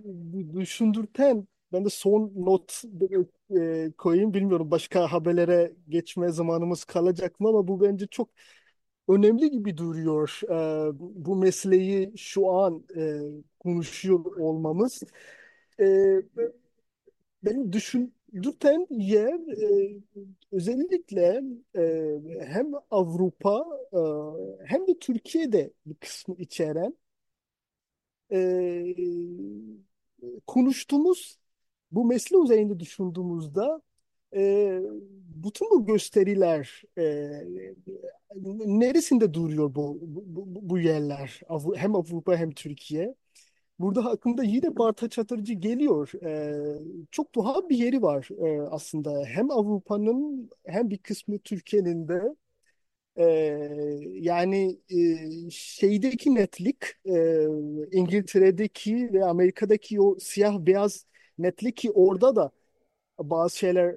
düşündürten ben de son not e, koyayım bilmiyorum başka haberlere geçme zamanımız kalacak mı ama bu bence çok önemli gibi duruyor e, bu mesleği şu an e, konuşuyor olmamız. E, beni düşündürten yer e, özellikle e, hem Avrupa e, hem de Türkiye'de bir kısmı içeren e, konuştuğumuz bu mesele üzerinde düşündüğümüzde e, bütün bu gösteriler e, neresinde duruyor bu, bu, bu yerler? Hem Avrupa hem Türkiye. Burada hakkında yine Barta Çatırcı geliyor. E, çok tuhaf bir yeri var e, aslında. Hem Avrupa'nın hem bir kısmı Türkiye'nin de. E, yani e, şeydeki netlik e, İngiltere'deki ve Amerika'daki o siyah beyaz netlik ki orada da bazı şeyler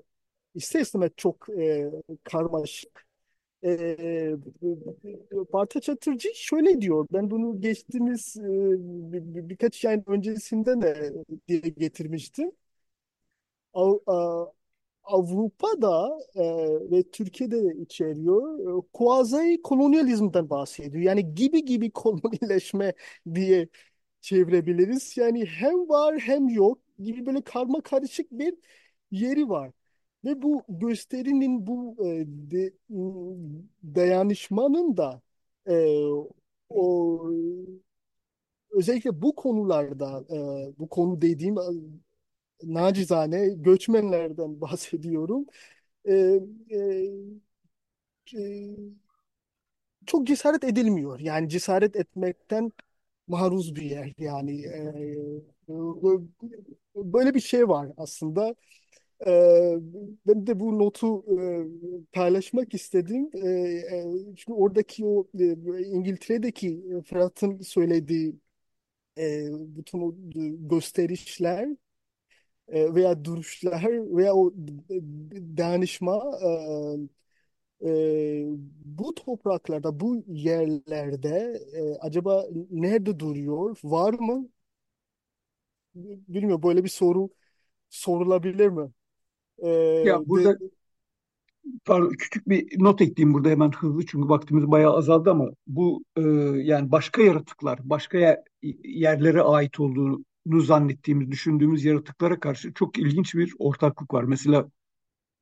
ister istemez çok e, karmaşık. E, Barta Çatırcı şöyle diyor. Ben bunu geçtiğimiz e, bir- bir- birkaç yayın öncesinde de dile getirmiştim. Av- Avrupa'da e, ve Türkiye'de de içeriyor. E, kolonyalizmden bahsediyor. Yani gibi gibi kolonileşme diye çevirebiliriz. Yani hem var hem yok gibi böyle karma karışık bir yeri var. Ve bu gösterinin bu e, de- dayanışmanın da e, o özellikle bu konularda e, bu konu dediğim nacizane göçmenlerden bahsediyorum. E, e, e, çok cesaret edilmiyor. Yani cesaret etmekten maruz bir yer. Yani e, böyle bir şey var aslında. E, ben de bu notu e, paylaşmak istedim. E, e, çünkü oradaki o e, İngiltere'deki e, Fırat'ın söylediği e, bütün o gösterişler e, veya duruşlar veya o danışma e, e, bu topraklarda, bu yerlerde e, acaba nerede duruyor? Var mı? Bilmiyorum böyle bir soru sorulabilir mi? E, Ya de, burada pardon, küçük bir not ekleyeyim burada hemen hızlı çünkü vaktimiz bayağı azaldı ama bu e, yani başka yaratıklar, başka yer- yerlere ait olduğunu zannettiğimiz, düşündüğümüz yaratıklara karşı çok ilginç bir ortaklık var. Mesela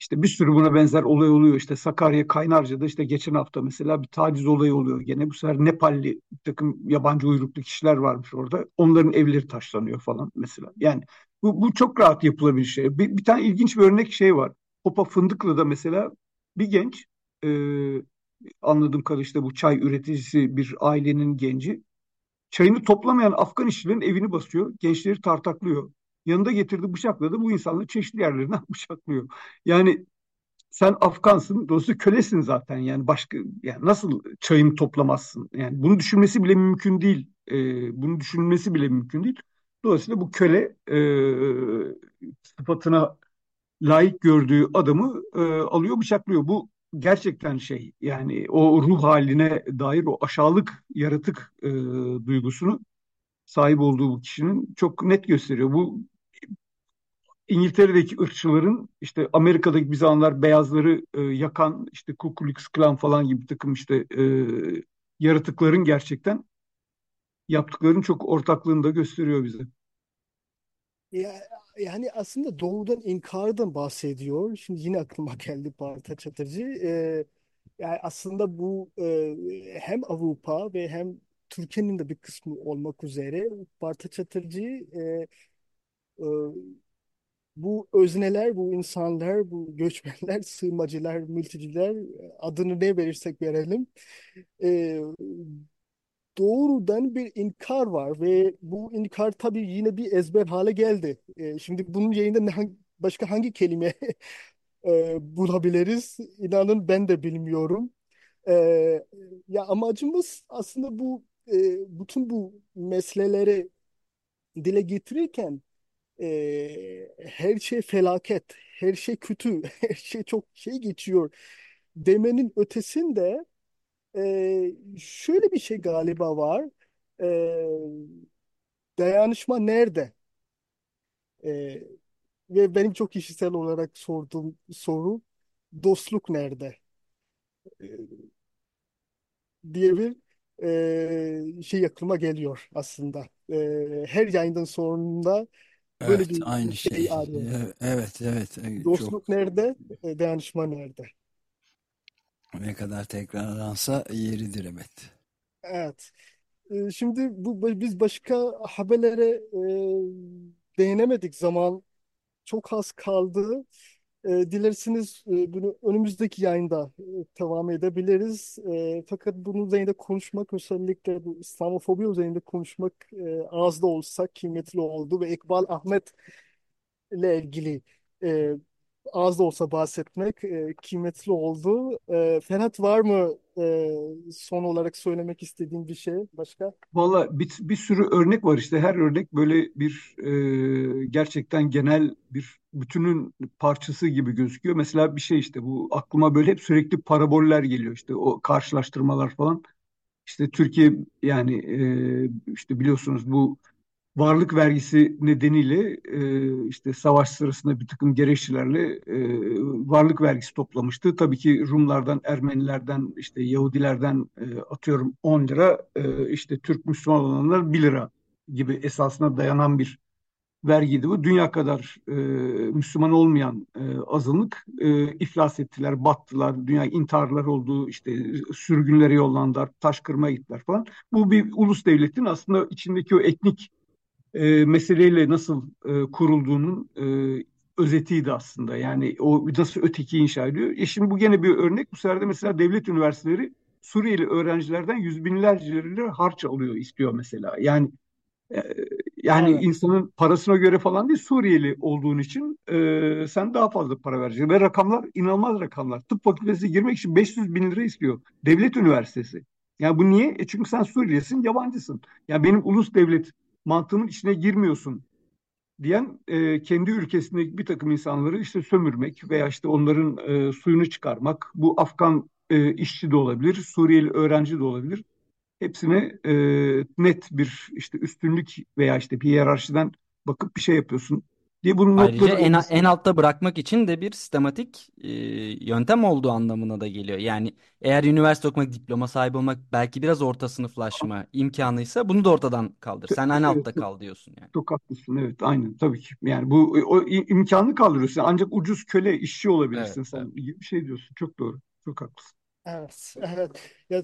İşte bir sürü buna benzer olay oluyor. İşte Sakarya Kaynarca'da işte geçen hafta mesela bir taciz olayı oluyor gene. Bu sefer Nepalli bir takım yabancı uyruklu kişiler varmış orada. Onların evleri taşlanıyor falan mesela. Yani bu, bu çok rahat yapılabilir şey. Bir, bir tane ilginç bir örnek şey var. Hopa Fındıklı'da mesela bir genç e, anladığım kadarıyla işte bu çay üreticisi bir ailenin genci çayını toplamayan Afgan işçilerin evini basıyor. Gençleri tartaklıyor. Yanında getirdiği bıçakla da bu insanları çeşitli yerlerinden bıçaklıyor. Yani sen Afgansın, dolayısıyla kölesin zaten. Yani başka yani nasıl çayını toplamazsın? Yani bunu düşünmesi bile mümkün değil. Ee, bunu düşünmesi bile mümkün değil. Dolayısıyla bu köle e, sıfatına layık gördüğü adamı e, alıyor bıçaklıyor. Bu gerçekten şey yani o ruh haline dair o aşağılık yaratık e, duygusunu sahip olduğu bu kişinin çok net gösteriyor. Bu İngiltere'deki ırkçıların işte Amerika'daki bir zamanlar beyazları e, yakan işte Ku Klux Klan falan gibi takım işte e, yaratıkların gerçekten yaptıklarının çok ortaklığını da gösteriyor bize. Ya, yani aslında doğudan inkardan bahsediyor. Şimdi yine aklıma geldi Barta Çatırcı. Ee, yani aslında bu e, hem Avrupa ve hem Türkiye'nin de bir kısmı olmak üzere Barta Çatırcı e, e, bu özneler, bu insanlar, bu göçmenler, sığınmacılar, mülteciler adını ne verirsek verelim e, doğrudan bir inkar var ve bu inkar tabii yine bir ezber hale geldi. E, şimdi bunun yayında hangi- başka hangi kelime e, bulabiliriz? İnanın ben de bilmiyorum. E, ya amacımız aslında bu e, bütün bu meseleleri dile getirirken e, her şey felaket, her şey kötü, her şey çok şey geçiyor demenin ötesinde e, şöyle bir şey galiba var. E, dayanışma nerede? E, ve benim çok kişisel olarak sorduğum soru dostluk nerede? E, diye bir e, şey aklıma geliyor aslında. E, her yayından sonunda böyle Evet, bir aynı şey şey. arıyorum. Evet, evet. Çok Dostluk nerede? E, dayanışma nerede? Ne kadar tekrarlansa yeridir evet. Evet. E, şimdi bu biz başka haberlere e, değinemedik. Zaman çok az kaldı. E, dilerseniz e, bunu önümüzdeki yayında e, devam edebiliriz. E, fakat bunun üzerinde konuşmak özellikle bu İslamofobi üzerinde konuşmak e, az da olsa kıymetli oldu ve İkbal Ahmet ile ilgili e, az da olsa bahsetmek e, kıymetli oldu. E, Ferhat var mı e, son olarak söylemek istediğin bir şey başka? Valla bir, bir sürü örnek var işte her örnek böyle bir e, gerçekten genel bir bütünün parçası gibi gözüküyor. Mesela bir şey işte bu aklıma böyle hep sürekli paraboller geliyor işte o karşılaştırmalar falan. İşte Türkiye yani e, işte biliyorsunuz bu varlık vergisi nedeniyle e, işte savaş sırasında bir takım gereçlerle e, varlık vergisi toplamıştı. Tabii ki Rumlardan, Ermenilerden, işte Yahudilerden e, atıyorum 10 lira, e, işte Türk Müslüman olanlar 1 lira gibi esasına dayanan bir vergiydi bu. Dünya kadar e, Müslüman olmayan e, azınlık e, iflas ettiler, battılar. Dünya intiharlar oldu, işte sürgünlere yollandılar, taş kırmaya gittiler falan. Bu bir ulus devletin aslında içindeki o etnik e, meseleyle nasıl e, kurulduğunun e, özetiydi aslında. Yani o nasıl öteki inşa ediyor. E şimdi bu gene bir örnek. Bu sefer de mesela devlet üniversiteleri Suriyeli öğrencilerden yüz binlerce lira harç alıyor, istiyor mesela. Yani e, yani Evet. insanın parasına göre falan değil Suriyeli olduğun için e, sen daha fazla para vereceksin. Ve rakamlar inanılmaz rakamlar. Tıp fakültesine girmek için 500 bin lira istiyor. Devlet üniversitesi. Yani bu niye? E çünkü sen Suriyelisin, yabancısın. Yani benim ulus devlet mantığımın içine girmiyorsun diyen e, kendi ülkesindeki bir takım insanları işte sömürmek veya işte onların e, suyunu çıkarmak. Bu Afgan e, işçi de olabilir, Suriyeli öğrenci de olabilir. Hepsine e, net bir işte üstünlük veya işte bir hiyerarşiden bakıp bir şey yapıyorsun diye bunun Ayrıca notları en, olması en altta bırakmak için de bir sistematik e, yöntem olduğu anlamına da geliyor. Yani eğer üniversite okumak, diploma sahibi olmak belki biraz orta sınıflaşma imkanıysa bunu da ortadan kaldır. Sen en altta kal diyorsun yani. çok haklısın. Evet, aynen tabii ki. Yani bu o imkanı kaldırıyorsun. Ancak ucuz köle işçi olabilirsin Evet, sen. evet. Bir şey diyorsun. Çok doğru. Çok haklısın. Evet, evet. Ya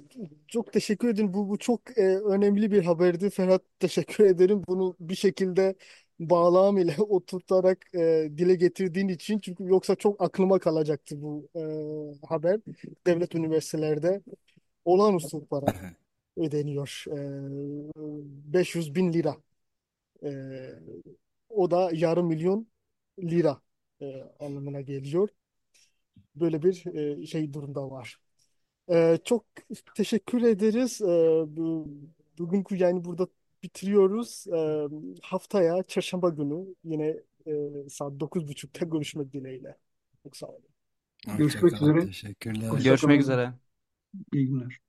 çok teşekkür ederim. Bu, bu çok e, önemli bir haberdi. Ferhat teşekkür ederim. Bunu bir şekilde bağlam ile oturtarak e, dile getirdiğin için. Çünkü yoksa çok aklıma kalacaktı bu e, haber. Devlet üniversitelerde olağanüstü para ödeniyor. E, 500 bin lira. E, o da yarım milyon lira e, anlamına geliyor. Böyle bir e, şey durumda var. Ee, çok teşekkür ederiz. Ee, bu, bugünkü yayını burada bitiriyoruz. Ee, haftaya çarşamba günü yine e, saat 9.30'da görüşmek dileğiyle. Çok sağ olun. Hoşça Görüşmek kal, üzere. teşekkürler. Hoşça Görüşmek kalın. üzere. İyi günler.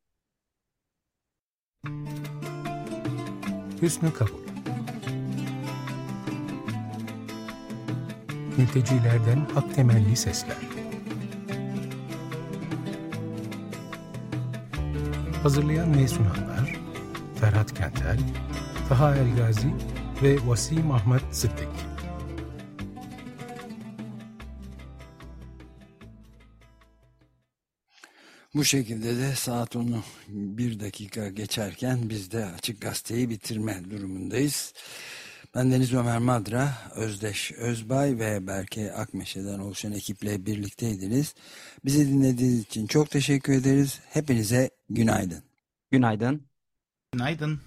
Hüsnü kabul. Mültecilerden hak temelli sesler. Hazırlayan ve sunanlar Ferhat Kentel, Taha Elgazi ve Vasim Ahmet Sıddık. Bu şekilde de saat onu bir dakika geçerken biz de Açık Gazete'yi bitirme durumundayız. Ben Deniz Ömer Madra, Özdeş Özbay ve Berke Akmeşe'den oluşan ekiple birlikteydiniz. Bizi dinlediğiniz için çok teşekkür ederiz. Hepinize günaydın. Günaydın. Günaydın.